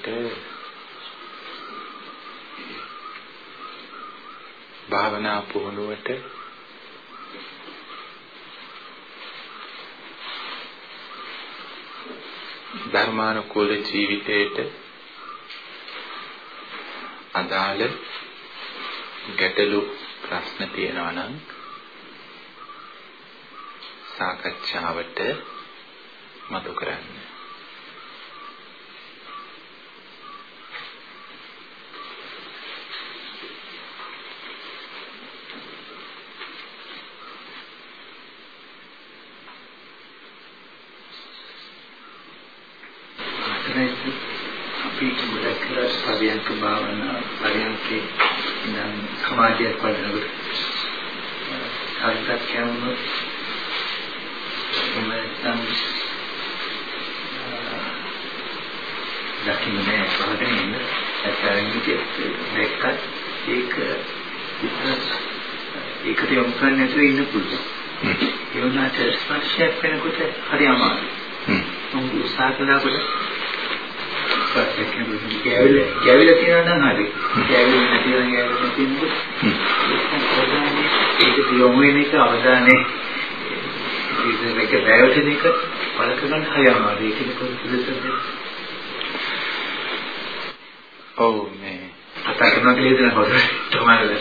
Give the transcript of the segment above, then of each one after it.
භාවනාවට භාවනා පුහුණුවට ධර්මානුකූල ජීවිතයට අදාළ ගැටලු ප්‍රශ්න තියෙනවා නම් සාකච්ඡාවට මතු කරන්න. අපි ගොඩක් කරලා පරියන්ක භාවනා පරියන්කේ ඉඳන් සමාධියක් වඩනකොට හරියට කියනොත් නැත්නම් දකින්න නෑ පහදගෙන ඉන්න ඇත්තටම දැක්කත් ඒක ඒකට යොමු කරන්නේ නැතුව ඉන්න පුළුවන්. ඒ වුණාට ස්පර්ශයක් වෙනකොට හරි අමාරුයි. මොකද උත්සාහ කළාකොට ස්පර්ශයක් වෙනකොට ගැවිලා ගැවිලා තියෙනවා නම් හරි. ගැවිලා නැතිව ගැවිලා තියෙනකොට ඒක යොමු වෙන එක අවධානයේ මේක බැලුවෙන එක බලක ගන්න හරි අමාරුයි. ඒක කොහොමද ඔව් මේ කතා කරනවා කියලා හිතන හොඳ තමයි.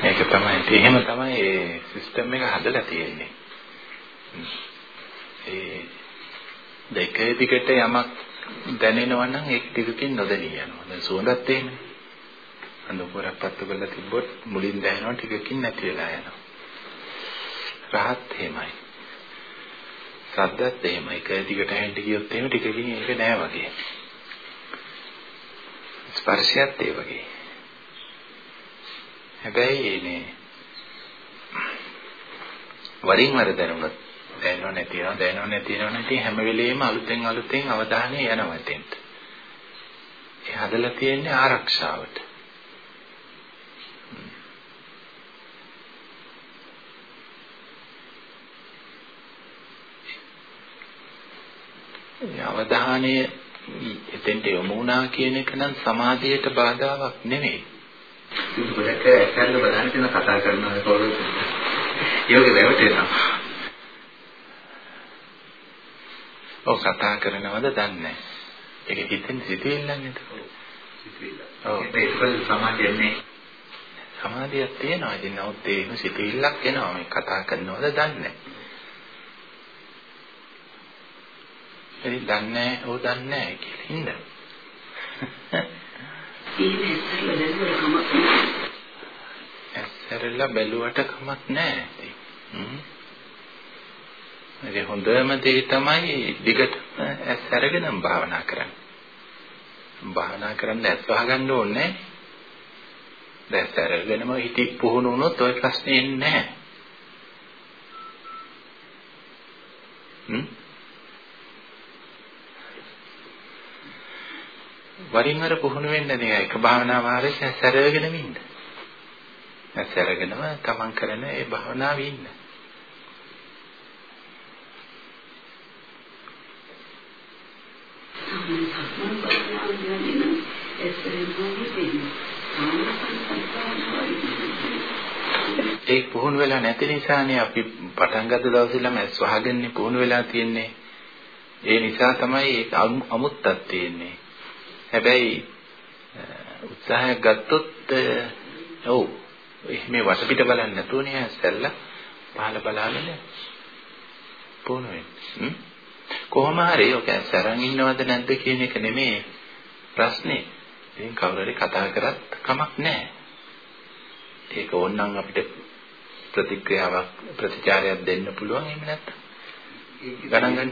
ඒක තමයි. එහෙම තමයි මේ සිස්ටම් එක හදලා තියෙන්නේ. ඒ දෙක දිගට යමක් දැනෙනවා නම් ඒක ටිකකින් නොදැනී යනවා. දැන් සුවඳත් එහෙමනේ. අනුපරක් පත්තු කරලා තිබ්බොත් මුලින් දැනෙනවා ටිකකින් නැති වෙලා යනවා. රහත් එහෙමයි. සද්දත් එහෙමයි. එක දිගට ඇහෙන්න ගියොත් එහෙම ටිකකින් ඒක නෑ වගේ. ස්පර්ශයත් ඒ වගේ. හැබැයි මේ වරින් වර දැනුණත් දැනව නැතිව දැනව නැතිව නැති හැම වෙලෙම අලුතෙන් අලුතෙන් අවධානය යනවා එතෙන්ට. ඒ හදලා තියෙන්නේ ආරක්ෂාවට. අවධානය එතෙන්ට යොමු වුණා කියන එක නම් සමාධියට බාධාවක් නෙමෙයි. ගොඩක් ඇත්තට බලන්න තියෙන කතා කරනවා කවුරුත්. යෝග රැවටෙනවා. ඔව් කතා කරනවද දන්නේ. ඒක හිතෙන් සිතෙල්ලන්නේ නේද? සිතෙල්ල. ඔව් සමාධියන්නේ. සමාධියක් තියෙනවා. ඉතින් නමුත් ඒම සිතෙල්ලක් එනවා. මේ කතා කරනවද දන්නේ. ඉතින් දන්නේ ඕ දන්නේ කියලා හින්ද. ඇස්සරලා බැලුවට කමක් නැහැ. ඒ හොඳම දේ තමයි දිගට ඇස් අරගෙනම භාවනා කරන්න. භාවනා කරන්න ඇස් වහගන්න ඕනේ නැහැ. ඇස් අරගෙනම හිටි පුහුණු වුණොත් ওই ප්‍රශ්නේ එන්නේ නැහැ. හ්ම් වරින් වර පුහුණු වෙන්න නේ එක භාවනා වාරයේ ඇස්සරගෙනම ඉන්න. ඇස්සරගෙනම තමන් කරන ඒ භාවනාවේ ඉන්න. ඒ පුහුණු වෙලා නැති නිසානේ අපි පටන් ගත්ත දවසේ ළම ඇස් වහගන්නේ පුහුණු වෙලා තියෙන්නේ. ඒ නිසා තමයි ඒක අමුත්තක් තියෙන්නේ. හැබැයි උත්සාහයක් ගත්තොත් ඔව් මේ වටපිට බලන්නේ නැතුවනේ ඇස්සල්ලා පහළ බලාගෙන පුහුණු වෙන්නේ. කොහොම හරි ඔක ඇස්සරන් ඉන්නවද නැද්ද කියන එක නෙමෙයි ප්‍රශ්නේ. ඉතින් කවුරු කතා කරත් කමක් නැහැ. ඒක ඕනනම් අපිට ප්‍රතික්‍රියාවක් ප්‍රතිචාරයක් දෙන්න පුළුවන් එහෙම නැත්නම් ගණන් ගන්න.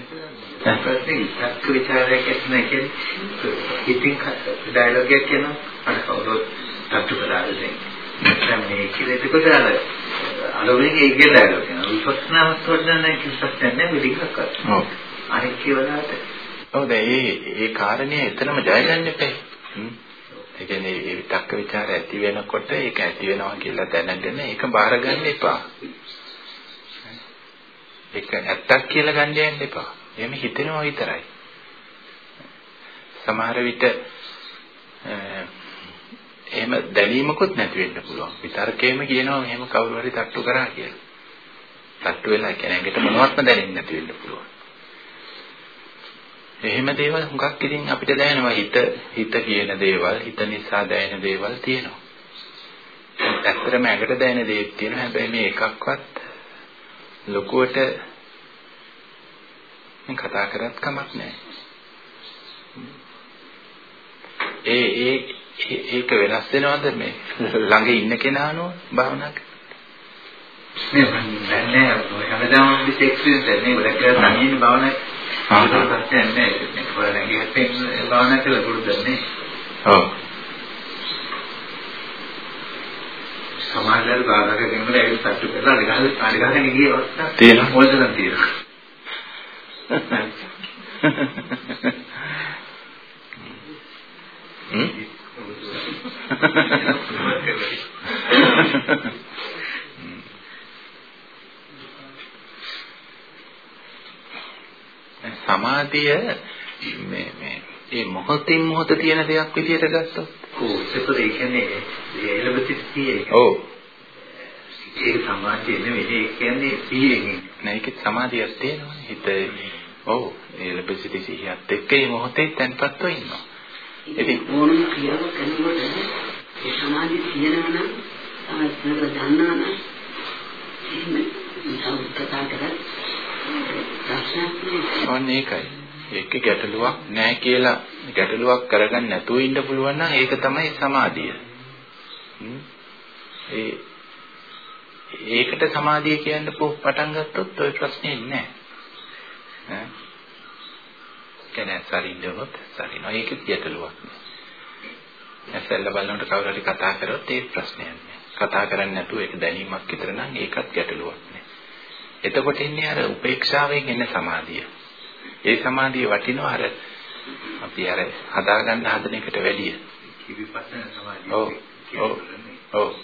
විචක්ක විචාරයක් ඇතුළේ කියන්නේ ඉතින් ඩයලොග් එකක් කියනවා අර කවුරුත් තට්ටු කරලා දෙන්නේ. මේ කියලා එතකොට අර අලෝකයේ ඉගෙන ඩයලොග් කියනවා. විපස්සනාවක් වඩන්න කිසිසක් නැහැ පිළිගන්නක්. ඔව්. අනිත් කියවලාට ඔව් දැන් මේ ඒ කාරණේ එතනම ජය ගන්න එපා. ඒ කියන්නේ මේ විතක්ක ਵਿਚාර ඇති වෙනකොට ඒක ඇති වෙනවා කියලා දැනගෙන ඒක බාර ගන්න එපා. ඒක ඇත්තක් කියලා ගන්න යන්න එපා. එහෙම හිතෙනවා විතරයි. සමහර විට එහෙම දැනීමකුත් නැති වෙන්න පුළුවන්. විතර්කයෙම කියනවා එහෙම කවුරු හරි තට්ටු කරා කියලා. තට්ටු වෙලා කියන්නේ ඇඟට මොනවත්ම දැනෙන්නේ නැති වෙන්න පුළුවන්. එහෙම දේවල් හුඟක් ඉතින් අපිට දැනෙනවා හිත හිත කියන දේවල් හිත නිසා දැනෙන දේවල් තියෙනවා. ඇත්තටම ඇඟට දැනෙන දේත් තියෙනවා. හැබැයි මේ එකක්වත් ලොකුවට මම කතා කරත් කමක් නැහැ. ඒ ඒ ඒක වෙනස් වෙනවද මේ ළඟ ඉන්න කෙනානෝ භාවනා මේ මම දන්නේ හැමදාම විශේෂ එක්ස්පීරියන්ස් එක නේ ගොඩක් කරලා තනියෙන් භාවනා ආවද ප්‍රශ්නයක් නැහැ ඒක ඔයාලා ළඟ භාවනා කරලා පුරුද්දන්නේ ඔව්. සමාජවල භාවනා කරනකොට ඒක සතුටු කරලා අනිගහල අනිගහගෙන ගිය අවස්ථා තියෙනවා. මොකදනම් තියෙනවා සමාධිය මේ මේ ඒ මොහොතින් මොහොත තියෙන දෙයක් විදියට ගත්තොත් ඔව් ඒක ඒ කියන්නේ එළඹසිටියේ ඔව්. ඒක සමාධිය නෙවෙයි ඒ කියන්නේ සිහියෙන් නෑ ඒකේ සමාධියක් තියෙනවනේ හිත ඔව් එළඹසිටි සිහියත් එක්ක මේ මොහොතේ තැන්පත්ව ඉන්නවා ඉතින් ඕනම ක්‍රියාවක් කරනකොට ඒ සමාධිය තියෙනවා නම් තමයි දන්නා නම් එහෙම කතා නෑ. ඔන්න ඒකයි. ඒකේ ගැටලුවක් නැහැ කියලා ගැටලුවක් කරගන්න නැතුව ඉන්න පුළුවන් නම් ඒක තමයි සමාධිය. ඒ ඒකට සමාධිය කියන්න පටන් ගත්තොත් ওই ප්‍රශ්නේ නැහැ. ඈ කියන්නේ සරින්නොත් සරිනවා ඒකෙත් ගැටලුවක් නෑ. ඇසෙල්ල බලනකොට කවුරු හරි කතා කරොත් ඒ ප්‍රශ්නයක් නෑ. කතා කරන්නේ නැතුව ඒක දැනීමක් විතර නම් ඒකත් ගැටලුවක් නෑ. එතකොට ඉන්නේ අර උපේක්ෂාවෙන් එන සමාධිය. ඒ සමාධිය වටිනවා අර අපි අර හදාගන්න හදන එකට වැඩිය. විපස්සනා සමාධිය. ඔව්. ඔව්. ඔව්.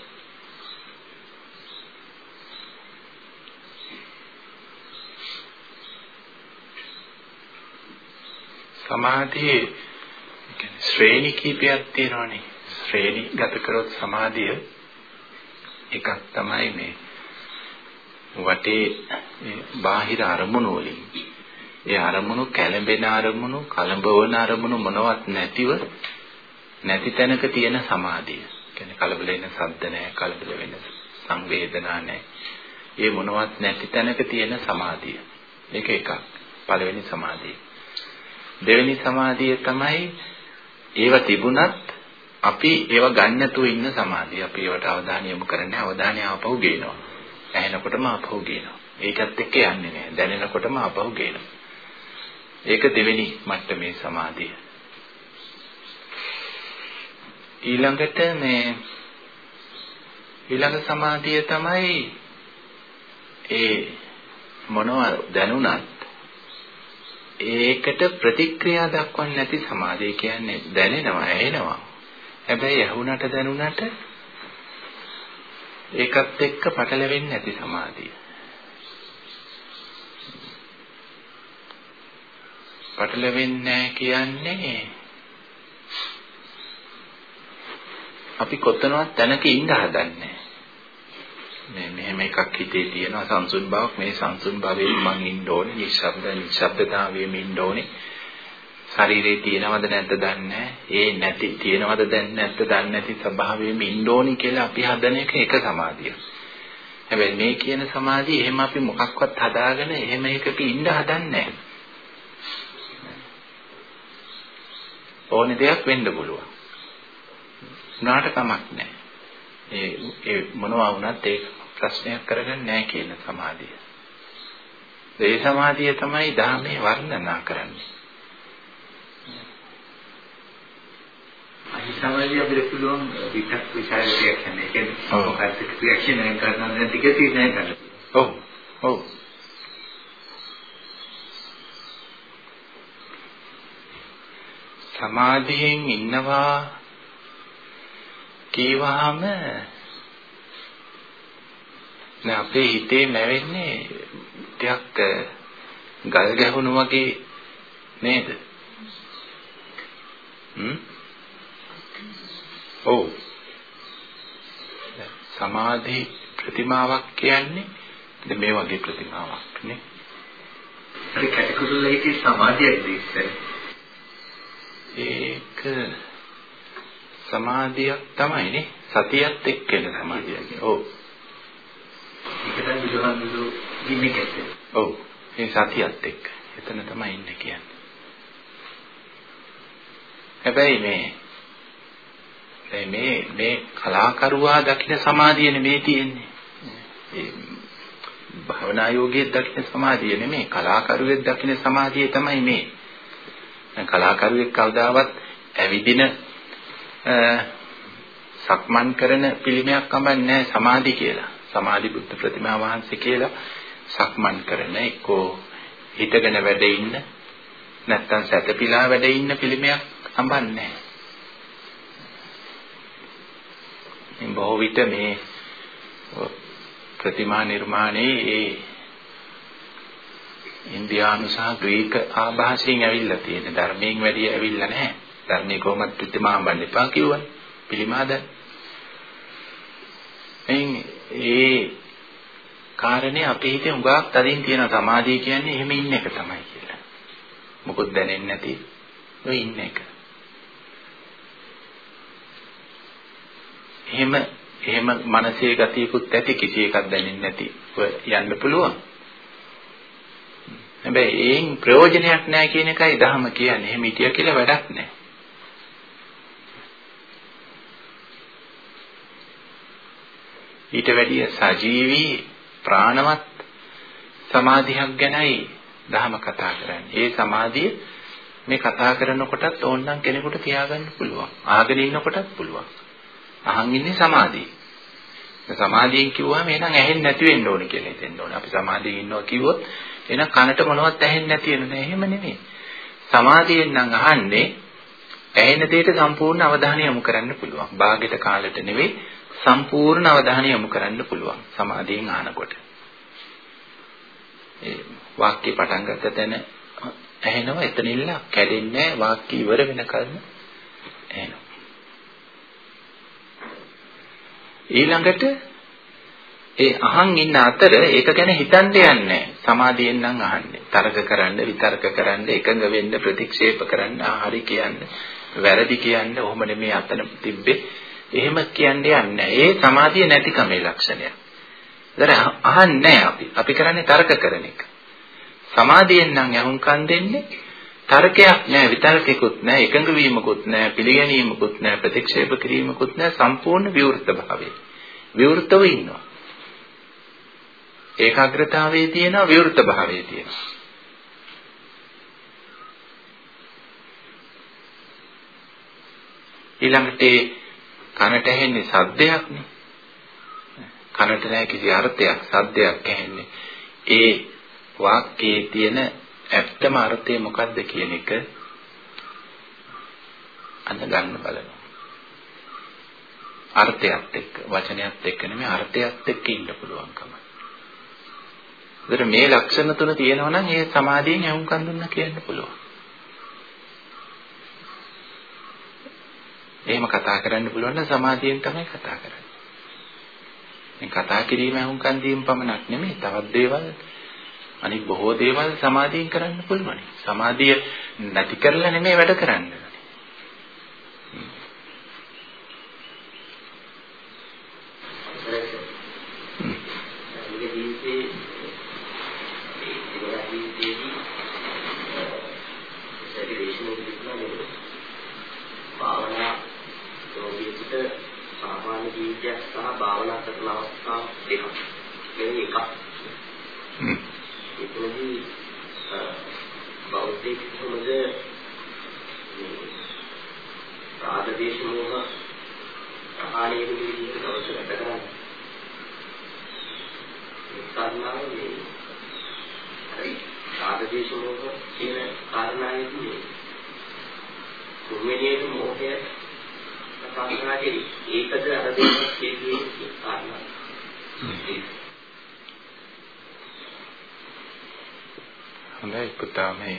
සමාධියේ ශ්‍රේණි කීපයක් තියෙනවානේ. ශ්‍රේණි ගත කරොත් සමාධිය එකක් තමයි මේ වටේ බාහිර අරමුණු වලින් ඒ අරමුණු කැළඹෙන අරමුණු කලඹවන අරමුණු මොනවත් නැතිව නැති තැනක තියෙන සමාධිය. කියන්නේ කලබල වෙන සද්ද නැහැ, කලබල වෙන සංවේදනා නැහැ. ඒ මොනවත් නැති තැනක තියෙන සමාධිය. මේක එකක්. පළවෙනි සමාධිය. දෙවෙනි සමාධිය තමයි ඒව තිබුණත් අපි ඒව ගන්න නැතුව ඉන්න සමාධිය. අපි ඒවට අවධානය යොමු කරන්නේ අවධානය ආපහු ගේනවා. ඇහෙනකොටම ආපහු ගේනවා. ඒකත් එක්ක යන්නේ නැහැ. දැනෙනකොටම ආපහු ගේනවා. ඒක දෙවෙනි මට්ටමේ සමාධිය. ඊළඟට මේ ඊළඟ සමාධිය තමයි ඒ මොනවා දැනුණත් ඒකට ප්‍රතික්‍රියා දක්වන්නේ නැති සමාධිය කියන්නේ දැනෙනවා ඇහෙනවා. හැබැයි ඇහුණට දැනුණට ඒකත් එක්ක පටලැවෙන්නේ නැති සමාධිය. පටලැවෙන්නේ නැහැ කියන්නේ අපි කොතනවත් තැනක ඉන්න හදන්නේ මේ මෙහෙම එකක් හිතේ තියෙනවා සංසුන් බවක්. මේ සංසුන් භාවයෙන් මං ඉන්න ඕනේ. නිශ්ශබ්ද නිශ්ශබ්දතාවයෙන් ඉන්න ඕනේ. ශරීරේ තියෙනවද නැද්ද දන්නේ ඒ නැති තියෙනවද දැන් නැද්ද දන්නේ නැති ස්වභාවයෙන් ඉන්න ඕනි කියලා අපි හදන එක එක සමාධිය. හැබැයි මේ කියන සමාධිය එහෙම අපි මොකක්වත් හදාගෙන එහෙම එකක ඉන්න හදන්නේ ඕනේ දෙයක් වෙන්න පුළුවන්. උනාට කමක් නැහැ. ඒ ඒ මොනවා වුණත් ඒක ප්‍රශ්නයක් කරගන්නේ නැහැ කියන සමාධිය. ඒ සමාධිය තමයි ධාමයේ වර්ණනා කරන්නේ. අහිසමාදී අපිට පුළුවන් විතක් විචාරයක් කියන්නේ. ඒ කියන්නේ මොකක්ද ක්‍රියාක්ෂණ එක කරනවා නම් ටික තීරණය කරන්න. ඔව්. ඔව්. සමාධියෙන් ඉන්නවා කීවහම නෑ අපේ හිතේ නැවෙන්නේ ටිකක් ගල් ගැහුණු වගේ නේද? හ්ම් ඔව්. සමාධි ප්‍රතිමාවක් කියන්නේ මේ වගේ ප්‍රතිමාවක් නේ. අර කැටකුරුල්ල හිතේ සමාධියක්ද ඉස්සර ඒක සමාධියක් තමයි නේ. සතියත් එක්ක එන සමාධියක්. ඔව්. ඒක තමයි බුදුහාමුදුරු ඉන්නේ කැත්තේ ඔව්. මේ සතියත් එක්ක. එතන තමයි ඉන්නේ කියන්නේ. හැබැයි මේ මේ මේ කලාකරුවා දකින්න සමාධිය නෙමේ තියෙන්නේ. භවනා යෝගයේ දකින්න සමාධිය නෙමේ කලාකරුවෙක් දකින්න සමාධිය තමයි මේ. දැන් කලාකරුවෙක් කවදාවත් ඇවිදින සක්මන් කරන පිළිමයක් අඹන්නේ සමාධි කියලා. සමාධි බුද්ධ ප්‍රතිමා වහන්සේ කියලා සක්මන් කරන එක්කෝ හිටගෙන වැඩ ඉන්න නැත්තම් සැතපීලා වැඩ ඉන්න පිළිමයක් අඹන්නේ නැහැ. බොහෝ විට මේ ප්‍රතිමා නිර්මාණයේ ඒ ඉන්දියානු සහ ග්‍රීක ආభాෂයෙන් ඇවිල්ලා තියෙන ධර්මයෙන් වැඩි ඇවිල්ලා නැහැ. ධර්මයේ කොහොමද ප්‍රතිමා හම්බන්න එපා කිව්වනේ. පිළිමාද. එයින් ඒ කාරණේ අපේ හිතේ හුඟක් තදින් තියෙන සමාධිය කියන්නේ එහෙම ඉන්න එක තමයි කියලා. මොකොත් දැනෙන්නේ නැති ඔය ඉන්න එක. එහෙම එහෙම මනසේ ගතියකුත් ඇති කිසි එකක් දැනෙන්නේ නැති යන්න පුළුවන්. හැබැයි ඒන් ප්‍රයෝජනයක් නැහැ කියන එකයි ධර්ම කියන්නේ. එහෙම හිටිය කියලා වැඩක් නැහැ. ඊට වැඩිය සජීවී ප්‍රාණවත් සමාධියක් ගැනයි ධර්ම කතා කරන්නේ. ඒ සමාධිය මේ කතා කරනකොටත් ඕනනම් කෙනෙකුට තියාගන්න පුළුවන්. ආගෙන ඉන්නකොටත් පුළුවන්. අහන් ඉන්නේ සමාධිය. සමාධියෙන් කිව්වම එහෙනම් ඇහෙන්නේ නැති වෙන්න ඕනේ කියලා හිතෙන්න ඕනේ. අපි සමාධියෙන් ඉන්නවා කිව්වොත් එහෙනම් කනට මොනවත් ඇහෙන්නේ නැති වෙන නෑ. එහෙම නෙමෙයි. සමාධියෙන් නම් අහන්නේ ඇහෙන දෙයට සම්පූර්ණ අවධානය යොමු කරන්න පුළුවන්. භාගෙට කාලෙට නෙවෙයි සම්පූර්ණ අවධානය යොමු කරන්න පුළුවන්. සමාධියෙන් අහනකොට. ඒ වාක්‍ය පටන් ගත්ත තැන ඇහෙනවා එතනින්ල කැඩෙන්නේ වාක්‍ය ඉවර වෙනකල්ම ඇහෙනවා. ඊළඟට ඒ අහන් ඉන්න අතර ඒක ගැන හිතන්න යන්නේ සමාධියෙන් නම් අහන්නේ. තරක කරන්න, විතර්ක කරන්න, එකඟ වෙන්න, ප්‍රතික්ෂේප කරන්න, හරි කියන්න, වැරදි කියන්න, ඔහොම නෙමෙයි අතන තිබ්බේ. එහෙම කියන්නේ යන්නේ ඒ සමාධිය නැතිකමේ ලක්ෂණයක්. දර අහන්නේ අපි. අපි කරන්නේ තර්ක කරන එක. සමාධියෙන් නම් යහුම්කන් දෙන්නේ තර්කයක් නෑ විතර්කයකුත් නෑ එකඟ වීමකුත් නෑ පිළිගැනීමකුත් නෑ ප්‍රතික්ෂේප කිරීමකුත් නෑ සම්පූර්ණ විවෘත භාවය. විවෘතව ඉන්නවා. ඒකාග්‍රතාවයේ තියෙනවා විවෘත භාවයේ තියෙනවා. ඊළඟට ඒ කනට ඇහෙන්නේ සද්දයක් නේ. කනට නැහැ කිසි අර්ථයක් සද්දයක් ඇහෙන්නේ. ඒ වාක්‍යයේ තියෙන ඇත්තම අර්ථය මොකක්ද කියන එක අන්න ගන්න බලනවා. අර්ථයත් එක්ක වචනයත් එක්ක නෙමෙයි අර්ථයත් එක්ක ඉන්න පුළුවන්කම. ඒතර මේ ලක්ෂණ තුන තියෙනවා නම් ඒ සමාධියෙන් යොමුකන් දුන්නා කියන්න පුළුවන්. එහෙම කතා කරන්න පුළුවන් නම් සමාධියෙන් තමයි කතා කරන්නේ. මේ කතා කිරීම යොමුකන් දීම පමණක් නෙමෙයි තවත් දේවල් අනිත් බොහෝ දේවල් සමාධියෙන් කරන්න පුළුවන්. සමාධිය නැති කරලා නෙමෙයි වැඩ කරන්නේ. කාලයකට විදිහට අවශ්‍ය ගත කරන්නේ. කර්මාව මේ හරි ආදේශෝක කියන කාරණාවේදී කුමනියේ මොහය සම්පන්නකේ ඒකද අර දෙයක් කියන්නේ කාරණා. හොඳයි පුතා මේ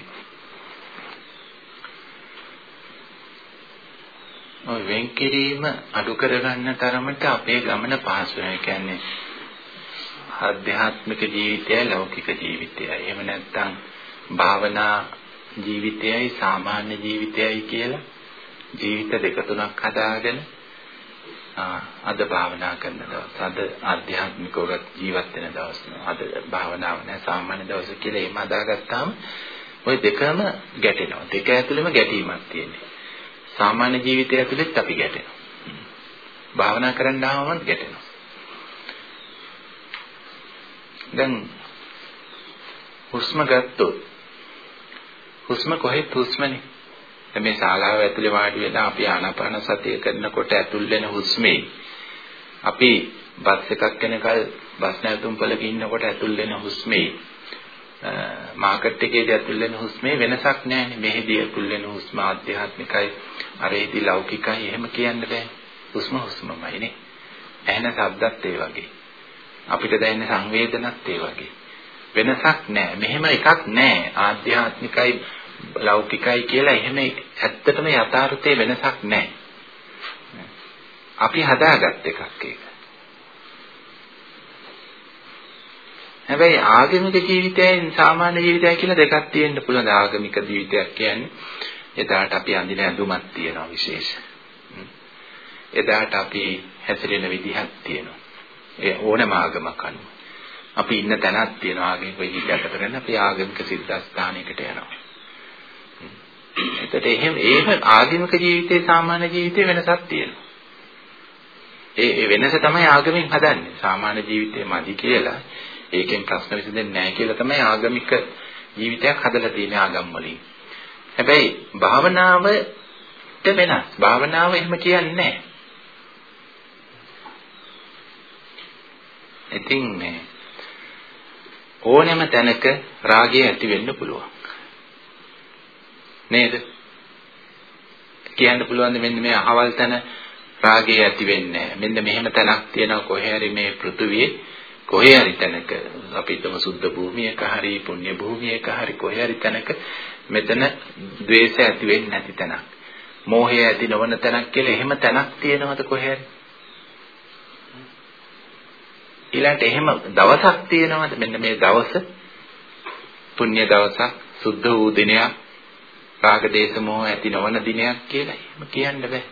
වෙන් කිරීම අඩු කරගන්න තරමට අපේ ගමන පහසු වෙනවා. ඒ කියන්නේ ආධ්‍යාත්මික ජීවිතයයි ලෞකික ජීවිතයයි. එහෙම නැත්නම් භාවනා ජීවිතයයි සාමාන්‍ය ජීවිතයයි කියලා ජීවිත දෙක තුනක් හදාගෙන අද භාවනා කරන දවස් අද ආධ්‍යාත්මිකව ජීවත් වෙන දවස් අද භාවනාව නෑ සාමාන්‍ය දවස කියලා එහෙම හදාගත්තාම ওই දෙකම ගැටෙනවා දෙක ඇතුළෙම ගැටීමක් තියෙනවා සාමාන්‍ය ජීවිතය ඇතුළෙත් අපි ගැටෙනවා. භාවනා කරන්න ආවම ගැටෙනවා. දැන් හුස්ම ගත්තොත් හුස්ම කොහෙත් හුස්මනේ. දැන් මේ ශාලාව ඇතුලේ වාඩි වෙලා අපි ආනාපාන සතිය කරනකොට ඇතුල් වෙන හුස්මේ අපි බස් එකක් යනකල් බස් නැවතුම්පලක ඉන්නකොට ඇතුල් වෙන හුස්මේ මාකට් එකේදී ඇතුල් වෙන හුස්මේ වෙනසක් නැහැ මෙහෙදී ඇතුල් වෙන හුස්ම ආධ්‍යාත්මිකයි අරේදී ලෞකිකයි එහෙම කියන්න බෑ. හුස්ම හුස්මමයි නේ. ඇහෙන ශබ්දත් ඒ වගේ. අපිට දැනෙන සංවේදනත් ඒ වගේ. වෙනසක් නැහැ මෙහෙම එකක් නැහැ ආධ්‍යාත්මිකයි ලෞකිකයි කියලා එහෙම ඇත්තටම යථාර්ථයේ වෙනසක් නැහැ. අපි හදාගත් එකක් ඒක. හැබැයි ආගමික ජීවිතයෙන් සාමාන්‍ය ජීවිතය කියලා දෙකක් තියෙන්න පුළුවන්. ආගමික ජීවිතයක් කියන්නේ එදාට අපි අඳින ඇඳුමක් තියෙනවා විශේෂ. එදාට අපි හැසිරෙන විදිහක් තියෙනවා. ඒ ඕනෑම ආගමක් අනුව. අපි ඉන්න තැනක් තියෙනවා ආගමික ජීවිතයකට කරන අපි ආගමික සිද්ධාස්ථානයකට යනවා. එතකොට එහෙම ඒම ආගමික ජීවිතේ සාමාන්‍ය ජීවිතේ වෙනසක් තියෙනවා. ඒ ඒ වෙනස තමයි ආගමෙන් හදන්නේ. සාමාන්‍ය ජීවිතේ මදි කියලා ඒකෙන් ප්‍රශ්න විසඳෙන්නේ නැහැ කියලා තමයි ආගමික ජීවිතයක් හදලා තියෙන්නේ ආගම් වලින්. හැබැයි භාවනාවට වෙනස්. භාවනාව එහෙම කියන්නේ නැහැ. ඉතින් මේ ඕනෑම තැනක රාගය ඇති වෙන්න පුළුවන්. නේද? කියන්න පුළුවන් මෙන්න මේ අහවල් තැන රාගය ඇති වෙන්නේ මෙන්න මෙහෙම තැනක් තියෙනවා කොහේ හරි මේ පෘථුවියේ කොහේ හරි තැනක අපි හිතමු සුද්ධ භූමියක හරි පුණ්‍ය භූමියක හරි කොහේ හරි තැනක මෙතන द्वේෂය ඇති වෙන්නේ නැති තැනක් මෝහය ඇති නොවන තැනක් කියලා එහෙම තැනක් තියෙනවද කොහේ හරි ඊළඟට එහෙම දවසක් තියෙනවද මෙන්න මේ දවස පුණ්‍ය දවසක් සුද්ධ වූ දිනයක් රාග දේශ මොහ ඇති නොවන දිනයක් කියලා එහෙම කියන්න බෑ.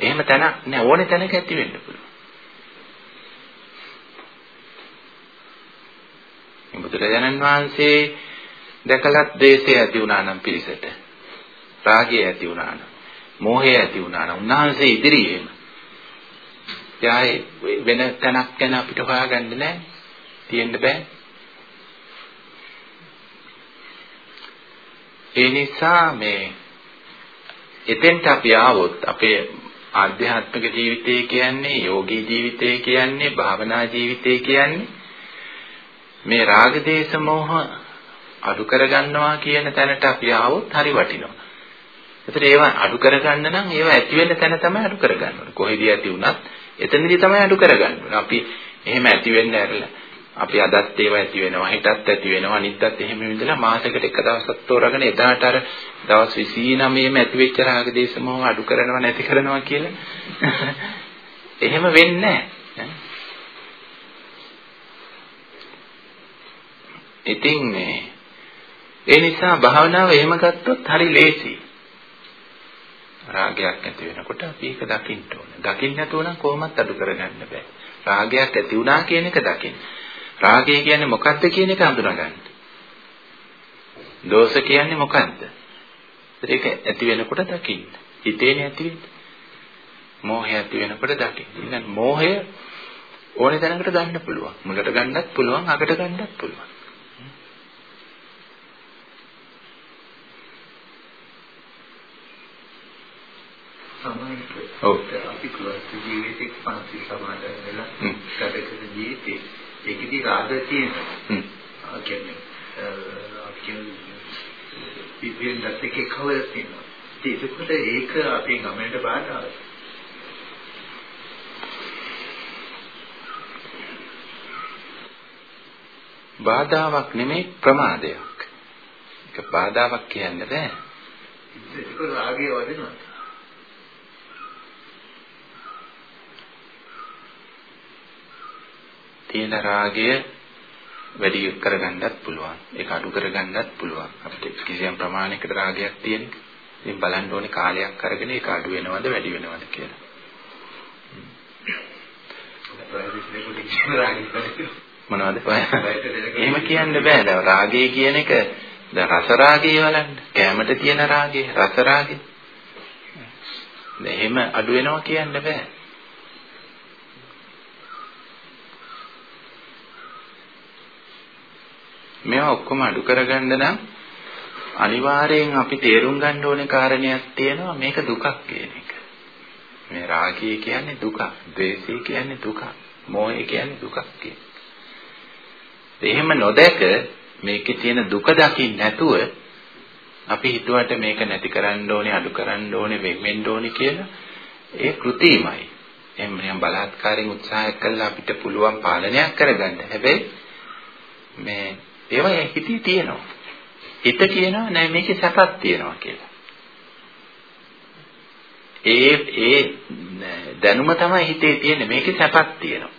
එහෙම තැනක් නෑ ඕනේ තැනක ඇති වෙන්න පුළුවන්. බුදුරජාණන් වහන්සේ දැකලත් දේශය ඇති වුණා නම් පිළිසෙට රාගය ඇති වුණා නම් මෝහය ඇති වුණා නම් උන්වහන්සේ ඉදිරියේම. යායි වෙන තැනක් ගැන අපිට හොයාගන්න නෑ තියෙන්න බෑ. ඒ නිසා මේ එතෙන්ට අපි ආවොත් අපේ ආධ්‍යාත්මික ජීවිතය කියන්නේ යෝගී ජීවිතය කියන්නේ භාවනා ජීවිතය කියන්නේ මේ රාග දේශ මොහ අඩු කරගන්නවා කියන තැනට අපි ආවොත් හරි වටිනවා. ඒතර ඒවා අඩු කරගන්න නම් ඒවා ඇති වෙන තැන තමයි අඩු කරගන්න ඕනේ. කොහෙදී ඇති වුණත් එතනදී තමයි අඩු කරගන්න ඕනේ. අපි එහෙම ඇති වෙන්න ඇරලා අපි අදත් ඒවා ඇති වෙනවා හිතත් ඇති වෙනවා අනිද්දාත් එහෙම ඉඳලා මාසයකට එක දවසක් තෝරාගෙන එදාට අර දවස් 29ෙම ඇති වෙච්ච රාග දේශ මොහ අඩු කරනවා නැති කරනවා කියලා එහෙම වෙන්නේ ඉතින් මේ ඒ නිසා භාවනාව එහෙම ගත්තොත් හරි ලේසි. රාගයක් ඇති වෙනකොට අපි ඒක දකින්න ඕනේ. දකින්න නැතුව නම් කොහොමත් අඩු කරගන්න බෑ. රාගයක් ඇති වුණා කියන එක දකින්න. රාගය කියන්නේ මොකක්ද කියන එක හඳුනාගන්න. දෝෂ කියන්නේ මොකක්ද? ඒක ඇති වෙනකොට දකින්න. හිතේනේ ඇති වෙන්නේ. මෝහය ඇති වෙනකොට දකින්න. ඉතින් මෝහය ඕනේ තැනකට ගන්න පුළුවන්. මුලට ගන්නත් පුළුවන්, අගට ගන්නත් පුළුවන්. සමාජයට අපි කුලස්ත ජීවිතේ පන්සල් සමාදන් වෙලා ගත කරන ජීවිතේ ඒකෙදි රාගය තියෙනවා. කියන්නේ අපි කියන්නේ පිටින් දැත් එකේ කවර තියෙනවා. ඒකකොට ඒක අපේ ගමනට බාධායි. බාධාවක් නෙමෙයි ප්‍රමාදයක්. ඒක බාධාවක් කියන්න බෑ. ඒක රාගය වදිනවා. තියෙන රාගය වැඩි කරගන්නත් පුළුවන්. ඒක අඩු කරගන්නත් පුළුවන්. අපිට කිසියම් ප්‍රමාණයකට රාගයක් තියෙන. ඉතින් බලන්න ඕනේ කාලයක් අරගෙන ඒක අඩු වෙනවද වැඩි වෙනවද කියලා. මොනවද එහෙම කියන්න බෑ. දැන් රාගය කියන එක දැන් රස රාගය බලන්න. කැමට තියෙන රාගය, රස රාගය. දැන් එහෙම අඩු වෙනවා කියන්න බෑ. මේවා ඔක්කොම අඩු කරගන්න නම් අනිවාර්යෙන් අපි තේරුම් ගන්න ඕනේ කාරණයක් තියෙනවා මේක දුකක් කියන එක. මේ රාගය කියන්නේ දුකක්, ද්වේෂය කියන්නේ දුකක්, මෝහය කියන්නේ දුකක් කියන. එහෙම නොදැක මේකේ තියෙන දුක දකින්න නැතුව අපි හිතුවට මේක නැති කරන්න ඕනේ, අඩු කරන්න ඕනේ, වෙන්වෙන්න ඕනේ කියලා ඒ කෘතිමයි. එහෙම නිකන් බලාත්කාරයෙන් උත්සාහ කළා අපිට පුළුවන් පාලනයක් කරගන්න. හැබැයි මේ ඒවා හිතේ තියෙනවා. හිත කියනවා නෑ මේකේ සැපක් තියෙනවා කියලා. ඒ ඒ දැනුම තමයි හිතේ තියෙන්නේ මේකේ සැපක් තියෙනවා.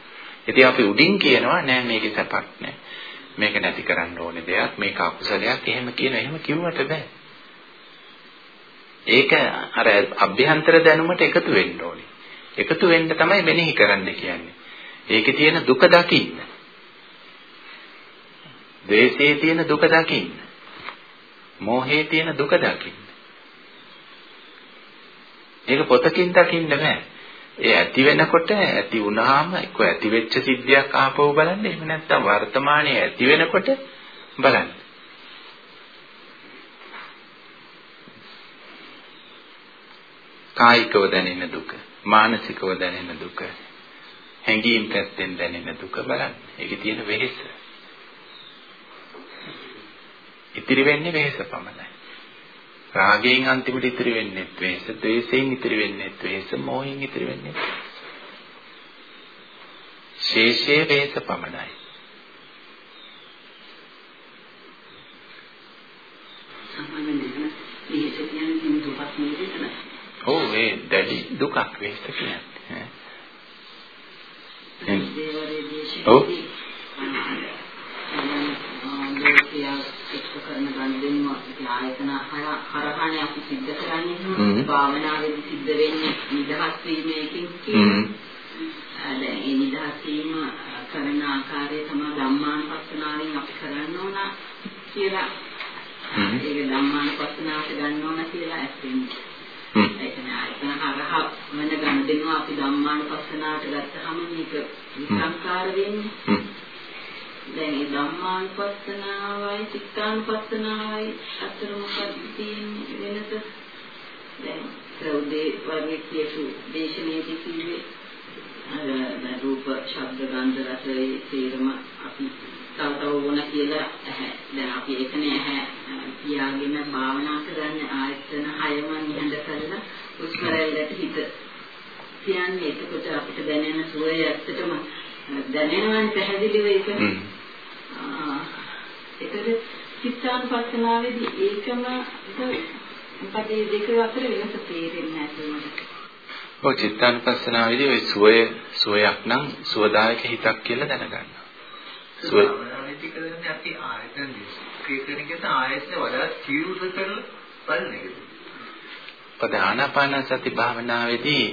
ඉතින් අපි උඩින් කියනවා නෑ මේකේ සැපක් නෑ. මේක නැති කරන්න ඕනේ දෙයක් මේක අකුසලයක් එහෙම කියන එහෙම කිව්වට බෑ. ඒක අර අභ්‍යන්තර දැනුමට එකතු වෙන්න ඕනේ. එකතු වෙන්න තමයි මෙනෙහි කරන්න කියන්නේ. ඒකේ තියෙන දුක දකින්න. ද්වේෂයේ තියෙන දුක දකින්න. මෝහයේ තියෙන දුක දකින්න. ඒක පොතකින් දකින්න බෑ. ඒ ඇති වෙනකොට ඇති වුණාම එක්ක ඇති වෙච්ච සිද්ධියක් ආපහු බලන්න එහෙම නැත්නම් වර්තමානයේ ඇති වෙනකොට බලන්න. කායිකව දැනෙන දුක, මානසිකව දැනෙන දුක, හැඟීම් පැත්තෙන් දැනෙන දුක බලන්න. ඒකේ තියෙන වෙහෙස. ඉතිරි වෙන්නේ වෙහෙස පමණයි. රාගයෙන් අන්තිමට ඉතිරි වෙන්නේ වෙහෙස, ද්වේෂයෙන් ඉතිරි වෙන්නේ වෙහෙස, මෝහයෙන් ඉතිරි වෙන්නේ. ශේෂයේ වෙහෙස පමණයි. ඔව් ඒ දැඩි දුකක් වෙහෙස කියන්නේ. ඔව් ලෝකයා එක්ක කරන ගනුදෙනුම අපි ආයතන හරහානේ අපි සිද්ධ කරන්නේ භාවනාවේදී සිද්ධ වෙන්නේ නිදහස් වීමකින් කියන. දැන් ඒ නිදහස් වීම කරන ආකාරය තමයි ධම්මානුපස්සනාවෙන් අපි කරන්න ඕන කියලා. ඒක ධම්මානුපස්සනාවට ගන්න ඕන කියලා ඇත්තෙන්නේ ඒක නෑ ආයතන හරහා වෙන ගනුදෙනුම අපි ධම්මානුපස්සනාවට ගත්තහම මේක විසංකාර වෙන්නේ දැන් මේ ධම්මානුපස්සනාවයි චිත්තානුපස්සනාවයි අතර මොකක්ද තියෙන්නේ වෙනස? දැන් සෞදේ වගේ කියපු දේශනාවේදී කිව්වේ අර රූප, ශබ්ද, ගන්ධ, රස ඒ තේරම අපි තව තව වුණ කියලා ඇහැ. දැන් අපි ඒකනේ ඇහැ තියාගෙන භාවනා කරන්නේ ආයතන හයම නිහඬ කරලා උස්මරල්ලට හිත කියන්නේ එතකොට අපිට දැනෙන සුවය ඇත්තටම දැනෙනවන් පැහැදිලිව ඒක ඒකද චිත්තානුපස්සනාවේදී ඒකම මොකද මේ දෙක අතර වෙනස තේරෙන්නේ නැහැ ඔව් චිත්තානුපස්සනාවේදී ওই සුවය සුවයක් නම් සුවදායක හිතක් කියලා දැනගන්නවා. සුවය කරන්නේ අපි ආයතන දිස්කේකණිකට ආයතන වඩා තීව්‍ර කරලා බලන එකද? පදානාපාන සති භාවනාවේදී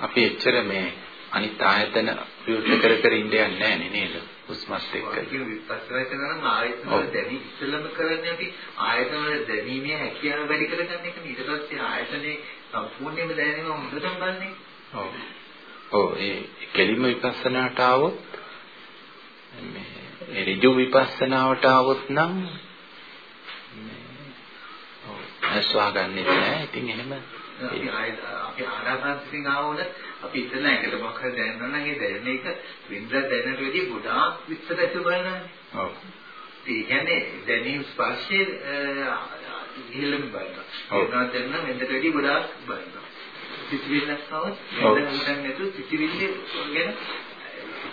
අපි එච්චර මේ අනිත් ආයතන විවෘත කර කර ඉන්න යන්නේ නැහැ නේද? හුස්මත් එක්ක. විපස්සනා කරන ආයතන වල දැඩි ඉස්සලම කරන්නේ අපි ආයතන වල දැඩීමේ හැකියාව වැඩි කරගන්න එක ඊට පස්සේ ආයතනේ සම්පූර්ණයෙන්ම දැනෙනවා හොඳටම ගන්නෙ. ඔව්. ඔව් ඒ කෙලිම විපස්සනාට ආවොත් මේ ඍජු විපස්සනාවට ආවොත් නම් ඔව් ඇස්වා ගන්නෙත් නෑ. ඉතින් එහෙම අපි ආයතන අපි ආනාපානසින් ආවොත් අපි ඉතන එකට මොකක් හරි දැනනවා නම් ඒ දැනෙන එක වින්ද දැනට වැඩි ගොඩාක් විස්තර ඇතුළු බලනවා. ඔව්. ඒ කියන්නේ දැනීම් ස්පර්ශයේ ඉහළම බලනවා. ඒකත් දැනන වෙනදට වැඩි ගොඩාක් බලනවා. සිතිවිල්ලක් આવොත් වෙනද හිතන්නේ නැතුව සිතිවිල්ල ගැන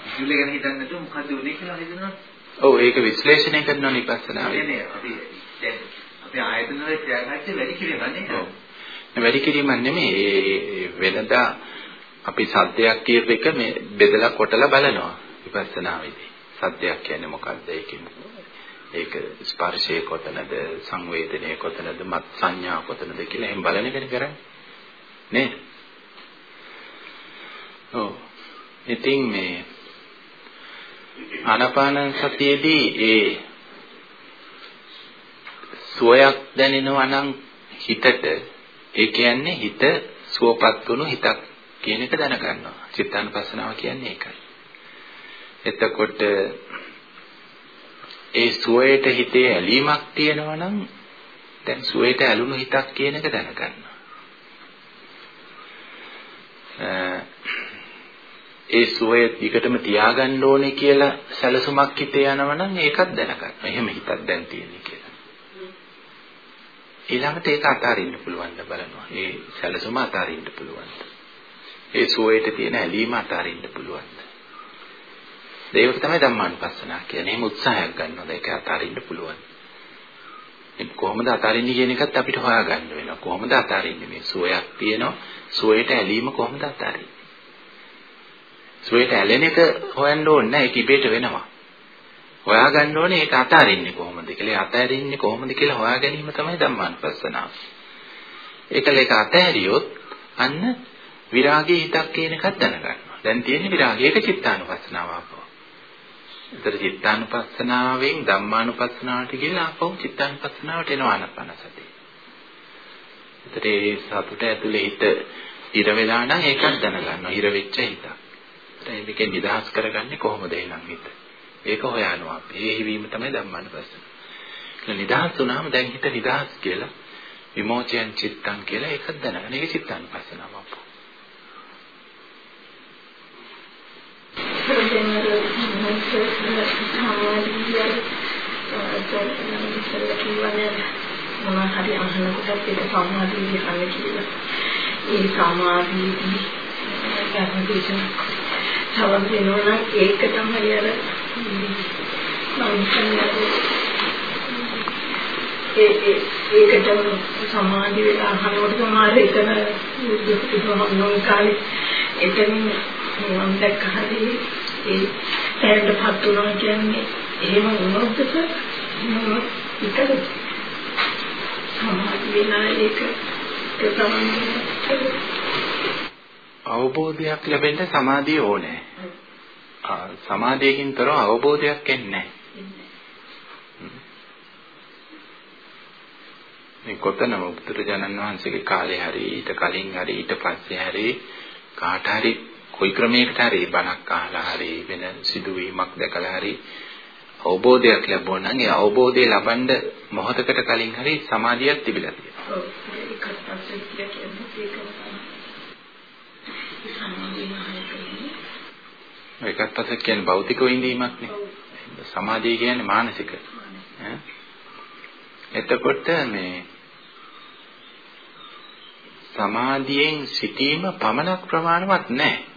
සිතිවිල්ල ගැන හිතන්නේ නැතුව මොකද උනේ කියලා හිතනවා. ඔව් ඒක විශ්ලේෂණය කරනවා නිපස්සනාවේ. නේ අපි දැන් අපි ආයතන වල ක්‍රියාකාරීත්වය වැඩි කිරීමක් නේද? වැඩි කිරීමක් නෙමෙයි වෙනදා අපි සද්දයක් කියප එක මේ බෙදලා කොටලා බලනවා විපස්සනාවේදී. සද්දයක් කියන්නේ මොකක්ද ඒකෙන්? ඒක ස්පර්ශයේ කොතනද, සංවේදනයේ කොතනද, මත් සංඥා කොතනද කියලා එහෙන් බලන එකනේ කරන්නේ. නේද? ඔව්. ඉතින් මේ ආනාපාන සතියේදී ඒ සුවයක් දැනෙනවා නම් හිතට ඒ කියන්නේ හිත සුවපත් වුණු හිතක් කියන එක දැනගන්නවා. චිත්තානුපස්සනාව කියන්නේ ඒකයි. එතකොට ඒ සුවයට හිතේ ඇලීමක් තියෙනවා නම් දැන් සුවයට ඇලුණු හිතක් කියන එක දැනගන්නවා. ඒ සුවය දිගටම තියාගන්න ඕනේ කියලා සැලසුමක් හිතේ යනවා නම් ඒකත් දැනගන්න. එහෙම හිතක් දැන් තියෙන්නේ කියලා. ඊළඟට ඒක අතාරින්න පුළුවන් ද බලනවා. ඒ සැලසුම අතාරින්න පුළුවන්. ඒ සුවයට තියෙන ඇලීම අතාරින්න පුළුවන්. ඒක තමයි ධම්මානුපස්සනා කියන්නේ. එහෙම උත්සාහයක් ගන්නවා. ඒක අතාරින්න පුළුවන්. මේ කොහොමද අතාරින්නේ කියන එකත් අපිට හොයාගන්න වෙනවා. කොහොමද අතාරින්නේ මේ සුවයක් තියෙනවා. සුවයට ඇලීම කොහොමද අතාරින්නේ? සුවයට ඇලෙන එක හොයන්න ඕනේ නැහැ. ඒක ඉබේට වෙනවා. හොයාගන්න ඕනේ ඒක අතාරින්නේ කොහොමද කියලා. අතාරින්නේ කොහොමද කියලා හොයා ගැනීම තමයි ධම්මානුපස්සනාව. ඒකල ඒක අතෑරියොත් අන්න විරාගයේ හිතක් කියන එකක් දැනගන්නවා. දැන් තියෙන්නේ විරාගයක චිත්තානුපස්සනාව ආපහු. ඒතර චිත්තානුපස්සනාවෙන් ධම්මානුපස්සනාවට ගිහලා ආපහු චිත්තානුපස්සනාවට එනවා ආනපනසතිය. ඒතර ඒ සතුට ඇතුලේ හිත ඉර වෙලා නම් ඒකක් දැනගන්නවා. ඉර වෙච්ච හිතක්. ඒකෙන් නිදහස් කරගන්නේ කොහොමද එහෙනම් හිත? ඒක හොයනවා. ඒ හිවීම තමයි ධම්මානුපස්සන. නිදහස් වුණාම දැන් හිත නිදහස් කියලා විමෝචයන් චිත්තං කියලා ඒකක් දැනගන්න. ඒක චිත්තානුපස්සනාව අපෝ. මොනවා හරි අහනකොටත් ඒක සමාධිය ගන්න කියලා. ඒ සමාධියදී ධර්ම දේශනාවක් තව වෙනවා නම් ඒක තමයි අර ඒ ඒ ඒකටම සමාධි වෙලා අහනකොට සමහර එතන දුක්ඛම කාලේ එතන මම දැක්කහදී ඒ තැනටපත් වුණා කියන්නේ එහෙම වුණොත් ඒක සමාධි වෙනා තමයි අවබෝධයක් ලැබෙන්න සමාධිය ඕනේ. සමාධියකින් තොරව අවබෝධයක් එන්නේ මේ කොතනම බුදුරජාණන් වහන්සේගේ කාලේ හරි ඊට කලින් හරි ඊට පස්සේ හරි කාට හරි කොයි ක්‍රමයකට හරි බණක් අහලා හරි වෙන සිදුවීමක් දැකලා හරි අවබෝධයක් ලැබුණා නම් ඒ අවබෝධය ලබන්න මොහොතකට කලින් හරි සමාධියක් තිබිලා තියෙනවා. ඔව් ඒකත් පස්සේ කියන්නේ ඒකත් පස්සේ කියන්නේ භෞතික විඳීමක් නේ. සමාධිය කියන්නේ මානසික. එතකොට මේ සමාධියෙන් සිටීම පමණක් ප්‍රමාණවත් නැහැ.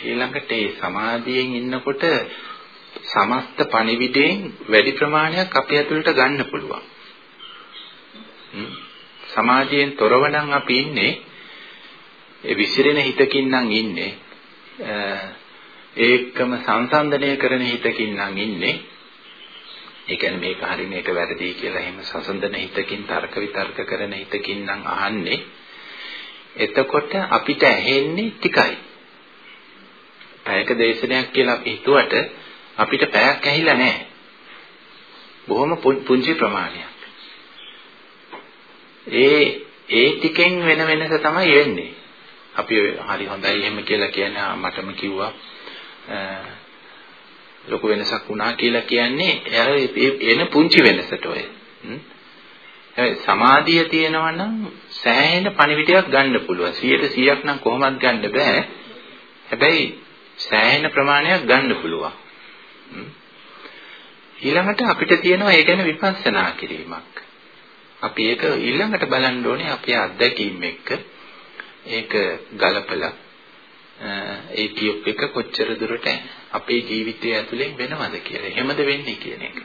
ඊළඟට ඒ සමාධියෙන් ඉන්නකොට සමස්ත පණිවිඩයෙන් වැඩි ප්‍රමාණයක් අපේ ඇතුළට ගන්න පුළුවන්. සමාධියෙන් තොරව නම් අපි ඉන්නේ ඒ විසිරෙන හිතකින් නම් ඉන්නේ ඒකම සංසන්දනය කරන හිතකින් නම් ඉන්නේ. ඒ කියන්නේ මේක හරි මේක වැරදි කියලා එහෙම සසඳන හිතකින් තර්ක විතර්ක කරන හිතකින් නම් අහන්නේ. එතකොට අපිට ඇහෙන්නේ ටිකයි. පැයක දේශනයක් කියලා අපි හිතුවට අපිට පැයක් ඇහිලා නැහැ බොහොම පුංචි ප්‍රමාණයක් ඒ ඒ ටිකෙන් වෙන වෙනස තමයි වෙන්නේ අපි හරි හොඳයි එහෙම කියලා කියන්නේ මටම කිව්වා ලොකු වෙනසක් වුණා කියලා කියන්නේ එන පුංචි වෙනසට ඔය. හැබැයි සමාධිය තියෙනවා නම් සෑහෙන පණිවිඩයක් ගන්න පුළුවන්. 100ට 100ක් නම් කොහොමවත් ගන්න බෑ. හැබැයි සෑහෙන ප්‍රමාණයක් ගන්න පුළුවන්. ඊළඟට අපිට තියෙනවා ඒ ගැන විපස්සනා කිරීමක්. අපි ඒක ඊළඟට බලන්න ඕනේ අපේ අත්දැකීම් එක්ක. ඒක ගලපලා ඒ කියොප් එක කොච්චර දුරට අපේ ජීවිතය ඇතුලෙන් වෙනවද කියලා. එහෙමද වෙන්නේ කියන එක.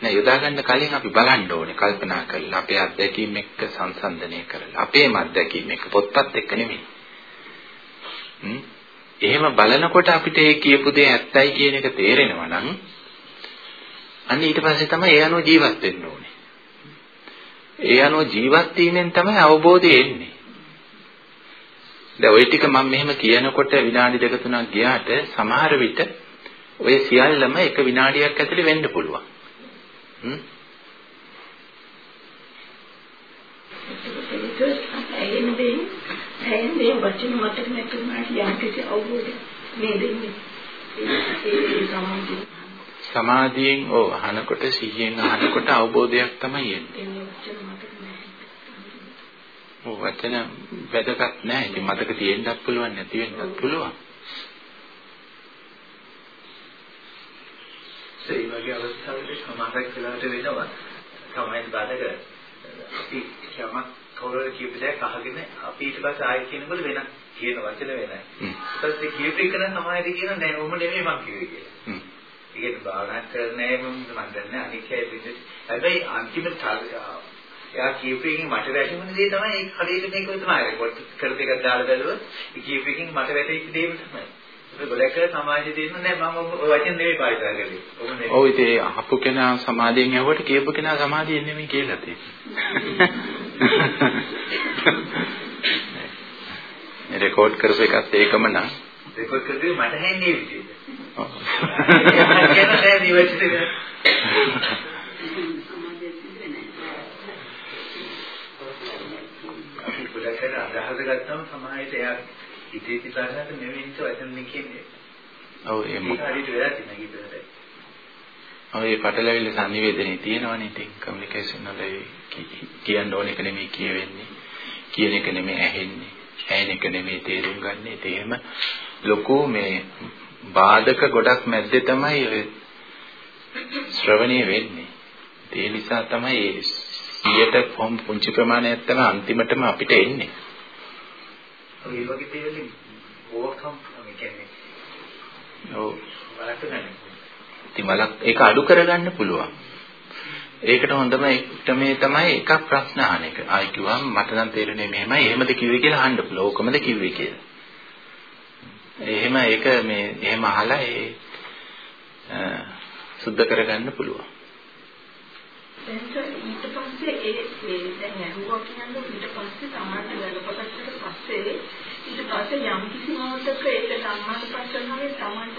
නෑ යොදා ගන්න කලින් අපි බලන්න ඕනේ කල්පනා කරලා අපේ අත්දැකීම් එක්ක සංසන්දනය කරලා අපේම අත්දැකීම් එක්ක පොත්පත් එක්ක නෙමෙයි. එහෙම බලනකොට අපිට ඒ කියපු දේ ඇත්තයි කියන එක තේරෙනවා නම් අන්න ඊට පස්සේ තමයි ඒ අනුව ජීවත් වෙන්න ඕනේ. ඒ අනුව ජීවත් වීමෙන් තමයි අවබෝධය එන්නේ. දැන් ওই ටික මම මෙහෙම කියනකොට විනාඩි දෙක තුනක් ගියාට සමහර විට ඔය සියල්ලම එක විනාඩියක් ඇතුලේ වෙන්න පුළුවන්. හ්ම් ඇයිනේ වචන මතක නැතුණාට යම්කිසි අවබෝධයක් මේ දෙන්නේ. ඒ සමාධිය. සමාධියෙන් ඔව් අහනකොට සිහියෙන් අහනකොට අවබෝධයක් තමයි එන්නේ. ඔව් වචන වැදගත් නැහැ. ඉතින් මතක තියෙන්නත් පුළුවන් නැති වෙන්නත් පුළුවන්. ඒ වගේ අවස්ථාවලදී සමාජයක් වෙලාවට වෙනවා. තමයි බාධක අපි යමක් කවුරුහරි කියපු දෙයක් අහගෙන අපි ඊට පස්සේ ආයෙත් කියනකොට වෙනස් කියන වචන වෙනයි. ඊට පස්සේ කියපු එක නම් සමාජයේ කියන නෑ ඔහොම නෙමෙයි මං කිව්වේ කියලා. ඒක භාවනා කරන්නේ මම දන්නේ අනිකයි විදිහට. හැබැයි අන්තිමට එයා කියපු එකෙන් මට වැටුණ දේ තමයි ඒක හරියට මේක තමයි. රෙකෝඩ් කරපු එකක් දාලා බැලුවොත් ඒ කියපු එකෙන් මට වැටෙච්ච දේ තමයි. ගොඩක් සමාජයේ තියෙන නෑ මම වචන නෙවෙයි පාවිච්චි කරන්නේ. ඔව් ඉතින් අහපු කෙනා සමාධියෙන් ඇහුවට කියපු කෙනා සමාධියෙන් නෙමෙයි කියලා තියෙන්නේ. රෙකෝඩ් කරපු එකත් ඒකම නම් රෙකෝඩ් කරේ මට හැන්නේ විදිහට. ඔව්. කියන දේ නිවැරදිද? අපි ගොඩක් අදහස ගත්තම සමාජයට එයා ඉතේ පිටාරකට නෙවෙයි වචන කියන්නේ. ඔව් ඒ මොකද? හරියට වෙලා තියෙන කිව්වට. ඔව් ඒ පටලැවිල්ල සංනිවේදනයේ තියෙනවනේ ඉතින් කමියුනිකේෂන් වල කියන්න ඕන එක නෙමෙයි කියවෙන්නේ. කියන එක නෙමෙයි ඇහෙන්නේ. ඇහෙන එක නෙමෙයි තේරුම් ගන්න. ඒ එහෙම ලොකු මේ බාධක ගොඩක් මැද්දේ තමයි ඔය ශ්‍රවණීය වෙන්නේ. ඒ නිසා තමයි 100ට කොම් පුංචි ප්‍රමාණයක් තමයි අන්තිමටම අපිට එන්නේ. ඒ වගේ දේවල් ඕවර්කම් කියන්නේ ඔව් බලන්න ඉතින් බලක් ඒක අඩු කරගන්න පුළුවන්. ඒකට හොඳම ක්‍රමේ තමයි එකක් ප්‍රශ්න අහන එක. ආයි කිව්වම මට නම් තේරෙන්නේ මෙහෙමයි. එහෙමද කිව්වේ කියලා අහන්න පුළුවන්. ඕකමද කිව්වේ කියලා. එහෙම ඒක මේ එහෙම අහලා ඒ සුද්ධ කරගන්න පුළුවන්. දැන් ඊට පස්සේ ඒ මේ දැන් ඇහුවා කියන්නේ ඊට පස්සේ සමාජ වැඩපොතකට පස්සේ ඊට පස්සේ යම් කිසි මොහොතක ඒක සම්මාන පස්සනාවේ සමාජ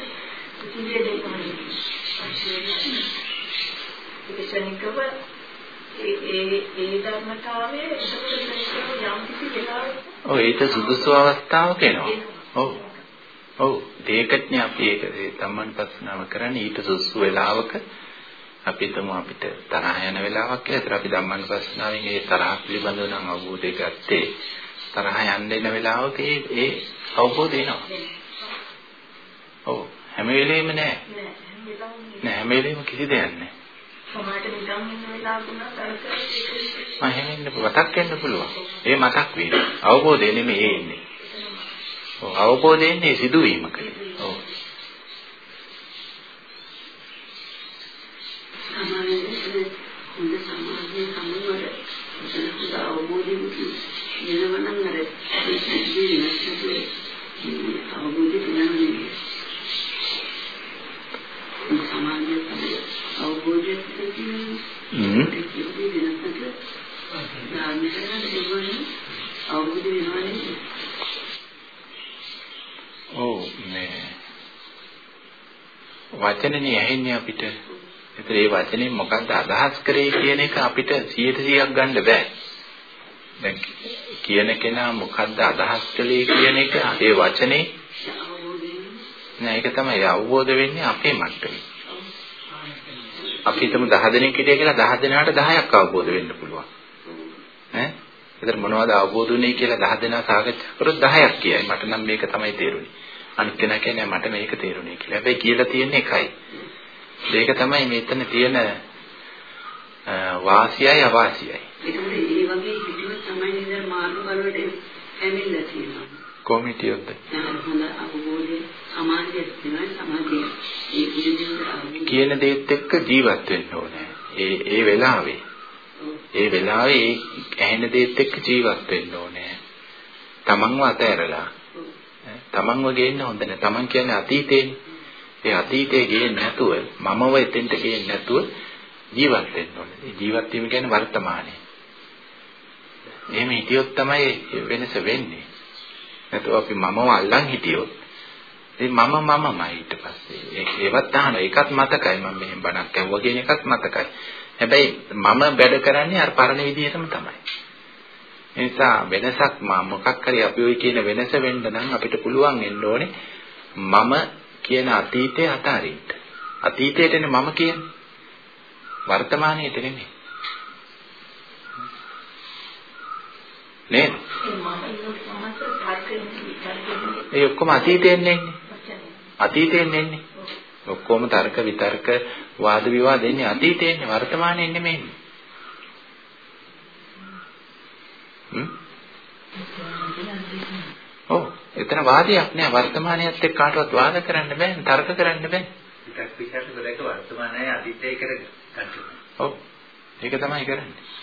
කුසියේ දෙකමයි. ඒක ශනිකව ඒ ඒ ඒ ධර්මතාවයේ යම් කිසි වෙලාවක ඔව් ඒක සුදුසු අවස්ථාවක එනවා. ඔව්. ඔව් ඒකත්නේ අපි ඒක සම්මාන පස්සනාව කරන්නේ ඊට සුදුසු වෙලාවක අපි හිතමු අපිට තරහ යන වෙලාවක් කියලා. ඒතර අපි ධම්මානුපස්සනාවෙන් ඒ තරහ පිළිබඳව නම් අවබෝධය ගත්තේ. තරහ යන්න එන වෙලාවක ඒ ඒ අවබෝධය එනවා. ඔව් හැම වෙලෙම නෑ. නෑ හැම වෙලෙම කිසි දෙයක් නෑ. සමාජයට නිකන් ඉන්න වෙලාවකුණත් අර මම එහෙම ඉන්න මතක් වෙන්න පුළුවන්. ඒ මතක් වීම. අවබෝධය නෙමෙයි ඒ ඉන්නේ. ඔව් අවබෝධය එන්නේ සිදුවීමක. ඔව්. සමාජයේ කියනවනම් අර මේ සිද්ධි වෙනස්කම් අවබෝධය තියෙනවා සමාජයේ තමයි අවබෝධය තියෙනවා ඒක වෙනස්කම් නාමයෙන් දෙවන අවබෝධය වෙනවනේ ඔව් මේ වචනනේ ඇහෙන්නේ අපිට. ඒතර ඒ වචනේ මොකක්ද අදහස් කරේ කියන එක අපිට 100%ක් ගන්න බෑ. දැන් කියන කෙනා මොකක්ද අදහස් කළේ කියන එක ඒ වචනේ නෑ ඒක තමයි අවබෝධ වෙන්නේ අපේ මට්ටමේ. අපි හිතමු 10 දෙනෙක් හිටිය කියලා 10 දෙනාට 10ක් අවබෝධ වෙන්න පුළුවන්. ඈ ඒතර මොනවද අවබෝධ වුනේ කියලා 10 දෙනා සාකච්ඡා කරොත් 10ක් කියයි. මට නම් මේක තමයි තේරුනේ. අනිත් කෙනා කියන්නේ මට මේක තේරුනේ කියලා. හැබැයි කියලා තියෙන්නේ එකයි. ඒක තමයි මෙතන තියෙන වාසියයි අවාසියයි. ඒකද ඒ වගේ හිතුව තමයි නේද මාර්ග බලවට ඇමිලා තියෙනවා. කොමිටියොත් කියන දේත් එක්ක ජීවත් වෙන්න ඕනේ. ඒ ඒ වෙලාවේ ඒ වෙලාවේ ඒ ඇහෙන දේත් එක්ක ජීවත් වෙන්න ඕනේ. තමන්ව අතහැරලා තමන්ව ගේන්න හොඳ නැහැ. තමන් කියන්නේ අතීතේනේ. ඒ අතීතයේ ගේන්නේ නැතුව මමව එතෙන්ට ගේන්නේ නැතුව ජීවත් වෙන්න ඕනේ. ජීවත් වීම කියන්නේ වර්තමානයේ. එහෙම හිටියොත් තමයි වෙනස වෙන්නේ. නැතුව අපි මමව අල්ලන් හිටියොත් ඉතින් මම මමමයි ඊට පස්සේ ඒවත් අහන එකත් මතකයි මම මෙහෙම බණක් ඇහුවා කියන එකත් මතකයි. හැබැයි මම වැඩ කරන්නේ අර පරණ විදිහටම තමයි. ඒ නිසා වෙනසක් මොකක් හරි අපි ওই කියන වෙනස වෙන්න නම් අපිට පුළුවන් වෙන්න ඕනේ මම කියන අතීතය අතාරින්න. අතීතයටනේ මම කියන්නේ. වර්තමානයේට නෙමෙයි. නේද? ඒ ඔක්කොම අතීතයෙන් එන්නේ. අතීතයෙන් එන්නේ. ඔක්කොම තර්ක විතර්ක වාද විවාද එන්නේ අතීතයෙන් වර්තමානයේ නෙමෙයි. හ්ම්? ඔව් එතන වාදයක් නෑ වර්තමානයේත් එක්ක කාටවත් වාද කරන්න බෑ තර්ක කරන්න බෑ. විතක් විචාරක දෙක වර්තමානයේ අතීතය කරගන්න. ඔව් ඒක තමයි කරන්නේ.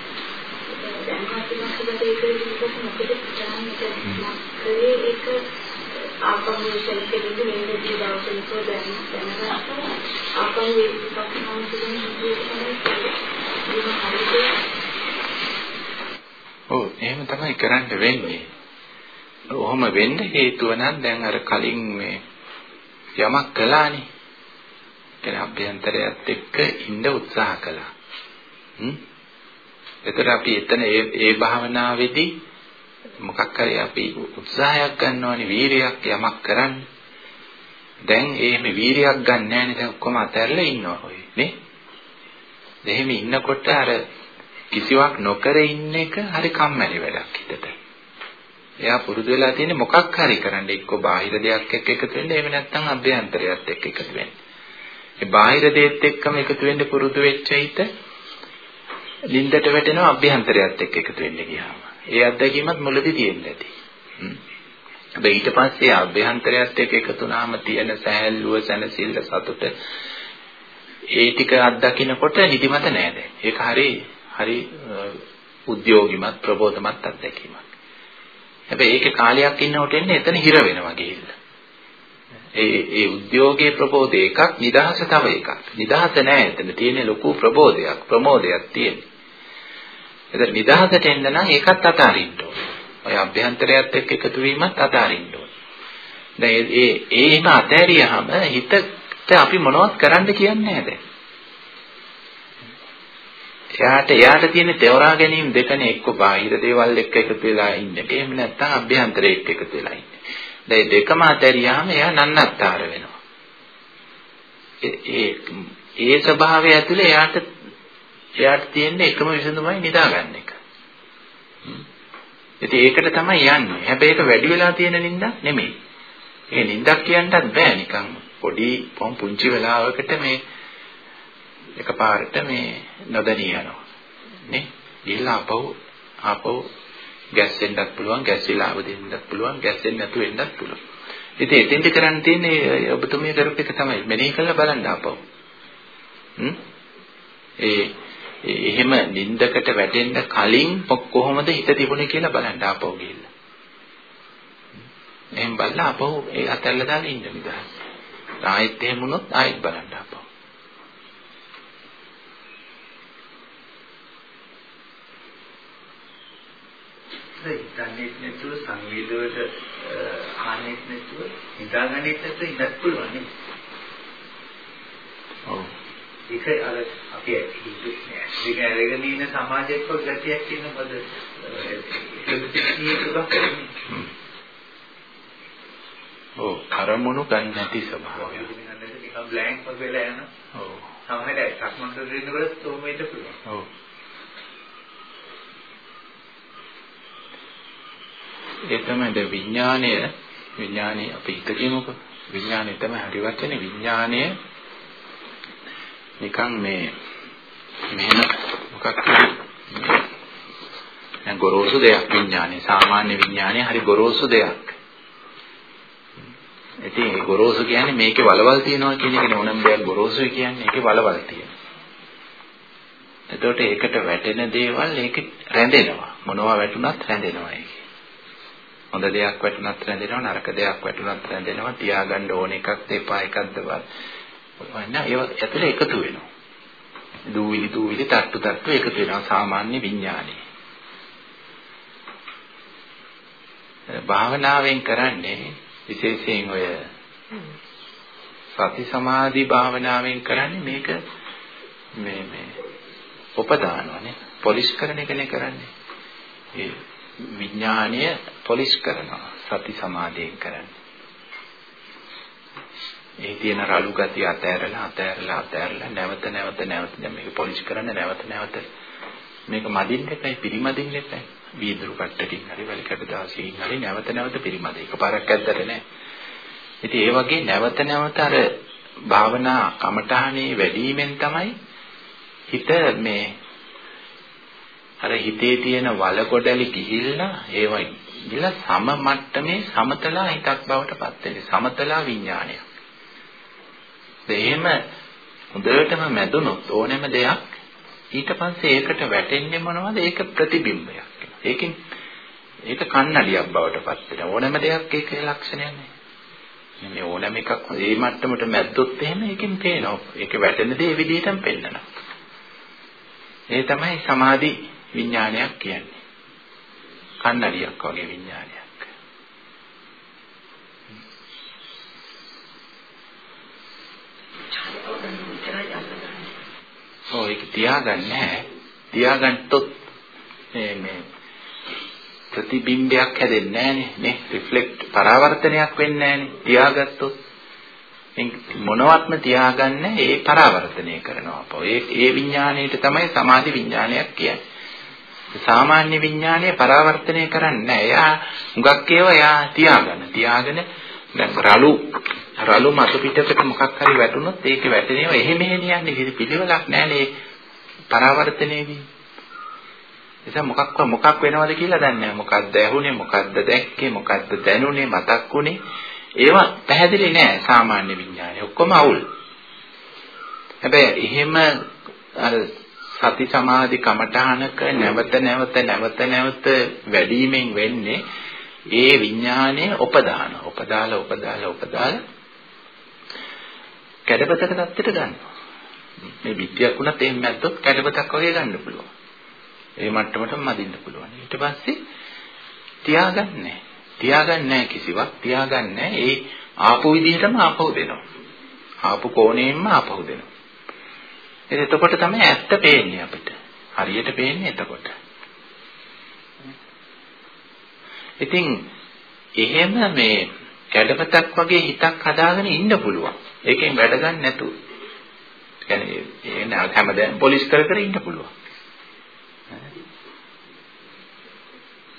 ඔව් එහෙම තමයි කරන්න වෙන්නේ. ඔහොම වෙන්න හේතුව නම් දැන් අර කලින් මේ යමක් කළානේ. කියන අභ්‍යන්තරයත් එක්ක ඉන්න උත්සාහ කළා. හ්ම්. එතකොට අපි එතන ඒ ඒ භාවනාවේදී මොකක් හරි අපි උත්සාහයක් ගන්නවනේ වීරියක් යමක් කරන්න. දැන් එහෙම වීරියක් ගන්න නැහැ දැන් ඔක්කොම අතහැරලා ඉන්නවා ඔය නේ. එහෙම ඉන්නකොට අර කිසිවක් නොකර ඉන්න එක හරි කම්මැලි වැඩක් හිතට. එයා පුරුදු වෙලා තියෙන්නේ මොකක් හරි කරන්න එක්ක බාහිර දෙයක් එක්ක එකතු වෙන්න එහෙම නැත්නම් අභ්‍යන්තරයත් එක්ක එකතු වෙන්න. ඒ බාහිර දෙයත් එක්කම එකතු වෙන්න පුරුදු වෙච්ච හිත ලින්දට වැටෙනවා අභ්‍යන්තරයත් එක්ක එකතු වෙන්න ගියාම. ඒ අත්දැකීමත් මුලදී තියෙන්න ඇති. හැබැයි ඊට පස්සේ අභ්‍යන්තරයත් එක්ක එකතු වුණාම තියෙන සහැල්ලුව සැනසෙල්ල සතුට ඒ ටික අත්දකින්නකොට නිදිමත නෑ දැන්. ඒක හරි හරි උද්‍යෝගිමත් ප්‍රබෝධමත් අත්දැකීමක්. හැබැයි ඒකේ කාලයක් ඉන්නකොට එන්නේ එතන හිර වෙනවා ගිහිල්ලා. ඒ ඒ උද්‍යෝගයේ ප්‍රබෝධය එකක් නිදහස තව එකක්. නිදහස නෑ එතන තියෙන ලොකු ප්‍රබෝධයක් ප්‍රමෝදයක් තියෙන්නේ. එතන නිදහසට එන්න නම් ඒකත් අතාරින්න ඕනේ. ඔය අභ්‍යන්තරයත් එක්ක එකතු වීමත් අතාරින්න ඕනේ. දැන් ඒ ඒ එහෙම අතෑරියාම හිතට අපි මොනවද කරන්න කියන්නේ නැහැ දැන්. එයාට එයාට තියෙන තේවරා ගැනීම දෙකනේ එක්ක බාහිර දේවල් එක්ක එකතු වෙලා ඉන්නේ. එහෙම නැත්නම් අභ්‍යන්තරයේ එක්ක එකතු වෙලා ඉන්නේ. දැන් දෙකම අතරියාම එයා නන්නත්තර වෙනවා. ඒ ඒ ස්වභාවය ඇතුලේ එයාට එයාට තියෙන එකම විසඳුමයි නිදාගන්න එක. ඉතින් ඒකට තමයි යන්නේ. හැබැයි ඒක වැඩි වෙලා තියෙන නින්දක් නෙමෙයි. ඒ නින්දක් කියන්නත් බෑ නිකන් පොඩි පොම් පුංචි වෙලාවකට මේ එකපාරට මේ නොදැනී යනවා. නේ? ගිහලා ආපහු ආපහු ගැස්සෙන්නත් පුළුවන්, ගැස්සිලා අවදින්නත් පුළුවන්, ගැස්සෙන්නේ නැතු වෙන්නත් පුළුවන්. ඉතින් එතෙන්ට කරන්න තියෙන්නේ ඔබතුමිය කරපු එක තමයි. මෙනෙහි කරලා බලන්න ආපහු. හ්ම්? ඒ එහෙම නින්දකට වැටෙන්න කලින් කොහොමද හිත තිබුණේ කියලා බලන්න ආපහු ගිහිල්ලා. එහෙන් බලලා ආපහු ඒ අතල්ලා දාලා ඉන්න නිදහස්. ආයෙත් එහෙම වුණොත් ආයෙත් බලන්න ආපහු. හිතන්නේත් නැතුව සංවේද වලට ආනෙත් නැතුව හිතාගන්නෙත් නැතුව ඉන්නත් පුළුවන් නේ. ඔව්. ඒක අර අපි ඒක අරගෙන ඉන්න සමාජයක ගතියක් කියන මොකද ඔව් අරමුණු ගන්න නැති ස්වභාවය. නිකන් බ්ලැන්ක් වගේ වෙලා යනවා. ඔව්. සමහරවිට සක්මන් කරගෙන ඉන්නකොට තෝම වෙන්න පුළුවන්. ඔව්. ඒ තමයි විඥාණය. විඥානේ අපි හිත කියමුකෝ. විඥානේ තමයි හරි වචනේ විඥානය නිකන් මේ මෙහෙම මොකක් දැන් ගොරෝසු දෙයක් විඥානේ සාමාන්‍ය විඥානේ හරි ගොරෝසු දෙයක්. ඉතින් ඒ ගොරෝසු කියන්නේ මේකේ වලවල් තියනවා කියන එක නේ ඕනම දෙයක් ගොරෝසුයි කියන්නේ. ඒකේ වලවල් තියෙනවා. එතකොට ඒකට වැටෙන දේවල් ඒක රැඳෙනවා. මොනවා වැටුණත් රැඳෙනවා ඒක. හොඳ දෙයක් වැටුණත් රැඳෙනවා නරක දෙයක් වැටුණත් රැඳෙනවා තියාගන්න ඕන එකක්ද එපා එකක්ද වන්න ඒව ඇතුලේ එකතු වෙනවා. දූවිලි දූවිලි තට්ටු තට්ටු එකතු වෙනවා සාමාන්‍ය විඥානේ. භාවනාවෙන් කරන්නේ විශේෂයෙන් ඔය සති සමාධි භාවනාවෙන් කරන්නේ මේක මේ මේ උපදානවනේ. පොලිෂ් කරන එකනේ කරන්නේ. ඒ විඥාණය පොලිෂ් කරනවා සති සමාධියෙන් කරන්නේ. ඒ තියෙන රළු ගතිය අතෑරලා අතෑරලා අතෑරලා නැවත නැවත නැවත මේක පොලිෂ් කරන්න නැවත නැවත මේක මදින්න එපයි පිරිමදින්න එපයි. වීදුරු කට්ටකින් හරි වැලිකඩ දාසියෙන් හරි නැවත නැවත පිරිමද. එකපාරක් ඇද්දට නෑ. ඉතින් ඒ වගේ නැවත නැවත අර භාවනා කමඨහනේ වැඩිවීමෙන් තමයි හිත මේ අර හිතේ තියෙන වලකොඩලි ගිහිල්ලා ඒවයි ගිහලා සම මට්ටමේ සමතලා හිතක් බවට පත් වෙන්නේ සමතලා විඥානයක්. එහෙම හොඳටම මැදුනොත් ඕනෑම දෙයක් ඊට පස්සේ ඒකට වැටෙන්නේ මොනවද? ඒක ප්‍රතිබිම්බයක්. ඒකෙන් ඒක කන්නඩියක් බවට පත් වෙනවා. ඕනෑම දෙයක් ඒකේ ලක්ෂණයක් නේ. මේ ඕනෑම එකක් මේ මට්ටමට මැද්දොත් එහෙම ඒකෙන් පේනවා. ඒක වැටෙන දේ විදිහටම පෙන්නනවා. ඒ තමයි සමාධි විඥානයක් කියන්නේ. කන්නඩියක් වගේ විඥානයක්. ඔව් ඒක තියාගන්නේ නැහැ. තියාගන්නතොත් මේ මේ ප්‍රතිබිම්බයක් හැදෙන්නේ නැහනේ නේ රිෆ්ලෙක්ට් පරාවර්තනයක් වෙන්නේ නැහනේ තියාගත්තොත් මොනවත්ම තියාගන්න ඒ පරාවර්තනය කරනවා අපෝ ඒ ඒ විඥාණයට තමයි සමාධි විඥානයක් කියන්නේ සාමාන්‍ය විඥානය පරාවර්තනය කරන්නේ නැහැ. එයා හුඟක් ඒවා එයා තියාගන්න. තියාගෙන දැන් රළු රළු මතු පිටකට මොකක් හරි වැටුනොත් ඒක වැටෙනේව එහෙම එහෙම යන්නේ කිසි පිළිවෙලක් නැහැ පරාවර්තනයේදී. එතන මොකක් මොකක් වෙනවද කියලා දන්නේ නැහැ. මොකක්ද ඇහුනේ, මොකක්ද දැක්කේ, මොකක්ද දැනුනේ, මතක් වුනේ. ඒවා පැහැදිලි නෑ සාමාන්‍ය විඥානය. ඔක්කොම අවුල්. හැබැයි එහෙම අර සති සමාධි කමඨානක නැවත නැවත නැවත නැවත වැඩිමෙන් වෙන්නේ ඒ විඥානය උපදාන. උපදාල උපදාල උපදාල. කැඩපතක தත්තට ගන්නවා මේ විද්‍යාවක් උනත් එහෙම නැද්දොත් කැඩපතක් වගේ ගන්න පුළුවන්. ඒ මට්ටමටම මදින්න පුළුවන්. ඊට පස්සේ තියාගන්නේ. තියාගන්නේ කිසිවක් තියාගන්නේ ඒ ආපු විදිහටම ආපහු දෙනවා. ආපු කෝණයෙන්ම ආපහු දෙනවා. එතකොට තමයි ඇත්ත පේන්නේ අපිට. හරියට පේන්නේ එතකොට. ඉතින් එහෙම මේ කැඩපතක් වගේ හිතක් හදාගෙන ඉන්න පුළුවන්. ඒකෙන් වැඩ ගන්න නැතුව. කියන්නේ ඒ හැමදාම පොලිස් කර කර ඉන්න පුළුවන්.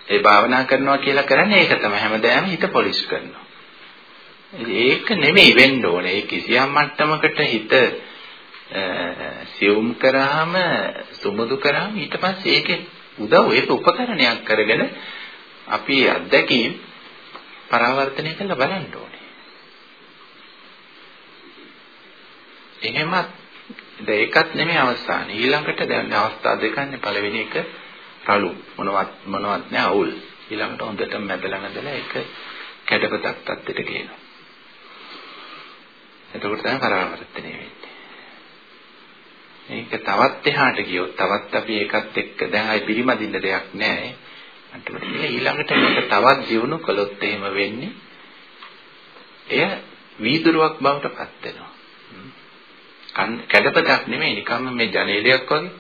ඒ භාවනා කරනවා කියලා කරන්නේ ඒක තමයි හැමදාම හිත පොලිස් කරනවා. ඒක නෙමෙයි වෙන්න ඕනේ. ඒ කිසියම් මට්ටමකට හිත සියුම් කරාම සුමුදු කරාම ඊට පස්සේ ඒකේ උදව් ඒක උපකරණයක් කරගෙන අපි අත්දැකීම් පරාවර්තනය කරලා බලන්න ඕනේ. එහෙමත් ඒකත් නෙමෙයි අවස්ථාන. ඊළඟට දැන් අවස්ථා දෙකන්නේ පළවෙනි එක රළු මොනවත් මොනවත් නෑ අවුල්. ඊළඟට හොඳට මැදලා මැදලා ඒක කැඩපතක් තත්ත්වයට ගේනවා. එතකොට තමයි පරාවර්තනය වෙන්නේ. මේක තවත් එහාට ගියොත් තවත් අපි ඒකත් එක්ක දැන් ආයි පිරිමදින්න දෙයක් නැහැ. අන්තිමට ඊළඟට මේක තවත් දියුණු කළොත් එහෙම වෙන්නේ එය වීදුරුවක් බවට පත් වෙනවා. කැඩපතක් නෙමෙයි නිකම්ම මේ ජනේලයක් වගේ.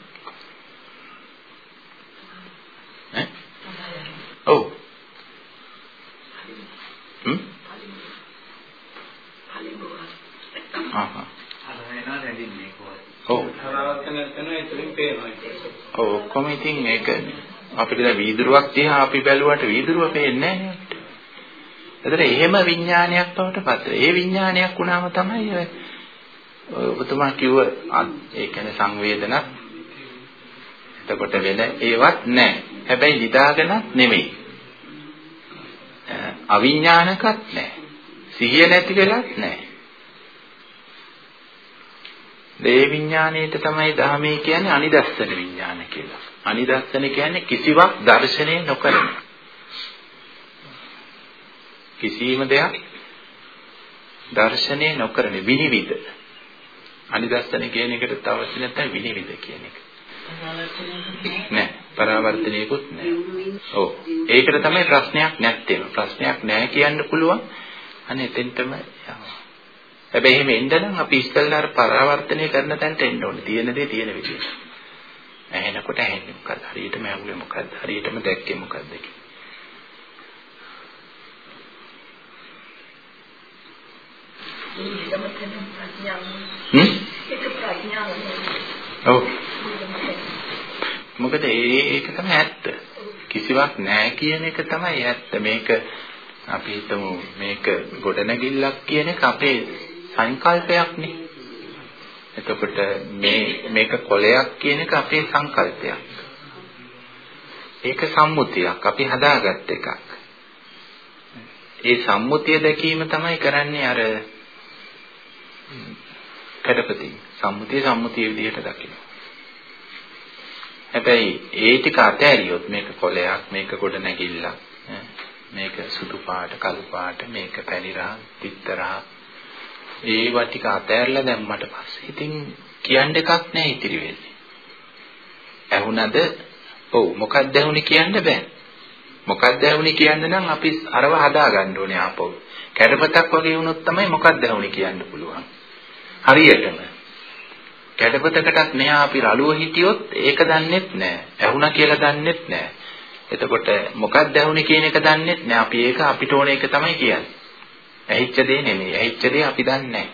ඈ? ඔව්. හ්ම්? ආහා. ඔව් ඔක්කොම ඉතින් ඒක අපිට දැන් වීදුරුවක් තියා අපි බැලුවට වීදුරුව පේන්නේ නැහැ නේද? එතන එහෙම විඥානයක් බවට පත් ඒ විඥානයක් වුණාම තමයි ඔය ඔබතුමා කිව්ව ඒ කියන්නේ සංවේදනත් එතකොට වෙන ඒවත් නැහැ. හැබැයි නිදාගෙනත් නෙමෙයි. අවිඥානකත් නැහැ. සිහිය නැති වෙලත් නැහැ. දේ විඥාණයට තමයි ධාමයේ කියන්නේ අනිදස්සන විඥාන කියලා. අනිදස්සන කියන්නේ කිසිවක් දර්ශනය නොකරන. කිසිම දෙයක් දර්ශනය නොකරන විනිවිද. අනිදස්සන කියන එකට අවශ්‍ය නැත්නම් විනිවිද කියන එක. නෑ පරාවර්තනයකුත් නෑ. ඔව්. ඒකට තමයි ප්‍රශ්නයක් නැත්තේ. ප්‍රශ්නයක් නෑ කියන්න පුළුවන්. අනේ එතෙන්ටම යනවා. හැබැයි එහෙම එන්න නම් අපි ඉස්සෙල්ලා අර පරාවර්තනය කරන තැනට එන්න ඕනේ. තියෙන දේ තියෙන විදිහට. ඇහෙනකොට ඇහෙන්නේ මොකද්ද? හරියටම ඇහුනේ මොකද්ද? හරියටම දැක්කේ මොකද්ද. මොකද ඒක තමයි ඇත්ත. කිසිවක් නැහැ කියන එක තමයි ඇත්ත. මේක අපි හිතමු මේක ගොඩනැගිල්ලක් කියන එක අපේ සංකල්පයක්නේ. එතකොට මේ මේක කොලයක් කියන එක අපේ සංකල්පයක්. ඒක සම්මුතියක්. අපි හදාගත් එකක්. ඒ සම්මුතිය දැකීම තමයි කරන්නේ අර කඩපති සම්මුතිය සම්මුතිය විදිහට දකින්න. හැබැයි ඒ ටික අතෑරියොත් මේක කොලයක් මේක ගොඩ නැගිල්ලක් මේක සුදු පාට කළු පාට මේක පැණි රහ තිත්ත රහ ඒවා ටික අතෑරලා දැම්මට පස්සේ ඉතින් කියන්න එකක් නැහැ ඉතිරි වෙන්නේ. ඇහුණද? ඔව් මොකක්ද ඇහුනේ කියන්න බෑ. මොකක්ද ඇහුනේ කියන්න නම් අපි අරව හදා ගන්න ඕනේ ආපහු. කැඩපතක් වගේ වුණොත් තමයි මොකක්ද ඇහුනේ කියන්න පුළුවන්. හරියටම. කැඩපතකටත් මෙහා අපි රළුව හිටියොත් ඒක දන්නෙත් නෑ. ඇහුණා කියලා දන්නෙත් නෑ. එතකොට මොකක්ද ඇහුනේ කියන එක දන්නෙත් නෑ. අපි ඒක අපිට ඕන එක තමයි කියන්නේ. ඇහිච්ච දේ නෙමෙයි. ඇහිච්ච දේ අපි දන්නේ නෑ.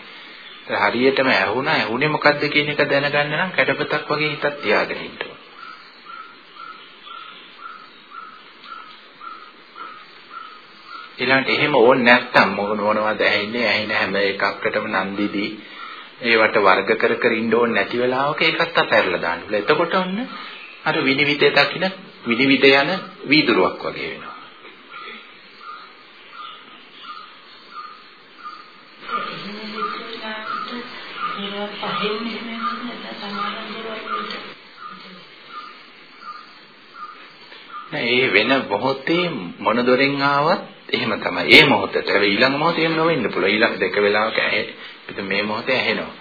හරියටම ඇහුණා ඇහුනේ මොකද්ද කියන එක දැනගන්න නම් කැඩපතක් වගේ හිතක් තියාගෙන ඉන්න ඕන. ඊළඟට එහෙම ඕනේ නැත්තම් මොන මොනවද ඇහෙන්නේ ඇහෙන හැම එකකටම නන්දිදී ඒවට වර්ග කර කර ඉන්න ඕනේ නැති වෙලාවක ඒකත් අතහැරලා දාන්න. එතකොට ඔන්න අර විනිවිදේ දකින්න විනිවිද යන වීදුරුවක් වගේ වෙනවා. නෑ ඒ වෙන මොහොතේ මොන දොරෙන් ආවත් එහෙම තමයි. ඒ මොහොතට. හැබැයි ඊළඟ මොහොතේ එහෙම නොවෙන්න පුළුවන්. ඊළඟ දෙක වෙලාවක ඇහෙ. පිට මේ මොහොතේ ඇහෙනවා.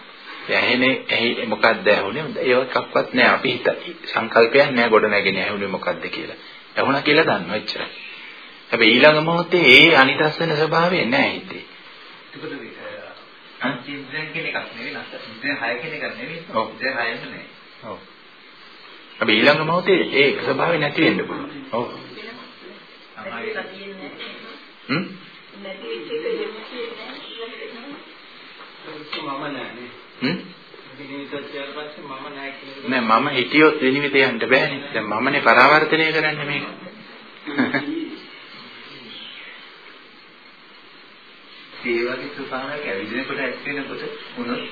ඇහෙනේ ඇහි මොකක්ද ඇහුනේ? ඒක එකක්වත් නෑ. අපි හිත සංකල්පයක් නෑ ගොඩ නැගෙන ඇහුනේ මොකක්ද කියලා. ඇහුණා කියලා දන්නවා එච්චරයි. හැබැයි ඊළඟ මොහොතේ ඒ අනිදස්සන ස්වභාවය නෑ හිතේ. ඒකද අන්තිමයෙන් කියන එකක් නෙවෙයි නැත්නම් ඉන්ද්‍රිය හය කියන එකක් නෙවෙයි. ඔව්. ඉන්ද්‍රිය හයෙම නෑ. ඔව්. අපි ඊළඟ මොහොතේ ඒ ස්වභාවය නැති වෙන්න පුළුවන්. ඔව්. හ්ම්? නැති වෙච්ච එක මම නෑනේ. හ්ම්? නෑ මම හිතියොත් විනිවිද යන්න බෑනේ. දැන් මමනේ පරාවර්තනය කරන්නේ මේක. ඒ වගේ ස්වභාවයක් ඇවිදිනකොට ඇස් වෙනකොට වුණොත්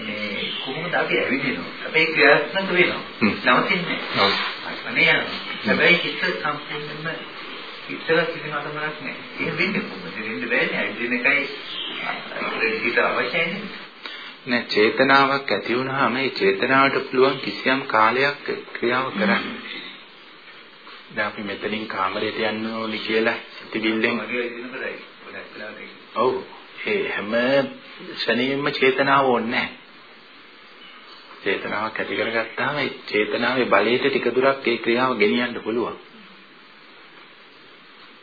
මේ කොහොමද අපි ඇවිදිනවා? අපේ ක්‍රියාත්මක වෙනවා. නවතින්නේ. අනේ. හැබැයි හිත සම්පූර්ණයෙන්ම හිතල කිසිම අතමනක් නැහැ. ඒක වෙන්නේ කොහොමද? වෙන්න බෑනේ. ඇවිදින එකයි හිත අවශ්‍යයි නේ. චේතනාවක් ඇති වුනහම ඒ චේතනාවට පුළුවන් කිසියම් කාලයක් ක්‍රියාව කරන්න. දැන් අපි මෙතනින් කාමරයට යන්න ඕනි කියලා සිතිවිල්ලෙන් වගේ ඉදිනකොටයි ඔව් ඒ හැම ශනේයම චේතනාව ඕනේ නැහැ. චේතනාවක් ඇති කරගත්තාම ඒ චේතනාවේ බලයට ටික දුරක් ඒ ක්‍රියාව ගෙනියන්න පුළුවන්.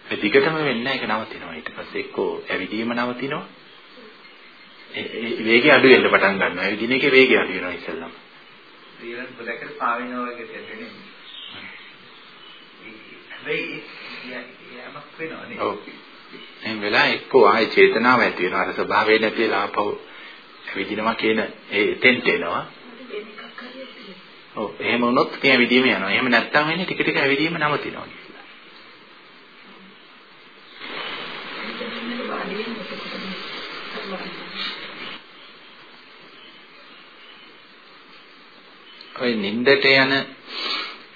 ඒ දිගටම වෙන්නේ ඒක නවතිනවා. ඊට පස්සේ එක්කෝ ඇවිදීම නවතිනවා. ඒ වේගය අඩු වෙන්න පටන් ගන්නවා. ඇවිදින එකේ වේගය අඩු වෙනවා ඉස්සෙල්ලම. ඊළඟ පොඩකට පාවිනවා වගේ දෙන්නේ. හැබැයි යමක් වෙනවනේ. ඔව්. එහෙනම් වෙලා එක්කෝ ආයේ චේතනාව ඇති වෙනවා. අර ස්වභාවය නැති වෙලා ආපහු ඇවිදිනවා කියන ඒ එතෙන්ට එනවා. ඔව් එහෙම වුණොත් මේ ඇවිදීම යනවා. එහෙම නැත්තම් වෙන්නේ ටික ටික ඇවිදීම නවතිනවා කියලා. ඔය නින්දට යන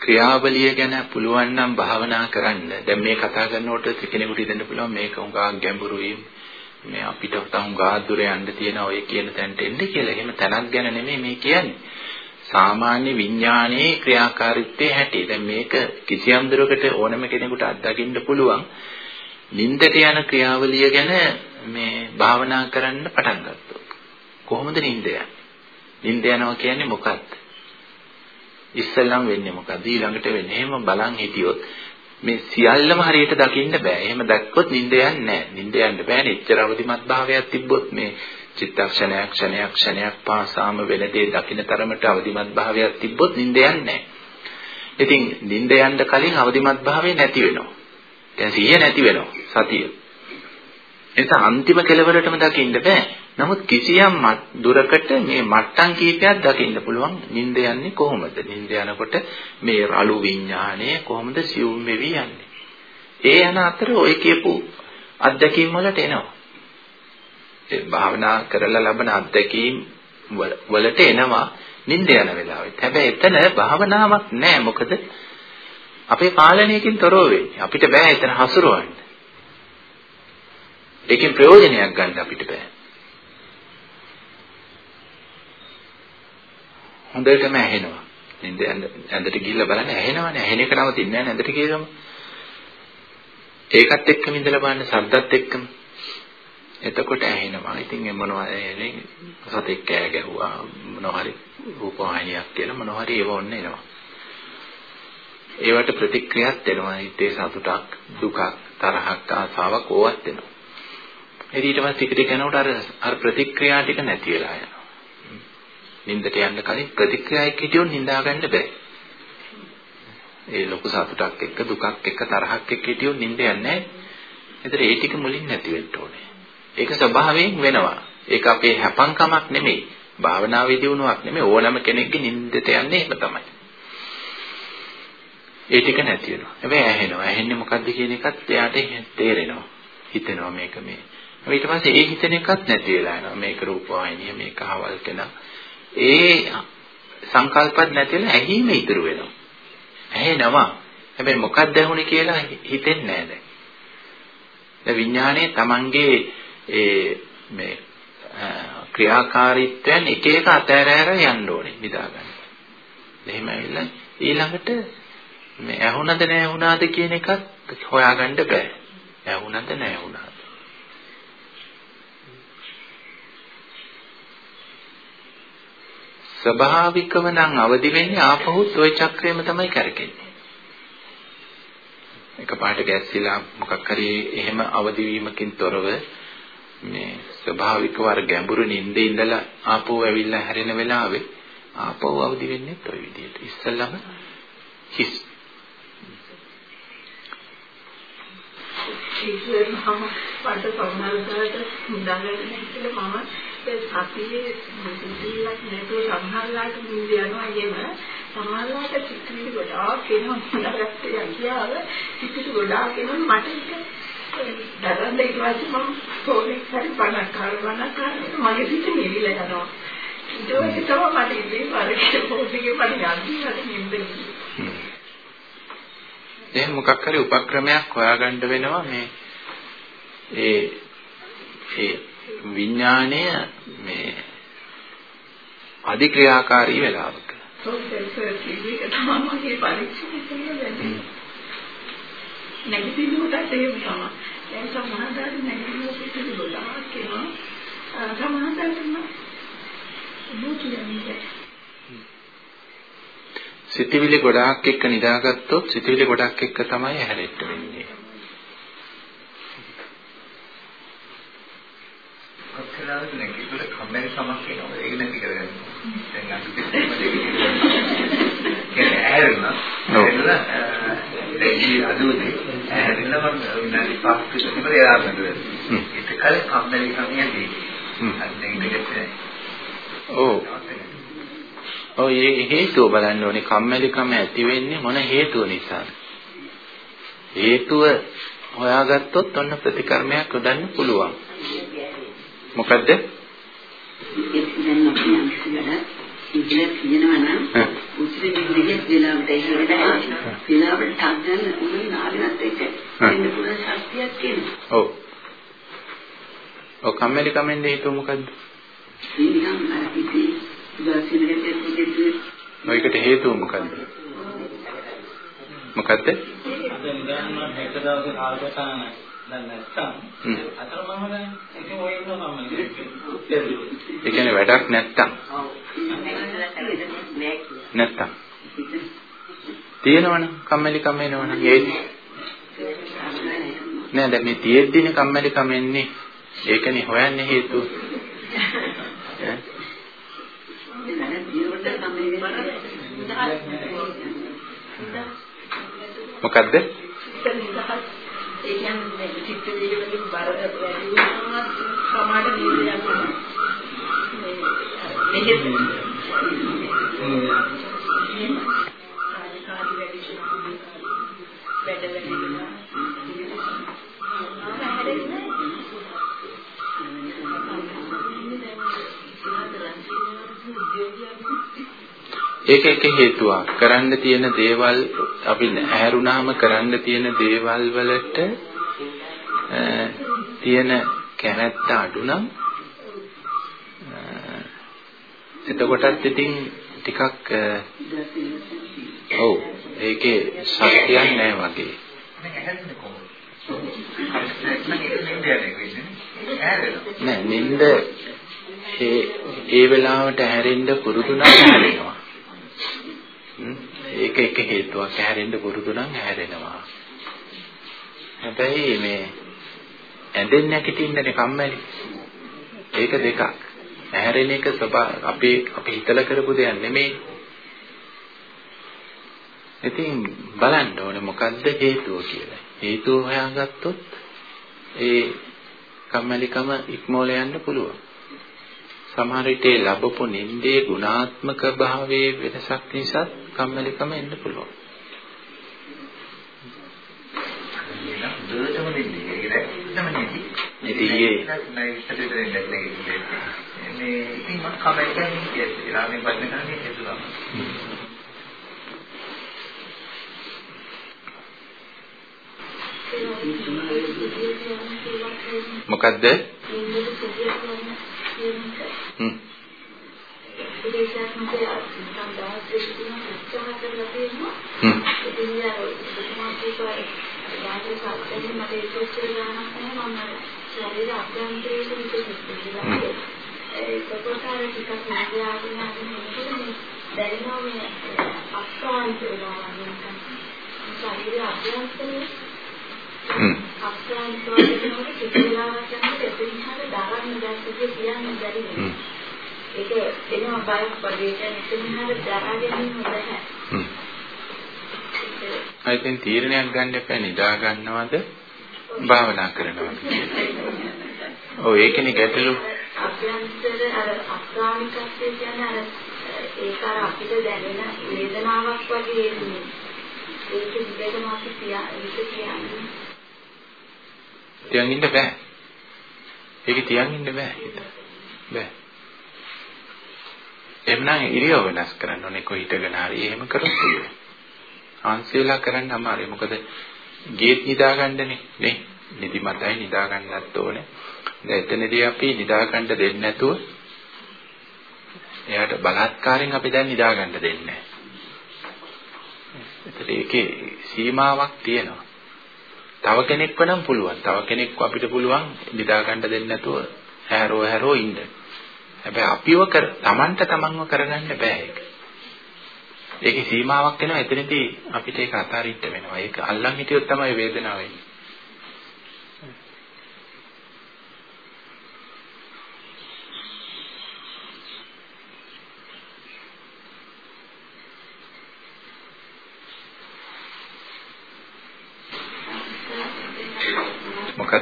ක්‍රියාවලිය ගැන පුළුවන් නම් භාවනා කරන්න. දැන් මේ කතා කරනකොට කෙනෙකුට හිතෙන්න පුළුවන් මේක උඟා ගැඹුරුයි. මේ අපිට උඟා දුර යන්න තියෙන ඔය කියන තැනට එන්න කියලා. එහෙම තැනක් ගැන නෙමෙයි මේ කියන්නේ. සාමාන්‍ය විඥානයේ ක්‍රියාකාරීත්වයේ හැටි. දැන් මේක කිසියම් දුරකට ඕනම කෙනෙකුට අත්දකින්න පුළුවන්. නින්දට යන ක්‍රියාවලිය ගැන මේ භාවනා කරන්න පටන් ගත්තොත්. කොහොමද නින්ද යන්නේ? නින්ද යනවා කියන්නේ මොකක්ද? ඉස්සෙල්ලම් වෙන්නේ මොකද්ද? ඊළඟට වෙන්නේ එහෙම බලන් හිටියොත් මේ සියල්ලම හරියට දකින්න බෑ. එහෙම දැක්කොත් නිින්ද යන්නේ නැහැ නිින්ද යන්න බෑනේ. එච්චර අවදිමත් භාවයක් තිබ්බොත් මේ චිත්තක්ෂණයක් ක්ෂණයක් ක්ෂණයක් පාසාම වෙන දේ දකින්න තරමට අවදිමත් භාවයක් තිබ්බොත් නිින්ද යන්නේ නැහැ ඉතින් නිින්ද යන්න කලින් අවදිමත් භාවය නැති වෙනවා. දැන් සිහිය නැති වෙනවා. සතිය. එතන අන්තිම කෙලවරටම දකින්න බෑ. නමුත් කිසියම් දුරකට මේ මට්ටම් කීපයක් දකින්න පුළුවන් නිින්ද යන්නේ කොහොමද? නිින්ද යනකොට මේ රළු විඥාණය කොහොමද සියුම් වෙවි යන්නේ? ඒ යන අතර ඔය කියපු අත්දැකීම් වලට එනවා. ඒ භාවනා කරලා ලබන අත්දැකීම් වලට එනවා නිින්ද යන වෙලාවෙත්. හැබැයි එතන භාවනාවක් නෑ. මොකද අපේ පාලනයකින් තොරව වෙන්නේ. අපිට බෑ එතන හසුරවන්න. ඒකෙන් ප්‍රයෝජනයක් ගන්න අපිට බෑ. හොඳටම ඇහෙනවා. නින්ද ඇඳට ගිහිල්ලා බලන්න ඇහෙනවනේ. ඇහෙන එක නවතින්නේ නැහැ ඇඳට ගිහම. ඒකත් එක්කම ඉඳලා බලන්න සද්දත් එක්කම. එතකොට ඇහෙනවා. ඉතින් ඒ මොනවා එන්නේ සතෙක් කෑ ගැහුවා මොනවා හරි රූපවාහිනියක් කියලා මොනවා හරි ඒව ඔන්න එනවා. ඒවට ප්‍රතික්‍රියාවක් දෙනවා. හිතේ සතුටක්, දුකක්, තරහක්, ආසාවක් ඕවත් එනවා. ඊට පස්සේ ටික ටික යනකොට අර අර ප්‍රතික්‍රියා ටික නැති වෙලා යනවා. නින්දට යන්න කලින් ප්‍රතික්‍රියාවක් හිටියොත් නිඳා ගන්න බෑ. ඒ ලොකු සතුටක් එක්ක දුකක් එක්ක තරහක් එක්ක හිටියොත් නිඳ යන්නේ නැහැ. ඒතර ඒ ටික මුලින් නැති වෙන්න ඕනේ. ඒක ස්වභාවයෙන් වෙනවා. ඒක අපේ හැපන්කමක් නෙමෙයි. භාවනාවේ දියුණුවක් නෙමෙයි. ඕනම කෙනෙක්ගේ නින්දට යන්නේ එහෙම තමයි. ඒ ටික නැති වෙනවා. හැබැයි ඇහෙනවා. ඇහෙන්නේ මොකද්ද කියන එකත් එයාට තේරෙනවා. හිතෙනවා මේක මේ. ඊට පස්සේ ඒ හිතෙන එකත් නැති වෙලා යනවා. මේක රූපවාහිනිය මේක අහවල් කෙනා ඒ සංකල්පත් නැතිලා ඇහිම ඉතුරු වෙනවා. ඇහෙනවා. හැබැයි මොකක්ද ඇහුනේ කියලා හිතෙන්නේ නැහැ දැන්. දැන් විඥානයේ Tamanගේ ඒ මේ ක්‍රියාකාරීත්වයන් එක එක අතහැර යන්න ඕනේ නිදා ගන්න. එහෙම ඇවිල්ලා ඊළඟට මේ ඇහුණද නැහැ කියන එකත් හොයාගන්න බෑ. ඇහුණද නැහැ ස්වභාවිකව නම් අවදි වෙන්නේ ආපහුත් ওই චක්‍රයම තමයි කරකෙන්නේ. එකපාරට ගැස්සිලා මොකක් හරි එහෙම අවදි වීමකින් තොරව මේ ස්වභාවිකව අර ගැඹුරු නිින්දේ ඉඳලා ආපහු ඇවිල්ලා හැරෙන වෙලාවේ ආපහු අවදි වෙන්නේ ওই විදිහට. ඉස්සෙල්ලම හිස්. ඉතින් මම පඩ සමහරකට හුඳාගෙන ඉතල මම සතියේ මුදිල්ලක් නැතුව සමහරලාට මුදි යනවා එහෙම සමහරලාට චිත්‍රෙදි ගොඩාක් එනවා මොනවාට යකියාව චිත්‍රෙදි ගොඩාක් එනවා මට ඒක දරන්න ඊට පස්සේ මම තෝරේ හරි පණක් කරවන්න කරන මගේ පිට නිවිලා යනවා ඊට පස්සේ තමයි මට ඉන්නේ පරික්ෂ පොඩිගේ මට යන්නේ මට නිින්ද එහෙනම් මොකක් හරි උපක්‍රමයක් හොයාගන්න වෙනවා මේ ඒ ඒ විඥාණය මේ අධික්‍රියාකාරී වෙලාවක. නැගිටිනකොට ඒක තමයි. දැන් සමහරවිට නැගිටිනකොට ඒක ගොඩාක් එනවා. සමහරවිට නෝ සිතවිලි ගොඩාක් එක්ක නිදාගත්තොත් සිතවිලි ගොඩක් එක්ක තමයි හැරෙන්න වෙන්නේ. කොච්චරද නැගිටලා කම්මැලි කමක් එනවා ඒක නැති කරගන්න. දැන් අපි පිටම දෙක කියන්නේ ඇහැරෙනවා. දැන් අදුවදී ඇහැරෙලා මම විනාඩි 5ක් විතර ඉවර යාමද. ඒක කලින් කම්මැලි කමියදී. ඒක ඔව්. ඔය හේතුව බලන්න ඕනේ කම්මැලිකම ඇති වෙන්නේ මොන හේතුව නිසාද? හේතුව හොයාගත්තොත් ඔන්න ප්‍රතිකර්මයක් යොදන්න පුළුවන්. මොකද්ද? දැන් අපි ඉතින් කියනවා නම් උසිරි විදිහට වෙලාවට එහෙමද වෙලාවට ගන්න උනේ නාගනත් එක්ක වෙන්න පුළුවන් ශක්තියක් තියෙනවා. ඔව්. ඔව් කම්මැලි කමෙන් හේතුව මොකද්ද? නිකන් අර දෙන්නේ. ඔයකට හේතුව මොකද්ද? මොකද්ද? අද නිදාන්න හෙට දවසේ කාලසටහන ඒ කියන්නේ වැඩක් නැත්තම්. නැත්තම්. තියෙනවනම් කම්මැලි කම එනවනම් ඒත් නෑ දැන් මේ තියෙද්දිනේ කම්මැලි කම එන්නේ. ඒකනේ හොයන්නේ හේතුව. මොකද්ද? ඒ කියන්නේ චිත්ත වේගවලින් බර වැඩි වෙනවා සමාඩ නීතියක් යනවා. ඒක එක හේතුවක්. කරන්න තියෙන දේවල් අපි ඇහැරුණාම කරන්න තියෙන දේවල් වලට තියෙන කැමැත්ත අඩු නම් එතකොටත් ඉතින් ටිකක් ඔව් ඒකේ ශක්තියක් නැහැ වගේ. නෑ නින්ද ඒ ඒ වෙලාවට හැරෙන්න පුරුදු නම් හැරෙනවා. ඒක එක හේතුවක් හැරෙන්න පුරුදු නම් හැරෙනවා. හැබැයි මේ ඇඳෙන්නේ නැගිටින්නනේ කම්මැලි. ඒක දෙකක්. ඇහැරෙන එක සබා අපේ අපි හිතලා කරපු දෙයක් නෙමෙයි. ඉතින් බලන්න ඕනේ මොකද්ද හේතුව කියලා. හේතුව හොයාගත්තොත් ඒ කම්මැලිකම ඉක්මවල යන්න පුළුවන්. සමහර විට ඒ ලැබපු නින්දේ ගුණාත්මක භාවයේ වෙනසක් නිසා කම්මැලිකම එන්න පුළුවන්. දුරටම දෙන්නේ. ඒක දැක්කම නෙදි. ඉතින් ඒ නෑ ඉස්සරහට දෙන්නේ මේ ඉතින් මම කමෙන්ට් එකකින් කියනවා. රාමෙන් වදින කන්නේ හේතුවක්. මොකද්ද? හ්ම්. හ්ම්. ඒකකොට අර හ්ම්. ඒක එනවා බයක් වගේ කියන්නේ දරාගෙන ඉන්න බෑ. හ්ම්. අයිතින් තීරණයක් ගන්න එපා නිදා ගන්නවද භාවනා කරනවද ඔව් ඒකනේ ගැටලු අභ්‍යන්තර අර අස්වාමිකත්වය කියන්නේ අර ඒක අර අපිට දැනෙන වේදනාවක් වගේ ඒක දිගටම අපි කියන්නේ තියන් ඉන්න බෑ ඒක තියන් ඉන්න බෑ හිත බෑ එම්නම් ඉරියව් වෙනස් කරන්න ඕනේ කොහිටගෙන හරි එහෙම කරොත් පුළුවන් ආන්සියලා කරන්න අමාරුයි. මොකද ගේත් නිදා ගන්නනේ නේ. නිදිමතයි නිදා ගන්නත් ඕනේ. දැන් එතනදී අපි නිදා ගන්න දෙන්නේ නැතුව එයාට බලහත්කාරයෙන් අපි දැන් නිදා ගන්න දෙන්නේ නැහැ. ඒකේ සීමාවක් තියෙනවා. තව කෙනෙක්ව නම් පුළුවන්. තව කෙනෙක්ව අපිට පුළුවන් නිදා ගන්න දෙන්නේ නැතුව හැරෝ හැරෝ ඉන්න. හැබැයි අපිව කර Tamanට Tamanව කරගන්න බෑ ඒක. ඒකේ සීමාවක් වෙනවා එතනදී අපිට ඒක අතාරින්න වෙනවා. ඒක අල්ලන් හිටියොත් තමයි වේදනාව එන්නේ.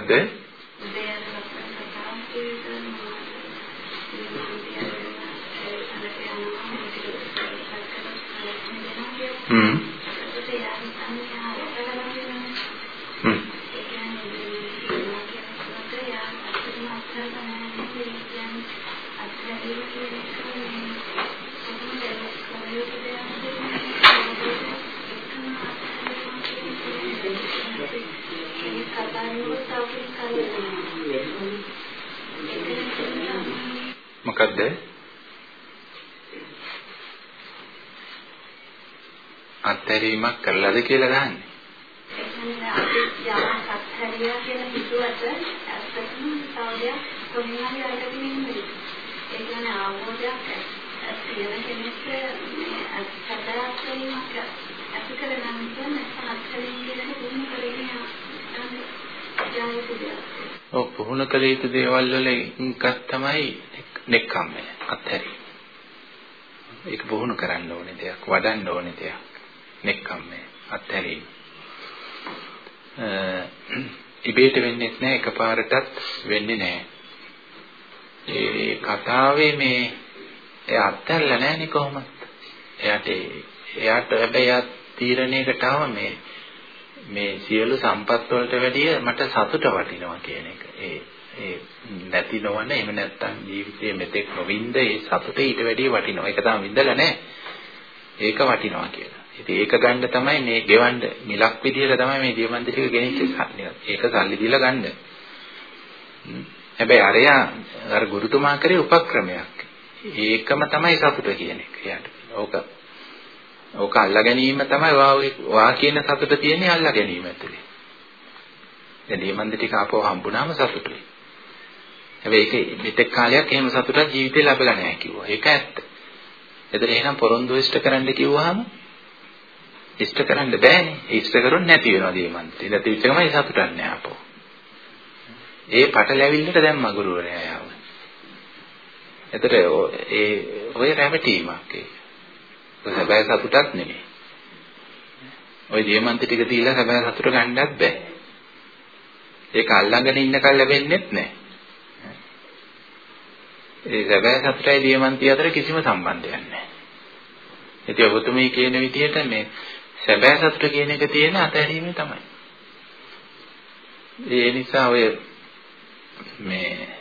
මොකද්ද? මොකද්ද? අත්හැරීමක් කළාද කියලා ගහන්නේ. එතන අපි යාමක් අත්හැරියා කියලා හිතුවට ඇත්තටම තවදයක් කොහොමද අරගෙන ඉන්නේ. ඒ කියන්නේ ආවෝදයක් තියෙන කෙනෙක් මේ අත්හැරීමක් ඇති කරගන්න නැත්නම් අත්හැරීම කියන දුන්න කරගෙන ඔව් පුහුණු කළ යුතු දේවල් වල එකක් තමයි නෙක්ඛම්මය අත්හැරීම. ඒක පුහුණු කරන්න ඕනේ දෙයක්, වඩන්න ඕනේ දෙයක්. නෙක්ඛම්මය අත්හැරීම. ඉබේට වෙන්නේ නැහැ එකපාරටත් වෙන්නේ නැහැ. ඒ කතාවේ මේ එයා අත්හැරලා නැහනේ කොහොමද? එයාට එයාට හැබැයි තීරණයකට ආව මේ මේ සියලු සම්පත් වලට වැඩිය මට සතුට වටිනවා කියන එක. ඒ ඒ නැති නොවන එහෙම නැත්තම් ජීවිතයේ මෙතෙක් නොවින්ද ඒ සතුට ඊට වැඩිය වටිනවා. ඒක තමයි විඳලා නැහැ. ඒක වටිනවා කියලා. ඉතින් ඒක ගන්න තමයි මේ ගෙවන්න මිලක් විදියට තමයි මේ දියමන්ති ටික ගෙනිච්ච සල්ලි. ඒක සල්ලි දීලා ගන්න. හැබැයි අරයා අර ගුරුතුමා කරේ උපක්‍රමයක්. ඒකම තමයි සතුට කියන එක. එයාට. ඕක ඕක අල්ලා ගැනීම තමයි වා කියන සතුට තියෙන්නේ අල්ලා ගැනීම ඇතුලේ. දැන් දියමන්ති ටික ආපහු හම්බුනාම සතුටුයි. හැබැයි ඒක මෙතෙක් කාලයක් එහෙම සතුටක් ජීවිතේ ලැබලා නැහැ කිව්වා. ඒක ඇත්ත. එතන එහෙනම් පොරොන්දු ඉෂ්ට කරන්න කිව්වහම ඉෂ්ට කරන්න බෑනේ. ඉෂ්ට කරුන් නැති වෙනවා දියමන්ති. නැති වෙච්ච ගමන් සතුටක් නැහැ ආපහු. ඒ පටලැවිල්ලට දැම්ම ගුරුවරයා යාව. එතකොට ඒ ඔය රැවටීමක් ඒක. සැබෑ සතුටක් නෙමෙයි. ওই දියමන්ති ටික දීලා සැබෑ සතුට ගන්නත් බෑ. ඒක අල්ලගෙන ඉන්නකල් ලැබෙන්නේත් නැහැ. ඒ සැබෑ සතුටයි දියමන්ති අතර කිසිම සම්බන්ධයක් නැහැ. ඉතින් ඔබතුමී කියන විදිහට මේ සැබෑ සතුට කියන එක තියෙන අතහැරීමේ තමයි. ඒ නිසා ඔය මේ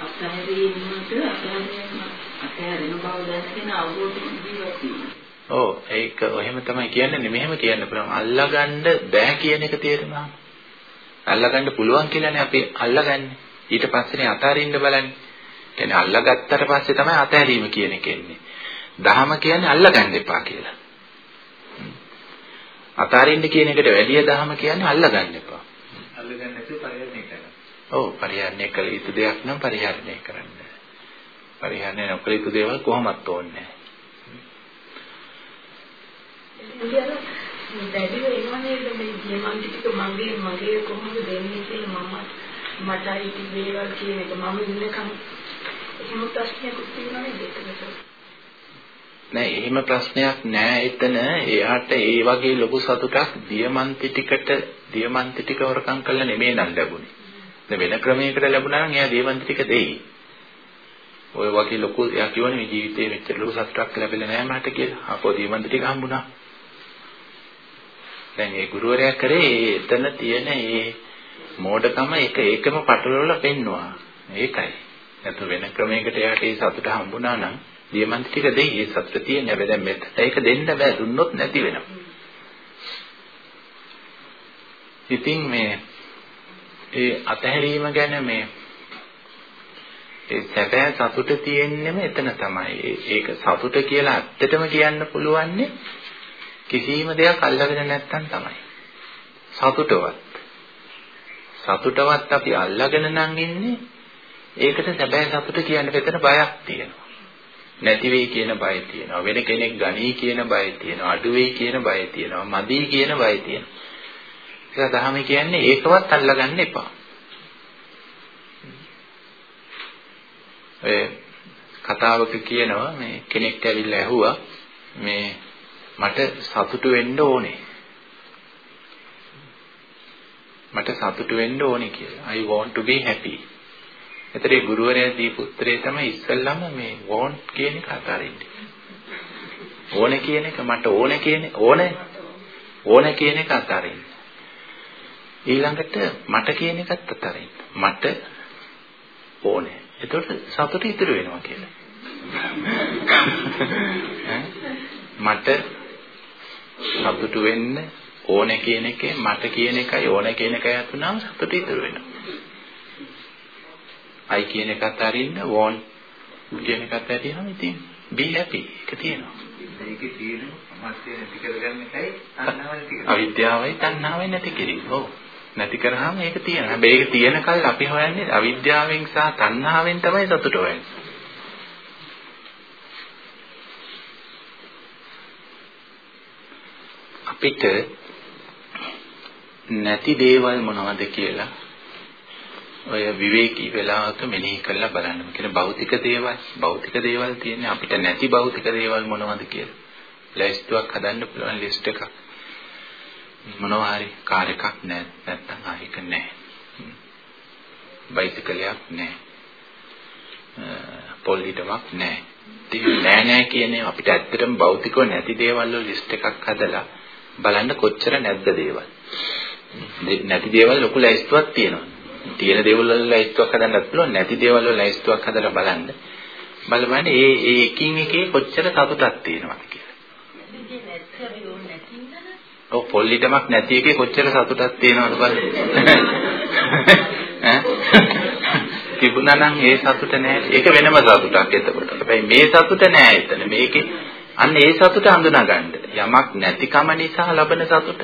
අතහැරීමට අතහැරීම අතහැරෙන බව දැනගෙන අවබෝධයෙන් ජීවත් වීම. ඔව් ඒක එහෙම තමයි කියන්නේ මෙහෙම කියන්න පුළුවන් අල්ලගන්න බෑ කියන එක තේරුණා. අල්ලගන්න පුළුවන් කියලානේ අපි අල්ලගන්නේ. ඊට පස්සේනේ අතාරින්න බලන්නේ. කියන්නේ අල්ලගත්තට පස්සේ තමයි අතහැරීම කියන එක එන්නේ. දහම කියන්නේ අල්ලගන්න එපා කියලා. අතාරින්න කියන එකට වැඩිය දහම කියන්නේ අල්ලගන්න එපා. අල්ලගන්න නැතුව පරිහරණය කරන්න. ඔව් පරිහරණය කළ යුතු දෙයක් නම් පරිහරණය කරන්න. පරිහරණය නොකළ යුතු දේවල් කොහොමත් ඕනේ නැහැ. දැඩිව එනවා නේද මේ දියමන් ටික මගේ මගේ කොහොමද දෙන්නේ කියලා මම මට අයිති දේවල් කියන එක මම ඉන්නකම් එහෙම ප්‍රශ්නයක් තියෙනවා නේද නෑ එහෙම ප්‍රශ්නයක් නෑ එතන එයාට ඒ වගේ ලොකු සතුටක් දියමන්ති ටිකට දියමන්ති ටික වරකම් කළා නෙමෙයි නම් ලැබුණේ. දැන් වෙන ක්‍රමයකට ලැබුණා නම් එයා දියමන්ති ටික දෙයි. ඔය වගේ ලොකු එයා කියවනේ මේ ජීවිතේ මෙච්චර ලොකු සතුටක් ලැබෙලා නෑ මට කියලා. අපෝ දියමන්ති ටික හම්බුණා. දැන් ඒ ගුරුවරයා කරේ එතන තියෙන ඒ මෝඩකම එක එකම පටලවලා පෙන්නවා. ඒකයි. නැතු වෙන ක්‍රමයකට එයාට ඒ සතුට හම්බුණා නම් දියමන්ති ටික දෙයි ඒ සතුට තියෙන හැබැයි දැන් මෙතන ඒක දෙන්න බෑ දුන්නොත් නැති වෙනවා. ඉතින් මේ ඒ අතහැරීම ගැන මේ ඒ සැබෑ සතුට තියෙන්නෙම එතන තමයි. ඒක සතුට කියලා ඇත්තටම කියන්න පුළුවන්නේ කිසිම දෙයක් අල්ලගෙන නැත්තම් තමයි. සතුටවත්. සතුටවත් අපි අල්ලගෙන නම් ඉන්නේ ඒකට සැබෑ සතුට කියන්න වෙතන බයක් තියෙනවා. නැති වෙයි කියන බය තියෙනවා. වෙන කෙනෙක් ගණී කියන බය තියෙනවා. අඩු වෙයි කියන බය තියෙනවා. මදි කියන බය තියෙනවා. ඒක දහම කියන්නේ ඒකවත් අල්ලගන්න එපා. ඒ කතාවක කියනවා මේ කෙනෙක් ඇවිල්ලා ඇහුවා මේ මට සතුටු වෙන්න ඕනේ. මට සතුටු වෙන්න ඕනේ කියලා. I want to be happy. එතරේ ගුරුවරයා දීපු උත්තරේ තමයි ඉස්සල්ලාම මේ want කියන එක අතාරින්නේ. ඕනේ කියන එක මට ඕනේ කියන ඕනේ ඕනේ කියන එක අතාරින්න. ඊළඟට මට කියන එකත් අතාරින්න. මට ඕනේ. එතකොට සතුට ඉතුරු වෙනවා කියලා. මට සතුටු වෙන්න ඕන කියන එකේ මට කියන එකයි ඕන කියන එකයි අතුනම සතුට ඉතුරු වෙනවා. අයි කියන එකත් අරින්න වෝන් කියන එකත් ඇතිවෙනවා ඉතින් be happy ඒක තියෙනවා. ඒකේ තියෙන සමස්තය නැති කරගන්න එකයි තණ්හාව නැති කරගන්න. අවිද්‍යාවයි තණ්හාවයි නැති කිරීම. ඔව්. නැති කරාම ඒක තියෙනවා. හැබැයි ඒක තියෙනකල් අපි හොයන්නේ අවිද්‍යාවෙන් සහ තණ්හාවෙන් තමයි සතුට හොයන්නේ. අපිට නැති දේවල් මොනවද කියලා ඔය විවේකී වෙලාවක මෙනෙහි කරලා බලන්න. කියන භෞතික දේවල්, භෞතික දේවල් තියෙන්නේ අපිට නැති භෞතික දේවල් මොනවද කියලා. ලැයිස්තුවක් හදන්න පුළුවන් ලිස්ට් එකක්. මොනවා හරි කාර් එකක් නැහැ නැත්තම් ආයෙක නැහැ. බයිසිකලයක් නැහැ. පොල් හිටමක් නැහැ. ඉතින් නෑ නෑ කියන්නේ අපිට ඇත්තටම භෞතිකව නැති දේවල් වල ලිස්ට් එකක් හදලා බලන්න කොච්චර නැද්ද දේවල්. නැති දේවල් ලොකු ලැයිස්තුවක් තියෙනවා. තියෙන දේවල් වල ලැයිස්තුවක් හදන්නත් පුළුවන් නැති දේවල් වල ලැයිස්තුවක් හදලා බලන්න. බලන්න ඒ ඒ එකින් එකේ කොච්චර සතුටක් තියෙනවද කියලා. ඔව් පොල් ලිටමක් නැති එකේ කොච්චර සතුටක් තියෙනවද බලන්න. තිබුණා නම් ඒ සතුට නෑ. ඒක වෙනම සතුටක් එතකොට. හැබැයි මේ සතුට නෑ එතන. මේකේ අන්න ඒ සතුට හඳුනා ගන්න. යමක් නැතිකම නිසා ලබන සතුට.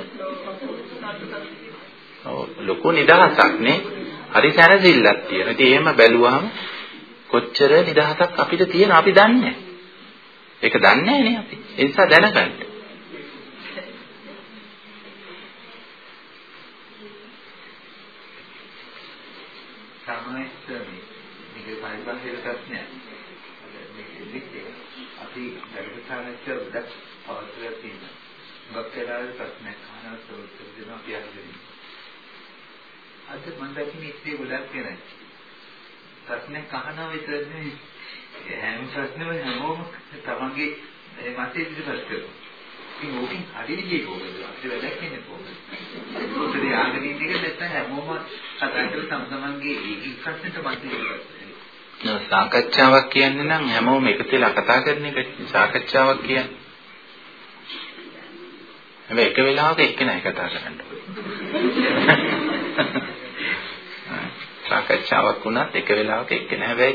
ඔව් ලොකු නිදහසක් නේ. හරි සැනසෙල්ලක් තියෙනවා. ඉතින් එහෙම බැලුවහම කොච්චර නිදහසක් අපිට තියෙන අපි දන්නේ ඒක දන්නේ නේ අපි. ඒ නිසා දැනගන්න. සාමාන්‍යයෙන් මේක පරිබාහිර ප්‍රශ්නයක්. අපි ධර්මසාරච්ච උදක් පවත්වලා තියෙනවා. බක්තරාගේ ප්‍රශ්නයක් අහනවා සෝත්‍ර දෙනවා අපි අහගෙන. අද මම දැක්කේ ඉස්සේ ගොඩක් වෙනයි. ප්‍රශ්නයක් අහනවා විතර නෙවෙයි. හැම ප්‍රශ්නෙම හැමෝම තමන්ගේ මතය ඉදිරිපත් කරනවා. ඉතින් ඕකෙන් හරි විදිහේ කොහොමද? අපිට වැඩක් වෙන්නේ කොහොමද? උත්තරේ ආගෙන ඉන්න එක නැත්නම් හැමෝම කතා කරලා තම තමන්ගේ ඒ ප්‍රශ්නෙට මතය ඉදිරිපත් කරනවා. සාකච්ඡාවක් කියන්නේ නම් හැමෝම එකතු වෙලා කතා කරන එක සාකච්ඡාවක් කියන්නේ. හැබැයි එක වෙලාවක එක්කෙනයි කතා කරන්න සාකච්ඡාවක් වුණත් එක වෙලාවක එක්කෙන. හැබැයි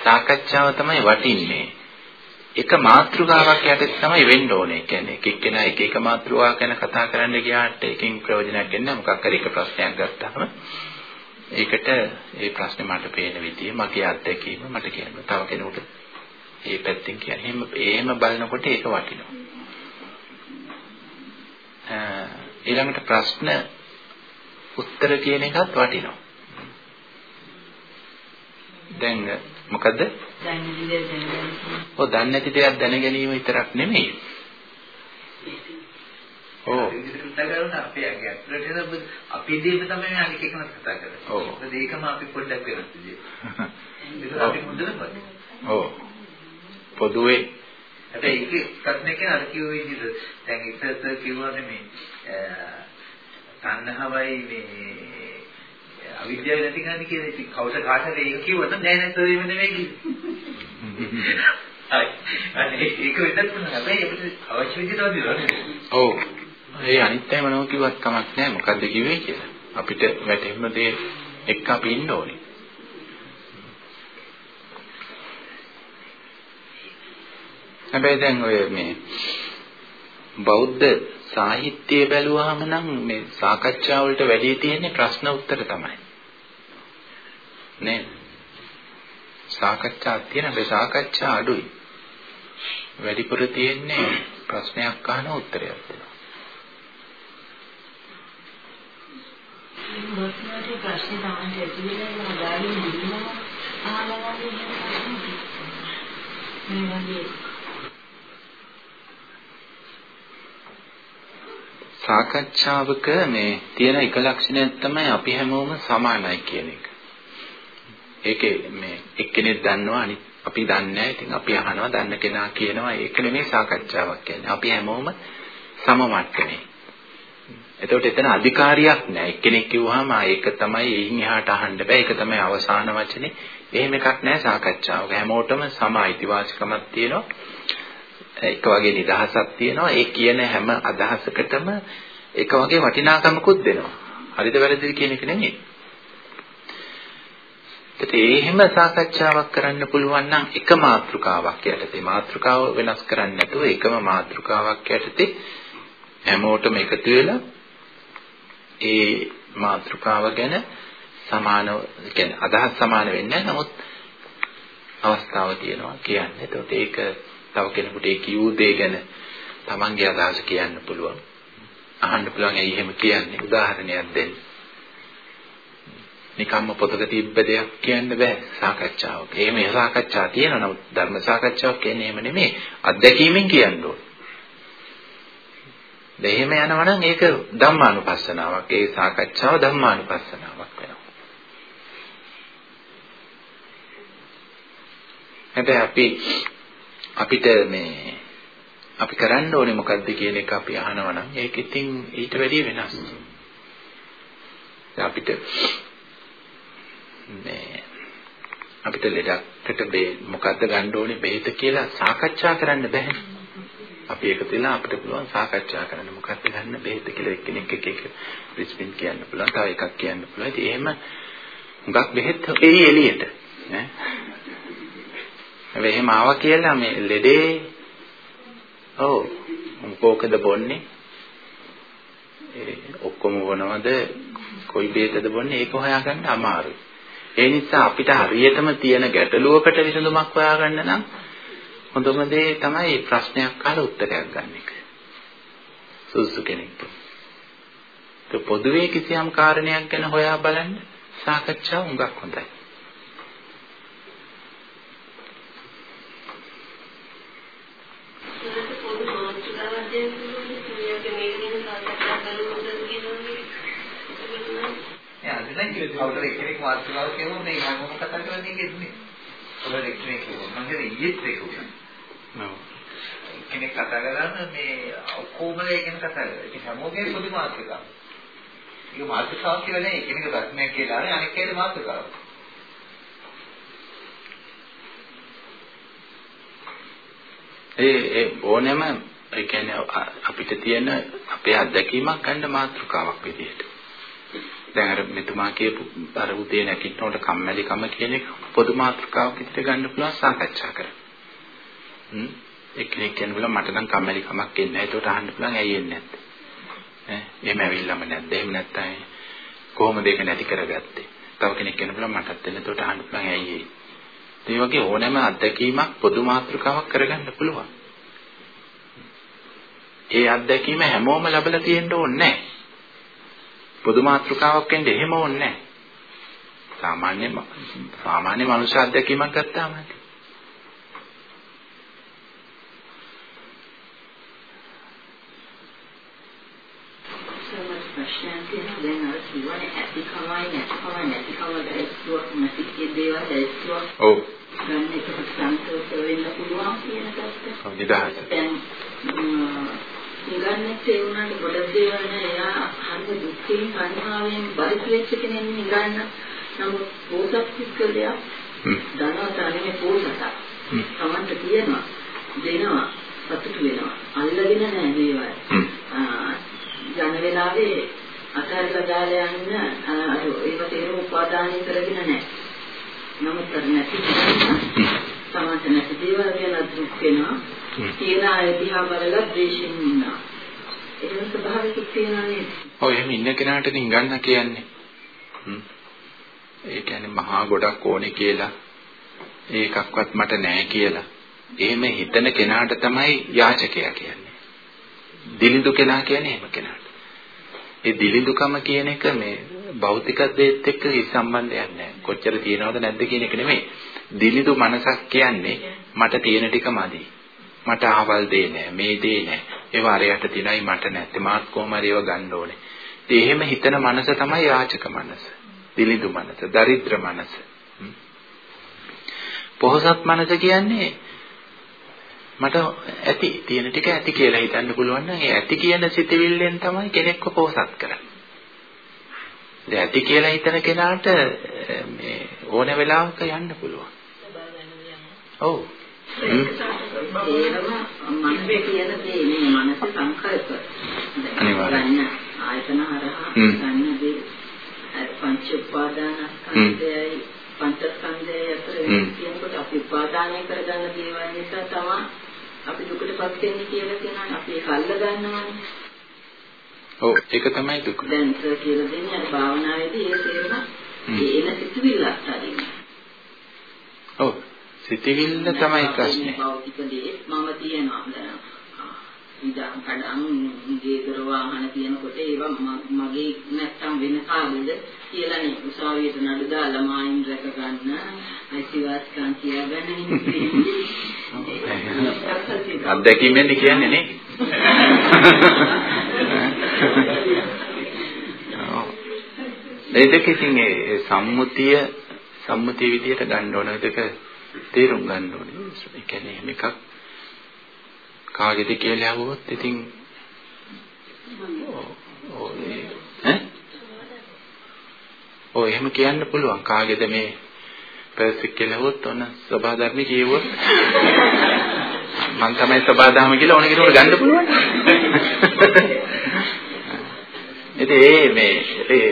සාකච්ඡාව තමයි වටින්නේ. එක මාතෘකාවක් යටතේ තමයි වෙන්න ඕනේ. කියන්නේ එක එක්කෙනා එක එක මාතෘකාවක් ගැන කතා කරන්න ගියාට එකකින් ප්‍රයෝජනයක් එන්නේ මොකක් හරි එක ප්‍රශ්නයක් ගත්තාම ඒකට ඒ ප්‍රශ්නේ මට පේන විදිය මගේ අත්දැකීම මට කියන්න තව කෙනෙකුට ඒ පැත්තෙන් කියන්නේ එහෙම එහෙම බලනකොට ඒක වටිනවා ඊළඟට ප්‍රශ්න උත්තර කියන එකත් වටිනවා දැන් මොකද ඔව් දන්නේ නැති දෙයක් දැන ගැනීම විතරක් නෙමෙයි ඔව් අපේ දෙන්න තමයි අනික එකම කතා කරන්නේ. ඔව්. ඒකම අපි පොඩ්ඩක් වෙනස් විදියට. ඒක අපි හොඳට පොඩ්ඩක්. ඔව්. පොදුවේ හැබැයි ඒකේ ප්‍රශ්නේ කියන අර කිව්ව විදිහට දැන් ඉස්සර කිව්වනේ මේ තණ්හාවයි මේ අවිද්‍යාව නැති ගන්න කියලා ඉතින් කවුද කාට හරි ඒක කිව්වොත් නෑ නෑ තෝ එහෙම නෙවෙයි කිව්වේ. හරි. අනේ ඒක පුළුවන්. හැබැයි අපිට අවශ්‍ය විදිහට වදිනවා ඔව්. ඒ අනිත් අය මොනව කිව්වත් කමක් නැහැ. මොකද්ද කිව්වේ කියලා. අපිට වැටෙන්න දේ එක්ක අපි ඉන්න ඕනේ. හැබැයි දැන් ඔය මේ බෞද්ධ සාහිත්‍ය බැලුවාම නම් මේ සාකච්ඡා වලට වැඩි තියෙන්නේ ප්‍රශ්න උත්තර තමයි. නේද? සාකච්ඡා තියෙන හැබැයි සාකච්ඡා අඩුයි. වැඩිපුර තියෙන්නේ ප්‍රශ්නයක් අහන උත්තරයක් දෙනවා. සාකච්ඡාවක මේ තියෙන එක ලක්ෂණයක් තමයි අපි හැමෝම සමානයි කියන එක. ඒකේ මේ එක්කෙනෙක් දන්නවා අනිත් අපි දන්නේ නැහැ. ඉතින් අපි අහනවා දන්න කෙනා කියනවා ඒක නෙමෙයි සාකච්ඡාවක් කියන්නේ. අපි හැමෝම සම මට්ටමේ. එතකොට එතන අධිකාරියක් නැහැ. එක්කෙනෙක් කිව්වහම ඒක තමයි එයින් එහාට අහන්න බෑ. ඒක තමයි අවසාන වචනේ. එහෙම එකක් නැහැ සාකච්ඡාවක. හැමෝටම සම අයිතිවාසිකමක් තියෙනවා. එක වගේ නිදහසක් තියෙනවා. ඒ කියන හැම අදහසකටම එක වගේ වටිනාකමකුත් දෙනවා. හරිද වැරදිද කියන එක නෙමෙයි. ඒත් එහෙම සාකච්ඡාවක් කරන්න පුළුවන් නම් එක මාතෘකාවක් යටතේ මාතෘකාව වෙනස් කරන්නේ නැතුව එකම මාතෘකාවක් යටතේ හැමෝටම එකතු වෙලා ඒ මාතෘකාව ගැන සමානව කියන්නේ අදහස් සමාන වෙන්නේ නැහැ නමුත් අවස්ථාව තියෙනවා කියන්නේ. එතකොට ඒක තව කෙනෙකුට ඒ කියූ දේ ගැන තමන්ගේ අදහස කියන්න පුළුවන්. අහන්න පුළුවන් ඇයි එහෙම කියන්නේ උදාහරණයක් දෙන්න. නිකම්ම පොතක තිබ්බ දෙයක් කියන්න බෑ සාකච්ඡාවක. එහෙම සාකච්ඡා තියෙනවා නමුත් ධර්ම සාකච්ඡාවක් කියන්නේ එහෙම නෙමෙයි. අත්දැකීමෙන් කියන්න ඕන. එහෙම යනවා නම් ඒක ධම්මානුපස්සනාවක්. ඒ සාකච්ඡාව ධම්මානුපස්සනාවක් වෙනවා. හැබැයි අපි අපිට මේ අපි කරන්න ඕනේ මොකද්ද කියන එක අපි අහනවා නම් ඒක ඉතින් ඊට වැඩිය වෙනස්. අපිට මේ අපිට ලෙඩකට බේ මොකද්ද ගන්න ඕනේ බෙහෙත කියලා සාකච්ඡා කරන්න බෑ. අපි එකතු වෙලා අපිට පුළුවන් සාකච්ඡා කරන්න. මොකක්ද ගන්න බෙහෙත කියලා එක්කෙනෙක් එක එක රිස්පින් කියන්න පුළුවන් තව එකක් කියන්න පුළුවන්. ඉතින් එහෙම හුඟක් බෙහෙත් එයි එළියට ඈ. හැබැයි එහෙම ආවා කියලා මේ ලෙඩේ ඔව් මොකෝකද බොන්නේ? ඒ ඔක්කොම වනවද? කොයි බේතද බොන්නේ? ඒක හොයාගන්න අමාරුයි. ඒ නිසා අපිට හරියටම තියෙන ගැටලුවකට විසඳුමක් හොයාගන්න නම් හොඳම දේ තමයි ප්‍රශ්නයක් අහලා උත්තරයක් ගන්න එක. සුසු කෙනෙක්. તો පොදුවේ කිසියම් කාරණයක් ගැන හොයා බලන්න සාකච්ඡාව හුඟක් හොඳයි. කවුරුර එක්කෙනෙක් මාතෘකාව කියනවා මේ හැමෝම කතා කරන්නේ ඒකෙන්නේ. ඔබ එක්කෙනෙක් කියනවා. මම කියන්නේ ඊයේත් ඒක උනා. ඔව්. කෙනෙක් කතා කරලා මේ ඔක්කොම ඒකෙන් කතා කරලා. ඒක හැමෝගේ පොදු මාතෘකාව. ඒක මාතෘකාව කියලා නේ කෙනෙක් ප්‍රශ්නයක් කියලා අනෙක් කෙනෙක් මාතෘකාව. ඒ ඒ ඕනෑම ඒ කියන්නේ අපිට තියෙන අපේ අත්දැකීමක් ගන්න මාතෘකාවක් විදිහට. දැන් අර මෙතුමා කියපු අර උදේ නැගිටිනකොට කම්මැලිකම කියන එක පොදු මාතෘකාවක් විදිහට ගන්න පුළුවන් සාකච්ඡා කරන්න. හ්ම් එක්කෙනෙක් කියන්න පුළුවන් මට නම් කම්මැලිකමක් එන්නේ නැහැ. ඒකට අහන්න පුළුවන් ඇයි එන්නේ නැත්තේ? ඈ එහෙම ඇවිල්ලාම නැද්ද? එහෙම නැත්නම් කොහොමද ඒක නැති කරගත්තේ? තව කෙනෙක් කියන්න පුළුවන් මටත් එන්නේ. ඒකට අහන්න පුළුවන් ඇයි ඒ? ඒ වගේ ඕනෑම අත්දැකීමක් පොදු මාතෘකාවක් කරගන්න පුළුවන්. ඒ අත්දැකීම හැමෝම ලැබලා තියෙන්න ඕනේ නැහැ. පොදු මාත්‍රකාවක් වෙන්න එහෙම ඕනේ නැහැ. සාමාන්‍ය සාමාන්‍ය මනුෂ්‍ය අධ්‍යක්ීමක් ගත්තාම ඇති. ප්‍රශ්නයක් තියෙනවා දැන් අර කියවනේ ඇතිකමයි නැතිකමයි නැතිකම දැක්ුවක් නැති කියන දේවල් දැක්ුවක්. ඔව්. ගන්න එකට සන්තෝෂ වෙන්න පුළුවන් කියන එකත්. ඔව් නිදහස. දැන් ඉංගන්නත් ඒ වුණාට ගොඩක් දේවල් නෑ. එයා හරිය දුක්ඛයෙන් සංහාවෙන් වෙච්ච කෙනෙක් ඉංගන්න නමුත් පොසත් පිස්කලයක් ධනවත් අනේ පොසත තමන්ට තියෙනවා. දෙනවා. සතුටු වෙනවා. අල්ලගෙන නෑ දේවල් යන වෙලාවේ අතහැරලා දාලා යන්න අර ඒව තේරුම් උපාදානය කරගෙන නෑ. නමුත් නැති තමන්ට නැති දේවල් ගැන දුක් වෙනවා තියෙන අය දිහා බලලා ද්වේෂයෙන් ඉන්නවා. ඒක ස්වභාවික තියෙනවා නේද? ඔය එහෙම ඉන්න කෙනාට නිගන්න කියන්නේ. ඒ කියන්නේ මහා ගොඩක් ඕනේ කියලා ඒකක්වත් මට නැහැ කියලා. එහෙම හිතන කෙනාට තමයි යාචකයා කියන්නේ. දිලිඳු කෙනා කියන්නේ එහෙම කෙනාට. ඒ දිලිඳුකම කියන එක මේ භෞතික දේත් එක්ක සම්බන්ධයක් නැහැ. කොච්චර තියනවද නැද්ද කියන එක නෙමෙයි. දිලිඳු මනසක් කියන්නේ මට තියෙන ටික මදි. මට අහවල් දෙේ නෑ මේ දේ නෑ. ඒව අරයට තියනයි මට නැත්තේ මාත් කොහොම හරි ඒව ගන්න ඕනේ. ඉතින් එහෙම හිතන මනස තමයි යාචක මනස. දිලිඳු මනස දරිද්‍ර මනස. පොහසත් මනස කියන්නේ මට ඇති තියෙන ටික ඇති කියලා හිතන්න පුළුවන් නම් ඒ ඇති කියන සිතවිල්ලෙන් තමයි කෙනෙක්ව පොහසත් කරන්නේ. දැන් ඇති කියලා හිතන කෙනාට මේ ඕන වෙලාවක යන්න පුළුවන්. ඔව් අනිවාර්යයෙන් ආයතන හරහා ගන්න දේ පංච උපාදානස්කන්ධයයි පංචස්කන්ධයයි අතර කියනකොට අපි උපාදානය කරගන්න දේවල් නිසා තමයි අපි දුකටපත් වෙන්නේ කියලා කියනවා අපි ඒක අල්ල ගන්නවානේ. ඔව් ඒක තමයි දුක. දැන් කියලා දෙන්නේ අර භාවනාවේදී ඒ තේරෙන ඒ එන සිතුවිල්ල අත්හරින්න. ඔව් සිතුවිල්ල තමයි ප්‍රශ්නේ. භෞතික දේ මම තියනවා. ඉදන් කඩන් ගේදර වාහන තියනකොට ඒවා මගේ නැත්තම් වෙන කාගෙද කියලා නේ. උසාවියට නඩු දාලා මායින් රැක ගන්න අයිතිවාසිකම් කියාගන්න අත්දැකීමෙන් කියන්නේ නේ. ඒ දෙක ඉතින් ඒ සම්මුතිය සම්මුතිය විදිහට ගන්න ඕන. දෙක තේරුම් ගන්න ඕනේ. ඒ කියන්නේ මේකක් කාගේද කියලා අහුවොත් ඉතින් ඈ? ඔය එහෙම කියන්න පුළුවන්. කාගේද මේ පර්ෆෙක්ට් කියලා අහුවොත් ඔන්න සබහා ධර්ම කියවුවොත්. මම තමයි සබහා ධර්ම කියලා ඕන කෙනෙකුට ගන්න පුළුවන්. ඉතින් ඒ මේ ඒ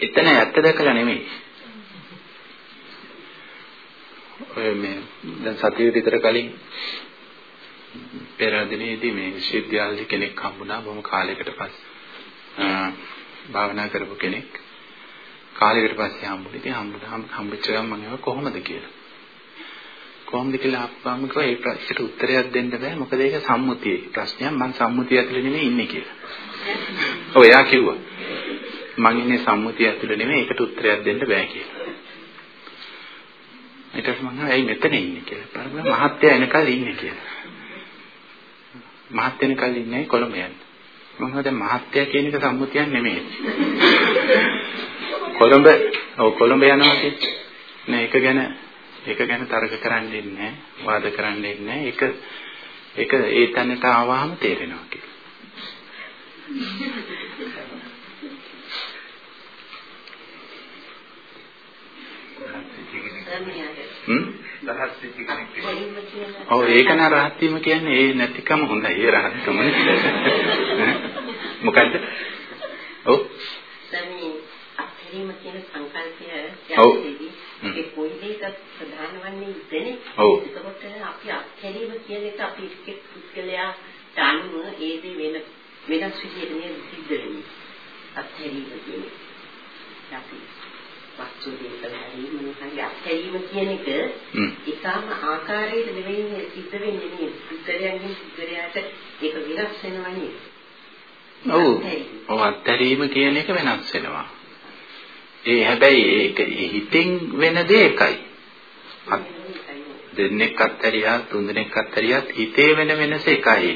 එතන ඇත්ත දැකලා නෙමෙයි. ඔය මේ දැන් සතිය විතර කලින් පෙර දිනේදී මේ විශ්වවිද්‍යාලයේ කෙනෙක් හම්බුණා. බොහොම කාලයකට පස්සේ භාවනා කරපු කෙනෙක්. කාලයකට පස්සේ හම්බුනේ. ඉතින් හම්බුනහම හම්බෙච්ච ගමන් මම ඒවා කොහොමද කියලා? කොහොමද කියලා අප්පාම කිව්වා ඒ ප්‍රශ්නෙට උත්තරයක් දෙන්න බෑ. මොකද ඒක සම්මුතියේ ප්‍රශ්නයක් මම සම්මුතිය ඇතුලේ නෙමෙයි ඉන්නේ කියලා. ඔව් එයා කිව්වා මං ඉන්නේ සම්මුතිය ඇතුලේ නෙමෙයි. ඒකට උත්තරයක් දෙන්න බෑ කියලා. ඊට පස්සේ මම ඇයි මෙතන ඉන්නේ කියලා. බලන්න මහත්ය එනකල් ඉන්නේ කියලා. මහත්ය එනකල් ඉන්නේ කොළඹ යන්න. මම දැන් මහත්ය කියන එක සම්මුතියක් නෙමෙයි. කොළඹ ඔව් කොළඹ යනවා කියන්නේ නෑ ඒක ගැන ඒක ගැන තර්ක කරන්න ඉන්නේ වාද කරන්න ඉන්නේ ඒක ඒක ඒ තැනට ආවහම තේරෙනවා කියලා. හ්ම් රහත් වෙච්ච කෙනෙක් ඔව් ඒක න රහත් වීම කියන්නේ ඒ නැතිකම හොඳයි ඒ රහත්කම. මොකද්ද? ඔව්. සමි අත්හැරීම කියන සංකල්පය යන්නේදී ඒ කොයි දෙයක ප්‍රධාන වන්නේ ඉතනේ? ඔව්. එතකොට අපි අත්හැරීම කියන එක අපි එක්ක පුද්ගලයා අනුව ඒ දේ වෙන වෙනස් විදිහට නේද සිද්ධ වෙන්නේ? අත්හැරීම කියන්නේ අපි වස්තු දේකල හැරීම මොකක්ද අත්හැරීම කියන එක ඊටාම ආකාරයට නෙවෙයි සිද්ධ වෙන්නේ නේ පුද්ගලයන්ගෙන් පුද්ගලයාට ඒක වෙනස් වෙනවා නේද? ඔව්. ඔව් අත්හැරීම කියන එක වෙනස් වෙනවා. ඒ හැබැයි ඒක හිතෙන් වෙන දේ එකයි දෙන්නෙක් අත්හැරියා තුන්දෙනෙක් අත්හැරියත් හිතේ වෙන වෙනස එකයි.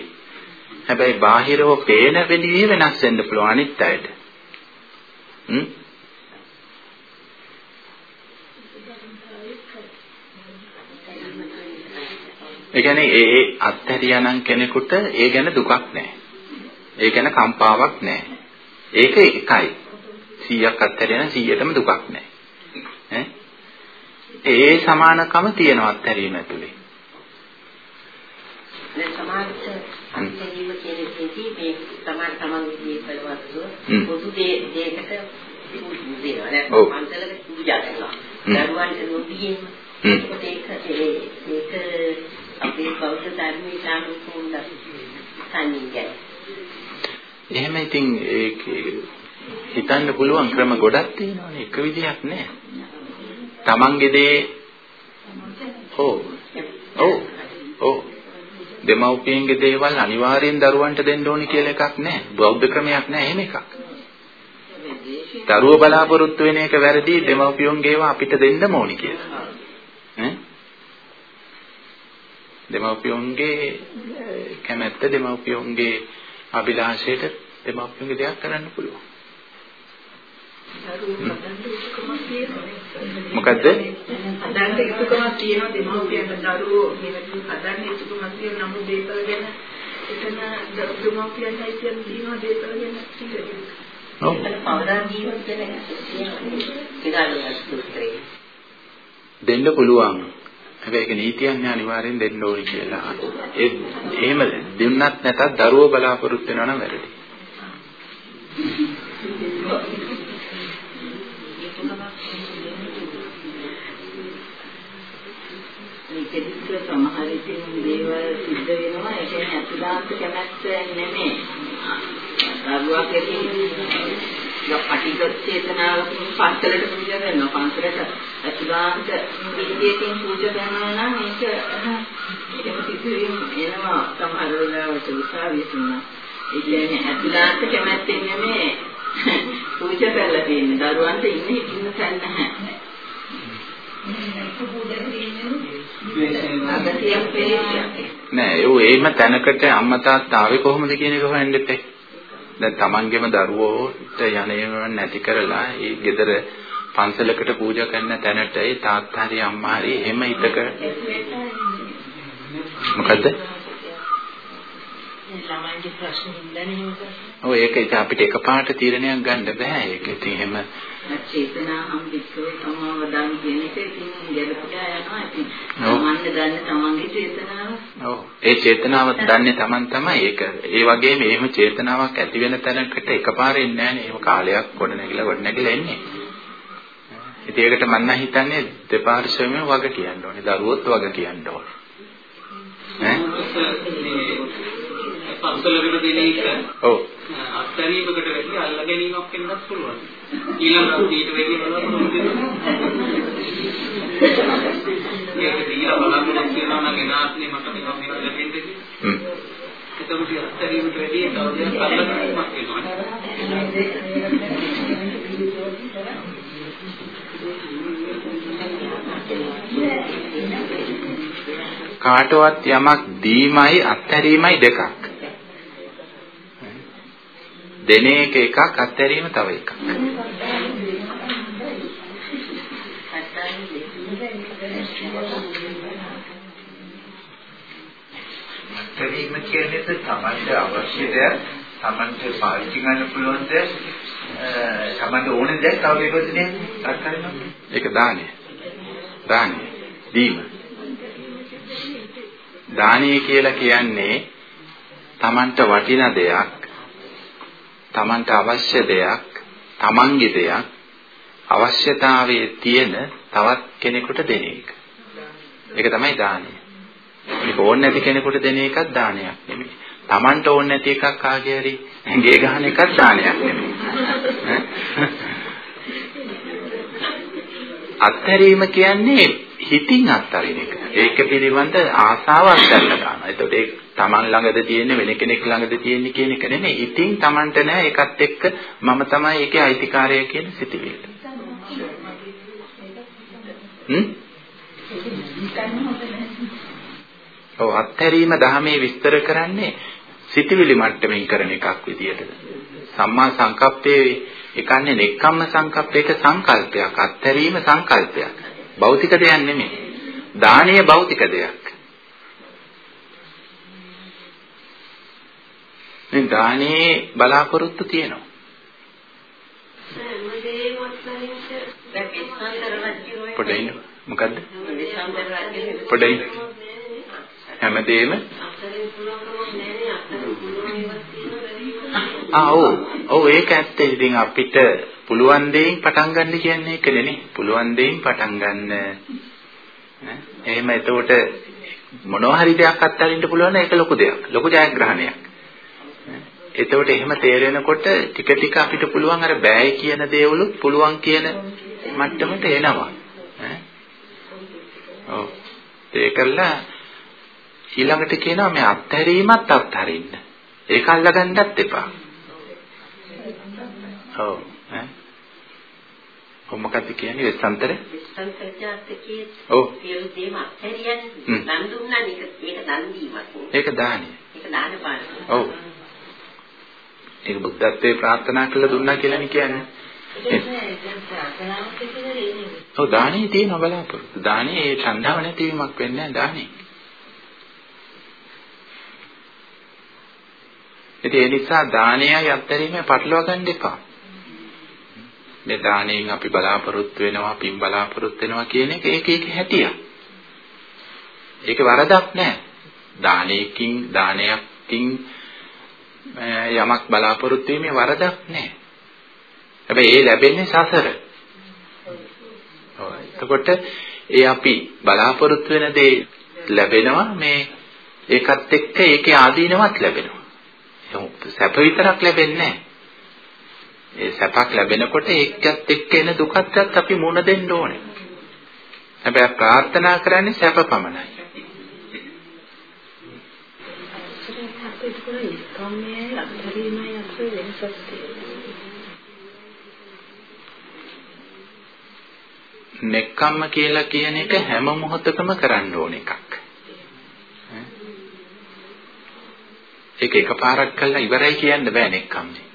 හැබැයි බාහිරව පේන වෙලියේ වෙනස් වෙන්න පුළුවන් අනිත් අයට. හ්ම් ඒ කියන්නේ ඒ ඒ අත්හැරියානම් කෙනෙකුට ඒ ගැන දුකක් නැහැ. ඒ ගැන කම්පාවක් නැහැ. ඒක එකයි. 100ක් අත්හැරියානම් 100ටම දුකක් නැහැ. ඒ සමානකම තියෙනවා අත්හැරීම ඇතුලේ. දැන් සමාජ අත්හැරීම කියන එකේදී මේ සමාජ තමන්ගේ ජීවිතවලවස්තු පොදු දෙයකට දෙනවා. දැන් පන්සලක පූජා කරනවා. දරුවන්ට නොදීම ඒක ඒක අපේ බෞද්ධ ධර්මයේ සානුකූල සංඥා. එහෙම ඉතින් ඒක හිතන්න පුළුවන් ක්‍රම ගොඩක් තියෙනවානේ එක විදිහක් නෑ. Tamange දේ ඔව් ඔව් ඔව් දෙමව්පියන්ගේ දේවල් අනිවාර්යෙන් දරුවන්ට දෙන්න ඕනි කියලා එකක් නෑ. බෞද්ධ ක්‍රමයක් නෑ එහෙම එකක්. දරුව බලාපොරොත්තු වෙන එක වැරදි දෙමව්පියන්ගේ ඒවා අපිට දෙන්න ඕනි කියලා. ඈ දෙමව්පියන්ගේ කැමැත්ත දෙමව්පියන්ගේ අභිලාෂයට දෙමව්පියන්ගේ දෙයක් කරන්න පුළුවන්. මොකද්ද? හදන්න යුතුකමක් තියෙනවා දෙමව්පියන්ට දරුවෝ මේකට හදන්න යුතුකමක් තියෙන නමුත් දේපල ගැන එතන දෙමව්පියන්ටයි කියන තියෙනවා දේපල ගැන ඔව්. පවදා තියෙනවා. දෙන්න පුළුවන්. හැබැයි ඒක නීතියන්නේ අනිවාර්යෙන් දෙන්න ඕනි කියලා. ඒ එහෙම දුන්නත් නැතත් දරුවෝ බලාපොරොත්තු වෙනවා නම් වැරදි. මේකෙදිත් සමහර ඉතින් දේවල් සිද්ධ වෙනවා ඒ කියන්නේ අතුලාන්ත කැමැත්ත නෙමෙයි. දරුවක් ඇති පටිගත චේතනාවකින් පන්සලට පූජා කරනවා පන්සලට අතුලාන්ත විදියකින් පූජා කරනවා නම් ඒක ඒක සිදුවීම් එනවා සමහර වෙලාවට උසාවිය තුන. ඒ කියන්නේ අතුලාන්ත කැමැත්තෙන් නෙමෙයි පූජා කරලා තියෙන්නේ දරුවන්ට ඉන්නේ ඉන්න තැන නැහැ. නෑ ඒ එහෙම තැනකට අම්මා තාත්තා ආවේ කොහොමද කියන එක හොයන්න එපා. දැන් තමන්ගේම දරුවෝට යන්නේම නැති කරලා ඒ ගෙදර පන්සලකට පූජා කරන තැනට ඒ තාත්තා හරි අම්මා හරි එහෙම හිතක මොකද්ද? ළමයින්ගේ ප්‍රශ්න හින්දානේ ඔව් ඒක ඉතින් අපිට එකපාරට තීරණයක් ගන්න බෑ. ඒක ඉතින් එහෙම චේතනාහම් වික්‍රේ තමා වදාන් කියන එක ඉතින් ගැලපිලා යනවා. ඉතින් තමන්ට දන්න තමන්ගේ චේතනාව. ඔව්. ඒ චේතනාව දන්නේ තමන් තමයි. ඒක ඒ වගේම එහෙම චේතනාවක් ඇති වෙන තැනකට එකපාරේ එන්නේ නැහැ නේ. එහෙම කාලයක් ගොඩ නැගිලා ගොඩ නැගිලා එන්නේ. ඉතින් ඒකට මම නම් හිතන්නේ දෙපාර්ශ්වයම වග කියන්න ඕනේ. දරුවොත් වග කියන්න ඕනේ. ඈ පන්සලකට දෙන එක ඔව් අත්දැකීමකට වැඩි අල්ල ගැනීමක් වෙන්නත් පුළුවන්. ඊළඟ ඊට වැඩි මොනවද ඒක දීලා බලන්න කියනවා නම් එනාත්නේ මට මේක මේක ලැබෙන්නේ. හ්ම්. එතකොට අත්දැකීමට වැඩි තවදයක් අල්ල ගැනීමක් වෙනවා. කාටවත් යමක් දීමයි අත්හැරීමයි දෙකක්. දෙන එක එකක් අත්හැරීම තව එකක්. අත්හැරීම කියන්නේ තමන්ට අවශ්‍ය දෙයක් තමන්ට පාවිච්චි ගන්න පුළුවන් දෙයක් තමන්ට ඕන දෙයක් තව එකකට දෙන්නේ අත්හැරීම. ඒක දානය. දානය. දීම. දානය කියලා කියන්නේ තමන්ට වටින දෙයක් Tamanට අවශ්‍ය දෙයක්, Tamanගේ දෙයක් අවශ්‍යතාවයේ තියෙන තවත් කෙනෙකුට දෙන එක. ඒක තමයි දානය. මේක ඕන නැති කෙනෙකුට දෙන එකක් දානයක් නෙමෙයි. Tamanට ඕන නැති එකක් කාගේ හරි ගේ ගහන එකක් දානයක් නෙමෙයි. අත්හැරීම කියන්නේ හිතින් අත්හරින එක. ඒක පිළිබඳ ආසාව අත්හැරලා දානවා. එතකොට ඒ Taman ළඟද තියෙන්නේ වෙන කෙනෙක් ළඟද තියෙන්නේ කියන එක නෙමෙයි. ඉතින් Tamanට නෑ ඒකත් එක්ක මම තමයි ඒකේ අයිතිකාරය කියන සිතිවිල්ල. හ්ම්? ඔව් අත්හැරීම ධර්මයේ විස්තර කරන්නේ සිතිවිලි මට්ටමින් කරන එකක් විදියට. සම්මා සංකප්පයේ ඒකන්නේ නෙක්ඛම්ම සංකප්පයක සංකල්පයක් අත්හැරීම සංකල්පයක්. භෞතික දෙයක් නෙමෙයි. දානීය භෞතික දෙයක්. මේ දානේ බලාපොරොත්තු තියෙනවා. පොඩ්ඩයි මොකද්ද? පොඩ්ඩයි හැමදේම ආ ඔව්. ඔව් ඒක ඇත්ත. ඉතින් අපිට පුළුවන් දෙයින් පටන් ගන්න කියන්නේ ඒක නෙනේ පුළුවන් දෙයින් පටන් ගන්න. එහෙම එතකොට මොනවා හරි දෙයක් අත්හරින්න පුළුවන් ඒක ලොකු දෙයක්. ලොකු ජයග්‍රහණයක්. එතකොට එහෙම තේරෙනකොට ටික ටික අපිට පුළුවන් අර බෑයි කියන දේවලුත් පුළුවන් කියන මට්ටමට එනවා. ඈ? ඔව්. ඒකල්ලා ඊළඟට කියනවා මේ අත්හැරීමත් අත්හරින්න. ඒක අල්ලගන්නත් එපා. ඔව් ඈ? ඔව් මොකක්ද කියන්නේ? වෙස්සන්තර වෙස්සන්තර ජාතකයේ ඔව්. සියලු දේම අත්හැරියන් දන් දුන්නා. නේද ඒක දන් දීමක් ඒක දානිය. ඒක දාන පාන. ඔව්. ඒක බුද්ධත්වයේ ප්‍රාර්ථනා කළා දුන්නා කියලානේ කියන්නේ. ඔව් දානේ තියෙන බලාපොරොත්තු. දානේ ඒ ඡන්දාව නැතිවීමක් වෙන්නේ නැහැ දානේ ඉතින් ඒ නිසා දානයයි අත්හැරීමේ පටලවා ගන්න එපා. මේ දාණයෙන් අපි බලාපොරොත්තු වෙනවා, පින් බලාපොරොත්තු වෙනවා කියන එක ඒක ඒක හැටියක්. ඒක වරදක් නෑ. දානයකින් දානයකින් යමක් බලාපොරොත්තු වීමේ වරදක් නෑ. හැබැයි ඒ ලැබෙන්නේ සසර. එතකොට ඒ අපි බලාපොරොත්තු වෙන දේ ලැබෙනවා මේ ඒකත් එක්ක ඒකේ ආදීනවත් ලැබෙනවා. සැප විතරක් ලැබෙන්නේ නැහැ. ඒ සැපක් ලැබෙනකොට ඒකත් එක්ක එන දුකත් අපි මුණ දෙන්න ඕනේ. හැබැයි ප්‍රාර්ථනා කරන්නේ සැප පමණයි. නෙක්කම්ම කියලා කියන එක හැම මොහොතකම කරන්න ඕන එකක්. ඒක එකපාරක් කළා ඉවරයි කියන්න බෑ නෙක්කම්නේ.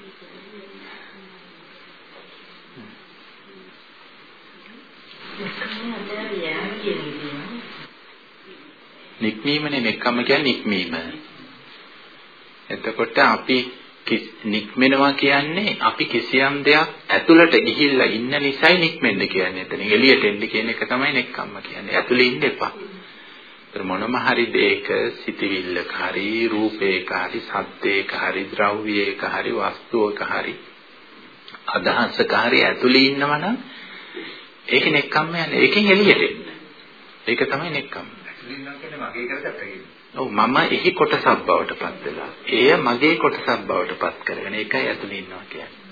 නික්මීමනේ නෙක්කම කියන්නේ නික්මීම. එතකොට අපි නික්මෙනවා කියන්නේ අපි කිසියම් දෙයක් ඇතුළට ගිහිල්ලා ඉන්න නිසායි නික්මෙන්න කියන්නේ. එතන එළියට එන්න කියන එක තමයි නෙක්කම්ම කියන්නේ. ඇතුළේ ඉන්න එපා. ඒතර මොනම හරි දෙයක සිටිවිල්ලක හරි රූපයක හරි සද්දයක හරි ද්‍රව්‍යයක හරි වස්තුවක හරි අදහසක හරි ඇතුළේ ඉන්නවනම් ඒක නෙක්කම්ම යන්නේ. ඒකෙන් එළියට එන්න. ඒක තමයි කියන්නේ. ඔව් මම එහි කොටසක් බවට පත් වෙලා. එය මගේ කොටසක් බවට පත් කරගෙන ඒකයි ඇතුළේ ඉන්නවා කියන්නේ.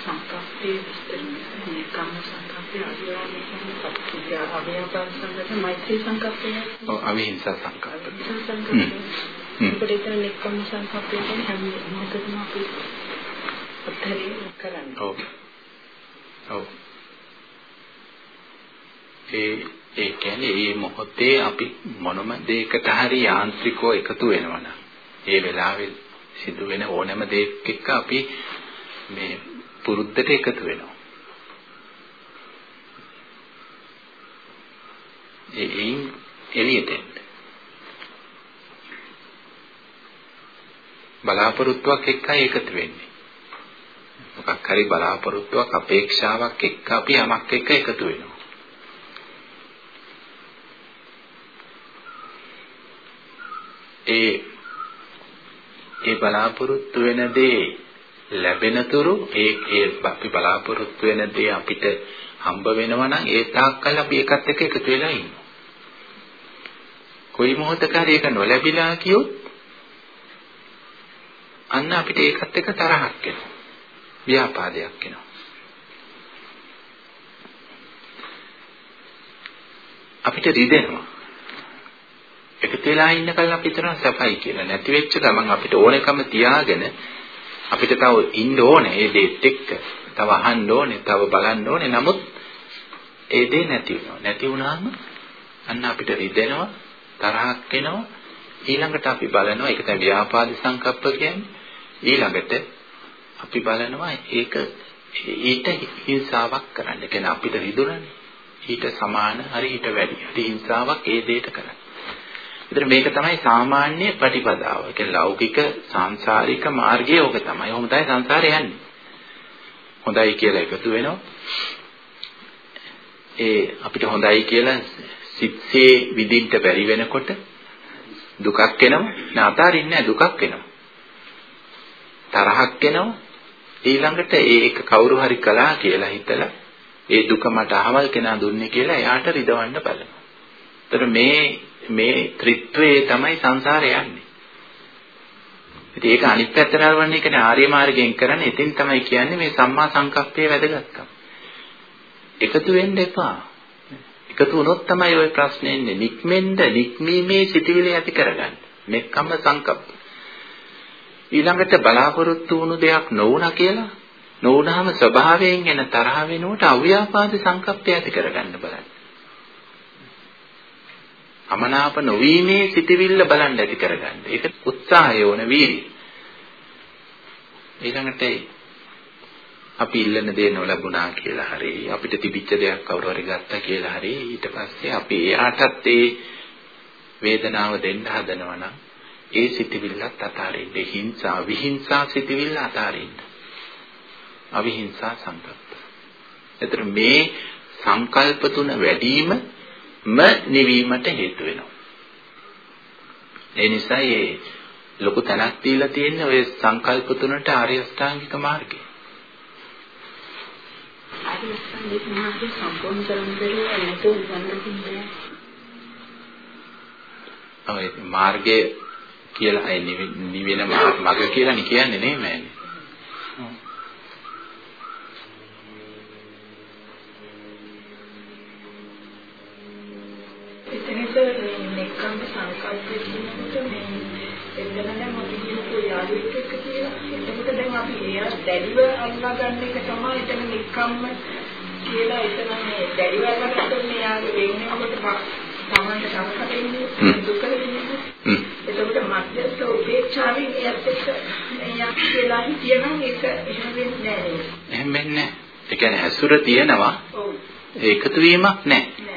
සංකප්පේ විස්තරනේ කම්ම සංකප්පේ කියන්නේ සත්‍ය අවයවයන් සංකප්පේ මෛත්‍රී සංකප්පේ. ඔව් අවිහිංසා සංකප්ප. සංකප්පේ. අපිට එතන නෙක්කම් සංකප්පේ කියන්නේ හැම මොහොතකම අපි අත්හැරීම කරන්නේ. ඔව්. ඔව්. ඒ ඒ කියන්නේ මේ මොහොතේ අපි මොනම දෙයකට හරි යාන්ත්‍රිකව එකතු වෙනවනම් ඒ වෙලාවේ සිදුවෙන ඕනෑම දෙයක එක්ක අපි මේ පුරුද්දට එකතු වෙනවා. ඒ එයින් එළියට එන්න. බලාපොරොත්තුවක් එක්කයි එකතු වෙන්නේ. මොකක් හරි බලාපොරොත්තුවක් අපේක්ෂාවක් එක්ක අපි යමක් එක්ක එකතු වෙනවා. ඒ ඒ බලාපොරොත්තු වෙන දේ ලැබෙන තුරු ඒ ඒ අපි බලාපොරොත්තු වෙන දේ අපිට හම්බ වෙනවා නම් ඒ තාක්කල් අපි ඒකත් එක්ක එකතු වෙලා ඉන්නවා. කොයි මොහොතක හරි ඒක නොලැබිලා කියොත් අන්න අපිට ඒකත් එක්ක තරහක් එනවා. ව්‍යාපාදයක් එනවා. අපිට රිදෙනවා. එකතු වෙලා ඉන්න කල් අපි හිතනවා සැපයි කියලා. නැති වෙච්ච ගමන් අපිට ඕනකම තියාගෙන අපිට තව ඉන්න ඕනේ ඒ දේත් එක්ක. තව අහන්න ඕනේ, තව බලන්න ඕනේ. නමුත් ඒ දේ නැති වෙනවා. නැති වුණාම අන්න අපිට රිදෙනවා, තරහක් එනවා. ඊළඟට අපි බලනවා ඒක තමයි ව්‍යාපාද සංකප්ප කියන්නේ. ඊළඟට අපි බලනවා ඒක ඊට හිංසාවක් කරන්න. කියන්නේ අපිට රිදුනනේ. ඊට සමාන හරි ඊට වැඩි හරි හිංසාවක් ඒ දෙයට කරන්න. ඒතර මේක තමයි සාමාන්‍ය ප්‍රතිපදාව. ඒ කියන්නේ ලෞකික සංසාරික මාර්ගයේ ඕක තමයි. ඔහොම තමයි සංසාරේ යන්නේ. හොඳයි කියලා එකතු වෙනවා. ඒ අපිට හොඳයි කියලා සිත්සේ විඳින්න බැරි වෙනකොට දුකක් එනවා. නාතරින්නේ දුකක් එනවා. තරහක් එනවා. ඊළඟට ඒක කවුරු හරි කළා කියලා හිතලා ඒ දුක මට අහවල් කෙනා දුන්නේ කියලා එයාට රිදවන්න බලනවා. ඒතර මේ මේ ත්‍රිත්වයේ තමයි සංසාරේ යන්නේ. ඉතින් ඒක අනිත් පැත්තට හරවන්නේ කියන්නේ ආර්ය මාර්ගයෙන් කරන්නේ. ඉතින් තමයි කියන්නේ මේ සම්මා සංකප්පයේ වැදගත්කම. එකතු වෙන්න එපා. එකතු වුණොත් තමයි ওই ප්‍රශ්නේ එන්නේ. නික්මෙන්න නික්මීමේ සිටිවිලි ඇති කරගන්න. මෙක්කම සංකප්ප. ඊළඟට බලාපොරොත්තු වුණු දෙයක් නොවුණා කියලා නොවුනහම ස්වභාවයෙන් එන තරහ වෙනුවට අව්‍යාපාද සංකප්පය ඇති කරගන්න බලන්න. අමනාප නොවීමේ සිටිවිල්ල බලන්න ඇති කරගන්න. ඒක උත්සාහය ඕන වීර්යය. ඊළඟට අපි ඉල්ලන දේ නොලැබුණා කියලා හරි අපිට තිබිච්ච දෙයක් කවුරු හරි ගත්තා කියලා හරි ඊට පස්සේ අපි එයාටත් ඒ වේදනාව දෙන්න හදනවා නම් ඒ සිටිවිල්ලත් අතාරින්න හිංසා විහිංසා සිටිවිල්ල අතාරින්න අවිහිංසා සංකප්ප. එතන මේ සංකල්ප තුන වැඩිම නිවීමට හේතු වෙනවා. ඒ නිසා මේ ලොකු තැනක් දීලා තියෙන්නේ ඔය සංකල්ප තුනට ආර්ය අෂ්ටාංගික මාර්ගය. ආර්ය අෂ්ටාංගික මාර්ගය සම්පූර්ණ කරන්න බැහැ නැතුව ගන්න ඔය මාර්ගය කියලා අය නිවෙන මඟ කියලා නේ කියන්නේ නේ මෑනේ. එතනට නෙක්කම් සංකල්පය කියනකොට මේ එතන දැන් අපි කියපු යාළුවෙක් එක්ක කියලා. එතකොට දැන් අපි එයා දැඩිව අල්ලා ගන්න එක තමයි එතන නෙක්කම්ම කියලා එතන මේ දැඩිව අල්ලා ගන්න මේ යාළුවෙ කමකට ඉන්නේ දුක වෙන්නේ. එතකොට මධ්‍යස්ථ උපේක්ෂාවෙන් එයත් එක්ක යක් කියලා හිතනවා ඒක එහෙම වෙන්නේ නැහැ? එහෙම වෙන්නේ නැහැ. ඒ කියන්නේ ඇසුර තියෙනවා. ඔව්. ඒකතු වීමක් නැහැ.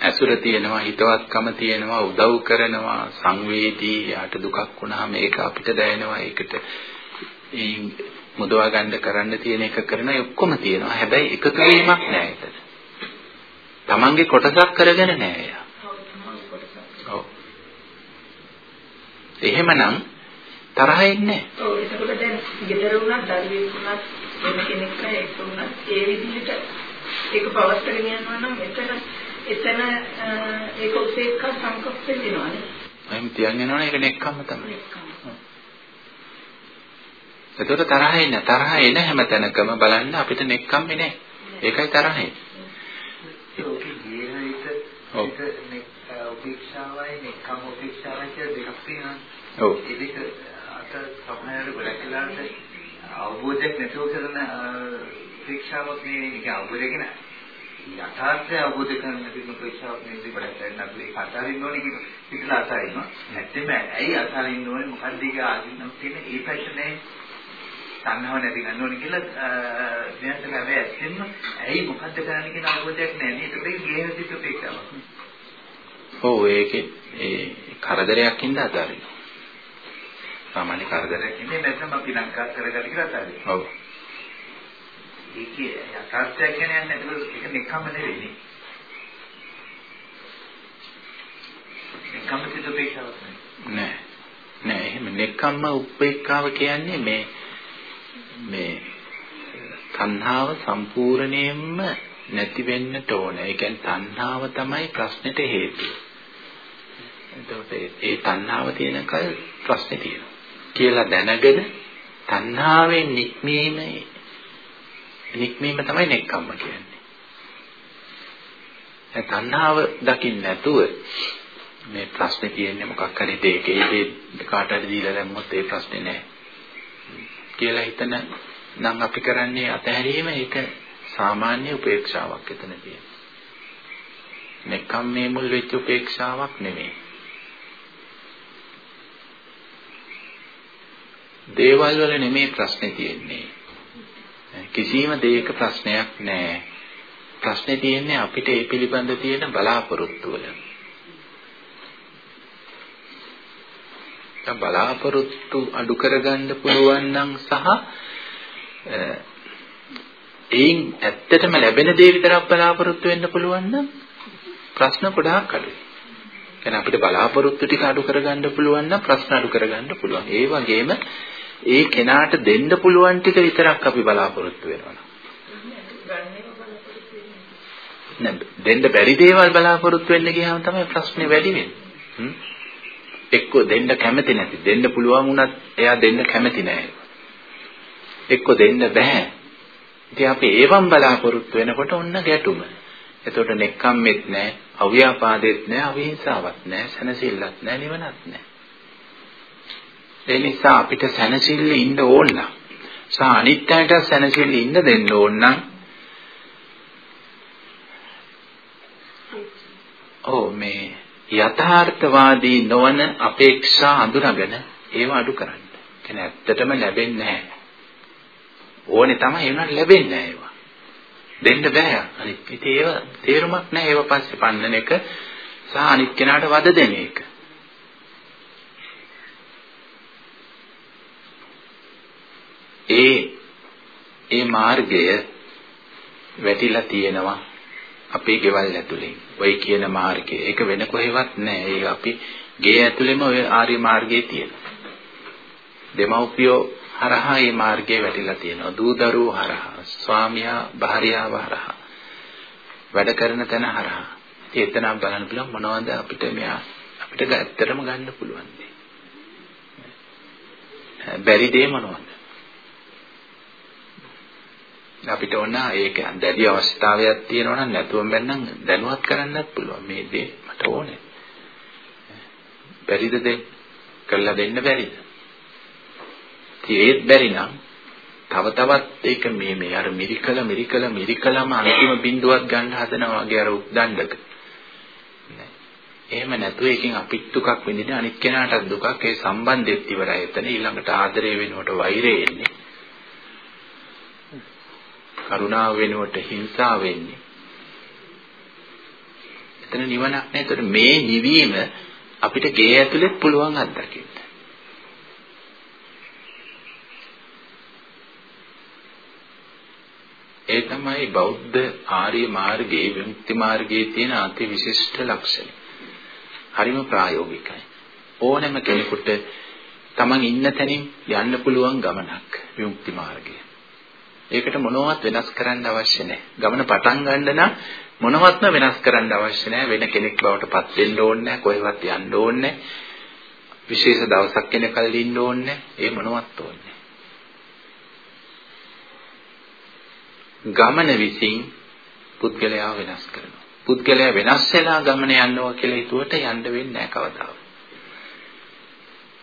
ඇසුර තියෙනවා හිතවත්කම තියෙනවා උදව් කරනවා සංවේදී යාට දුකක් වුණාම ඒක අපිට දැනෙනවා ඒකට මුදවා ගන්න කරන්න තියෙන එක කරන ඔක්කොම තියෙනවා හැබැයි එකතු වීමක් නැහැ තමන්ගේ කොටසක් කරගෙන නෑ එයා. ඔව්. එහෙමනම් තරහ එන්නේ නෑ. ඔව් ඒකකොට දැන් ගෙදර වුණත් දරුවෙක් වුණත් වෙන කෙනෙක් එක්ක වුණත් ඒ විදිහට ඒක පවත්වාගෙන යනවා නම් එතන එතන ඒක උසේක සංකප්ප වෙනවානේ. එහෙනම් තියන් යනවනේ ඒක නෙක්කම්ම තමයි. එතකොට තරහ එන්නේ තරහ එන හැම තැනකම බලන්න අපිට නෙක්කම්මේ නෑ. ඒකයි තරහේ. ඔකේ ජීවිත ඒක උපේක්ෂාවයි නිකම් උපේක්ෂාවයි කියලා දෙකක් තියෙනවා. ඔව්. ඒක අත සමහරවිට ගොඩක් වෙලාවට අවබෝධයක් නැතුව කරන උපේක්ෂාවක් නෙවෙයි නිකන් අවබෝධයකින යථාර්ථය අවබෝධ කරගන්න තියෙන උපේක්ෂාවක් නෙවෙයි වෙලාවට අපි ඒක අතාරින්න ඕනේ කියලා පිටලා අතාරිනවා. නැත්නම් ඇයි අතාරින්න ඕනේ මොකක්ද ඒක ආදින්නම් තියෙන ඒ ප්‍රශ්නේ තණ්හාව නැති ගන්න ඕනේ කියලා දැනට ලැබෙ ඇත්තෙම ඇයි මොකද්ද කරන්නේ කියන අවබෝධයක් නැහැ නේද? ඒක ගේන සිත් උපේක්ෂාවක්. ඔව් ඒකේ ඒ කරදරයක් ඉඳලා අතාරිනවා. සාමාන්‍ය කරදරයක් ඉන්නේ නැත්නම් අපි ලංකා කරගන්න කියලා අතාරිනවා. ඔව්. ඒකේ යථාර්ථයක් කියන්නේ නැහැ. ඒක නිකම්ම නෙවෙයි. නිකම්ම සිත් උපේක්ෂාවක් නෑ. නෑ එහෙම නෙකම්ම උපේක්ඛාව කියන්නේ මේ මේ තණ්හාව සම්පූර්ණයෙන්ම නැති වෙන්නට ඕන. ඒ කියන්නේ තණ්හාව තමයි ප්‍රශ්නෙට හේතුව. එතකොට ඒ තණ්හාව තියෙනකල් ප්‍රශ්නේ තියෙනවා. කියලා දැනගෙන තණ්හාවෙන් නික්මීම නික්මීම තමයි නෙක්කම්ම කියන්නේ. ඒ තණ්හාව දකින්න නැතුව මේ ප්‍රශ්නේ තියෙන්නේ මොකක් හරි දෙයක ඒ කාට හරි දීලා දැම්මොත් ඒ ප්‍රශ්නේ නෑ. කියලා හිතන නම් අපි කරන්නේ අතහැරීම ඒක සාමාන්‍ය උපේක්ෂාවක් එතන තියෙනවා. මෙකම් මේ මුල් වෙච්ච උපේක්ෂාවක් නෙමෙයි. දේවල් වල නෙමෙයි ප්‍රශ්නේ තියෙන්නේ. කිසිම දෙයක ප්‍රශ්නයක් නැහැ. ප්‍රශ්නේ තියෙන්නේ අපිට ඒ පිළිබඳ තියෙන බලාපොරොත්තු වල. බලාපොරොත්තු අඩු කරගන්න පුළුවන් නම් සහ ඒයින් ඇත්තටම ලැබෙන දේ විතරක් බලාපොරොත්තු වෙන්න පුළුවන් නම් ප්‍රශ්න ගොඩාක් අඩුයි. කියන්නේ අපිට බලාපොරොත්තු ටික අඩු කරගන්න පුළුවන් නම් ප්‍රශ්න අඩු කරගන්න පුළුවන්. ඒ වගේම ඒ කෙනාට දෙන්න පුළුවන් ටික විතරක් අපි බලාපොරොත්තු වෙනවා. නෑ දෙන්න බැරි දේවල් බලාපොරොත්තු වෙන්න ගියාම තමයි ප්‍රශ්නේ වැඩි වෙන්නේ. එක්ක දෙන්න කැමති නැති දෙන්න පුළුවන් වුණත් එයා දෙන්න කැමති නැහැ. එක්ක දෙන්න බෑ. ඉතින් අපි ඒවම් බලාපොරොත්තු වෙනකොට ඔන්න ගැටුම. එතකොට නෙක්ඛම්මෙත් නැහැ, අව්‍යාපාදෙත් නැහැ, අවිහිංසාවක් නැහැ, සනසිල්ලක් නැහැ, නිවනක් නැහැ. ඒ නිසා අපිට සනසිල්ල ඉන්න ඕන නම් සහ අනිත්‍යයට සනසිල්ල ඉන්න දෙන්න ඕන නම් ඔව් මේ යථාර්ථවාදී නොවන අපේක්ෂා අඳුනගෙන ඒව අඩු කරන්න. කියන්නේ ඇත්තටම ලැබෙන්නේ නැහැ. ඕනේ තමයි ඒ උනට ලැබෙන්නේ නැහැ ඒවා. දෙන්න බෑ. අනිත් ඉතින් ඒව තේරුමක් නැහැ ඒව පස්සේ පන්නන එක සහ අනිත් කෙනාට වද දෙන එක. ඒ ඒ මාර්ගය වැටිලා තියෙනවා අපේ ගෙවල් ඇතුලේ. ඔය කියන මාර්ගය. ඒක වෙන කොහෙවත් නැහැ. ඒක අපි ගේ ඇතුලේම ඔය ආර්ය මාර්ගයේ තියෙනවා. දෙමව්පියෝ හරහා මේ මාර්ගයේ වැටිලා තියෙනවා. දූ දරුවෝ හරහා, ස්වාමියා භාර්යාව හරහා. වැඩ කරන තැන හරහා. එතන බලන්න පුළුවන් මොනවද අපිට මෙයා අපිට ඇත්තටම ගන්න පුළුවන් දේ. බැරි දේ මොනවද? අපිට ඕන ඒක දැඩි අවස්ථාවයක් තියෙනවා නම් නැතුවම බැන්නම් දැනුවත් කරන්නත් පුළුවන් මේ දේ මට ඕනේ. බැරිද දෙන්න? කළා දෙන්න බැරිද? ඒත් බැරි නම් තව තවත් ඒක මේ මේ අර මිරිකල මිරිකල මිරිකලම අන්තිම බිඳුවක් ගන්න හදනවා වගේ අර උද්දණ්ඩක. එහෙම නැතුව එකකින් අපිත් දුකක් විඳින අනිත් කෙනාටත් දුකක් ඒ සම්බන්ධෙත් ඉවරයි එතන ඊළඟට ආදරය වෙනුවට වෛරය එන්නේ. කරුණාව වෙනුවට හිංසාව වෙන්නේ. එතන නිවනක් නෑ. ඒතර මේ නිවීම අපිට ගේ ඇතුලේ පුළුවන් අත්දකින්න. ඒ තමයි බෞද්ධ ආර්ය මාර්ගයේ විමුක්ති මාර්ගයේ තියෙන අති විශිෂ්ට ලක්ෂණය. හරිම ප්‍රායෝගිකයි. ඕනෑම කෙනෙකුට Taman ඉන්න තැනින් යන්න පුළුවන් ගමනක් විමුක්ති මාර්ගය. ඒකට මොනවත් වෙනස් කරන්න අවශ්‍ය නැහැ. ගමන පටන් ගන්න නම් මොනවත්ම වෙනස් කරන්න අවශ්‍ය නැහැ. වෙන කෙනෙක් බවට පත් වෙන්න ඕනේ නැහැ. කොහෙවත් යන්න ඕනේ නැහැ. විශේෂ දවසක් වෙනකල් ඉන්න ඕනේ නැහැ. ඒ මොනවත් ඕනේ ගමන විසින් පුද්ගලයාව වෙනස් කරනවා. පුද්ගලයා වෙනස් වෙලා ගමන යනවා කියලා හිතුවට යන්න වෙන්නේ නැහැ කවදාවත්.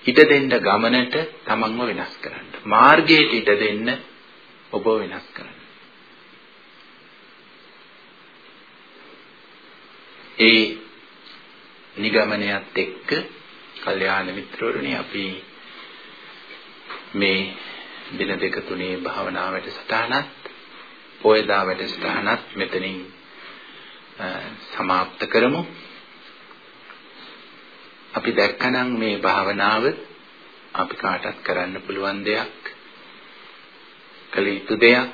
ඉඩ දෙන්න ගමනට තමන්ව වෙනස් කරන්න. මාර්ගයට ඉඩ දෙන්න ඔබ වෙනස් කරන්න. ඒ නිගමනයත් එක්ක කල්යාණ මිත්‍රවරුනි අපි මේ දින දෙක තුනේ භාවනා වැඩසටහනත් පොයදා වැඩසටහනත් මෙතනින් સમાપ્ત කරමු. අපි දැක්කනම් මේ භාවනාව අපි කාටත් කරන්න පුළුවන් දෙයක්. කළ යුතු දෙයක්.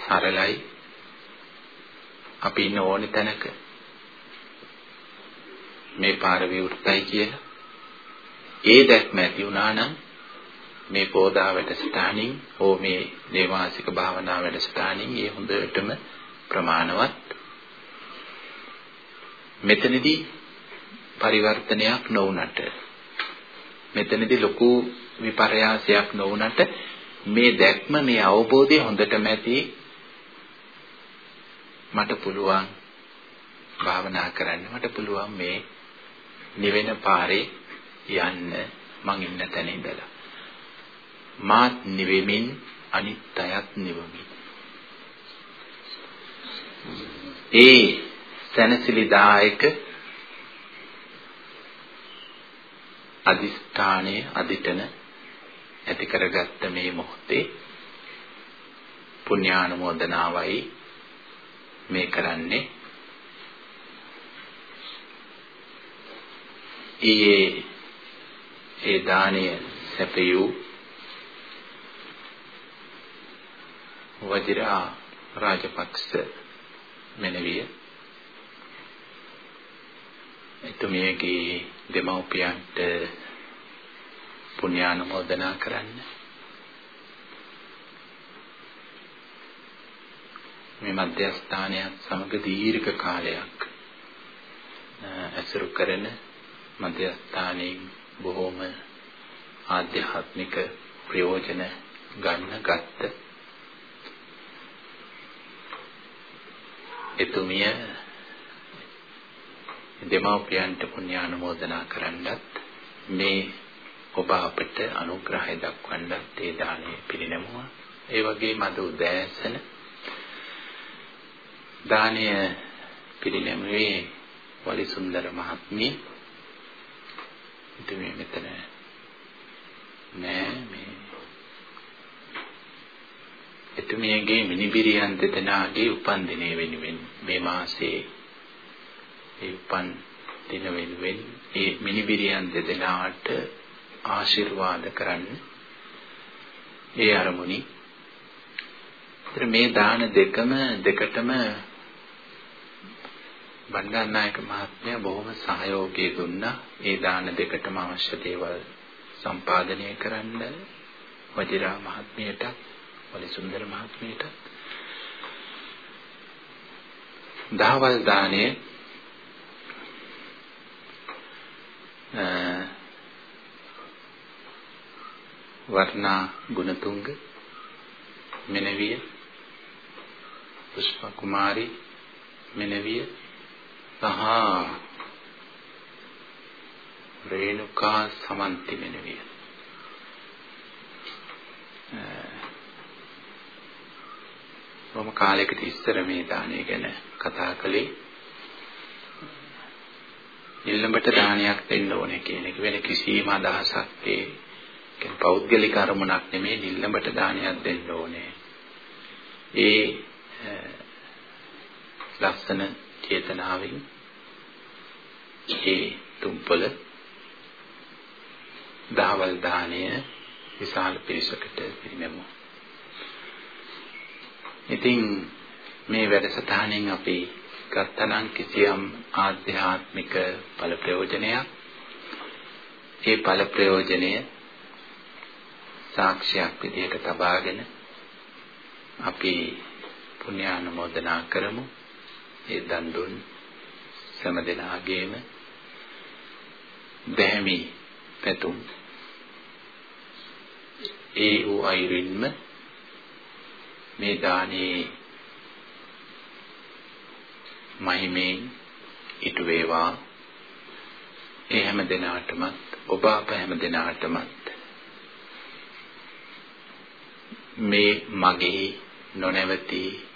සරලයි. අපි ඉන්න ඕනේ තැනක මේ පාර විවෘතයි කියලා. ඒ දැක්ම ඇති වුණා නම් මේ පෝදා වැඩසටහනින් හෝ මේ දේවාසික භාවනා වැඩසටහනින් ඒ හොඳටම ප්‍රමාණවත් මෙතනදී පරිවර්තනයක් නොවුනට මෙතනදී ලොකු විපර්යාසයක් නොවුනට මේ දැක්ම මේ අවබෝධය හොඳටම ඇති මට පුළුවන් භාවනා කරන්න. මට පුළුවන් මේ නිවෙන පාරේ යන්න මං ඉන්න තැන ඉඳලා. මාත් නිවෙමින් අනිත් අයත් නිවමින්. ඒ සැනසිලිදායක අදිස්ථානයේ අදිටන ඇති කරගත්ත මේ මොහොතේ පුණ්‍යානුමෝදනාවයි මේ කරන්නේ. ඊයේ ඒ දාණය සැපයූ වජිරා රාජපක්ෂ මෙනවිය එතුමියගේ දෙමව්පියන්ට පුණ්‍යානුමෝදනා කරන්න. මේ මධ්‍යස්ථානයත් සමග දීර්ඝ කාලයක් ඇසුරු කරන මධ්‍යස්ථානයේ බොහෝම ආධ්‍යාත්මික ප්‍රයෝජන ගන්න ගත්ත එතුමිය දෙමව්පියන්ට පුණ්‍යානුමෝදනා කරන්නත් මේ ඔබ අපට අනුග්‍රහය දක්වන්නත් ඒ දාණය පිළිනමුවා. ඒ වගේම අද උදෑසන දාණය පිළිනැමුවේ වලිසුන්දර මහත්මිය. ඉතින් මේ මෙතන නෑ මේ එතුමියගේ මිනිබිරියන් දෙදෙනාගේ උපන්දිනය වෙනුවෙන් මේ මාසයේ ඒ උපන් දින වෙනුවෙන් ඒ මිනිබිරියන් දෙදෙනාට ආශිර්වාද කරන්න ඒ අරමුණි මේ දාන දෙකම දෙකටම බණ්ඩාරනායක මහත්මයා බොහොම සහයෝගය දුන්නා. ඒ දාන දෙකටම අවශ්‍ය දේවල් සම්පාදනය කරන්න වජිරා මහත්මියට, වලිසුන්දර මහත්මියට. දහවල් දාණය වර්ණා ගුණතුංග මෙනවිය පුෂ්ප කුමාරි මෙනවිය සහ රේණුකා සමන්ති මෙනවිය. මම කාලයකට ඉස්සර මේ දානය ගැන කතා කළේ. නිල්ලඹට දානයක් දෙන්න ඕනේ කියන එක වෙන කිසිම අදහසක් ඒ කියන්නේ පෞද්ගලික අරමුණක් නෙමෙයි නිල්ලඹට දානයක් දෙන්න ඕනේ. ඒ ලස්සන චේතනාවෙන් ඒ තුම්පල දහවල් දාණය විශාල පිරිසකට පිරිනැමුවා. ඉතින් මේ වැඩසටහනෙන් අපි ගත්තනම් කිසියම් ආධ්‍යාත්මික ඵල ප්‍රයෝජනයක් ඒ ඵල ප්‍රයෝජනය සාක්ෂියක් විදිහට තබාගෙන අපි පුණ්‍යානුමෝදනා කරමු. ඒ දන් දුන් සෑම දෙනාගේම දැහැමි පැතුම්. ඒ වූ අයුරින්ම මේ දානේ මහිමෙන් ඉටු වේවා. ඒ හැම දිනාටමත් ඔබ අප හැම දිනාටමත් මේ මගේ නොනැවති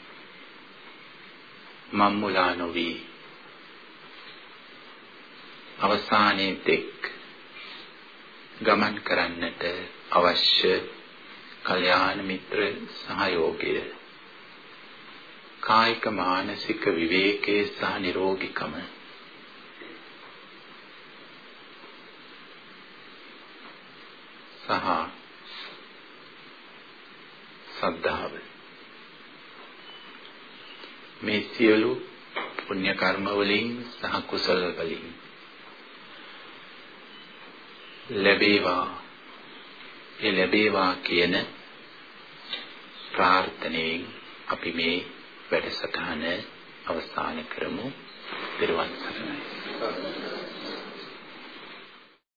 මම්මුලා නොවි. අවසානයේ තෙක් ගමන් කරන්නට අවශ්‍ය කල්යාණ මිත්‍ර සහයෝගය. කායික මානසික විවේකයේ සහ නිරෝගීකම. සහ සද්ධාව මේ සියලු පුණ්‍ය කර්ම වලින් සහ කුසල වලින් ලැබේවා ඒ ලැබේවා කියන ප්‍රාර්ථනාවෙන් අපි මේ වැඩසටහන අවසන් කරමු. ත්‍රිවන් සරණයි.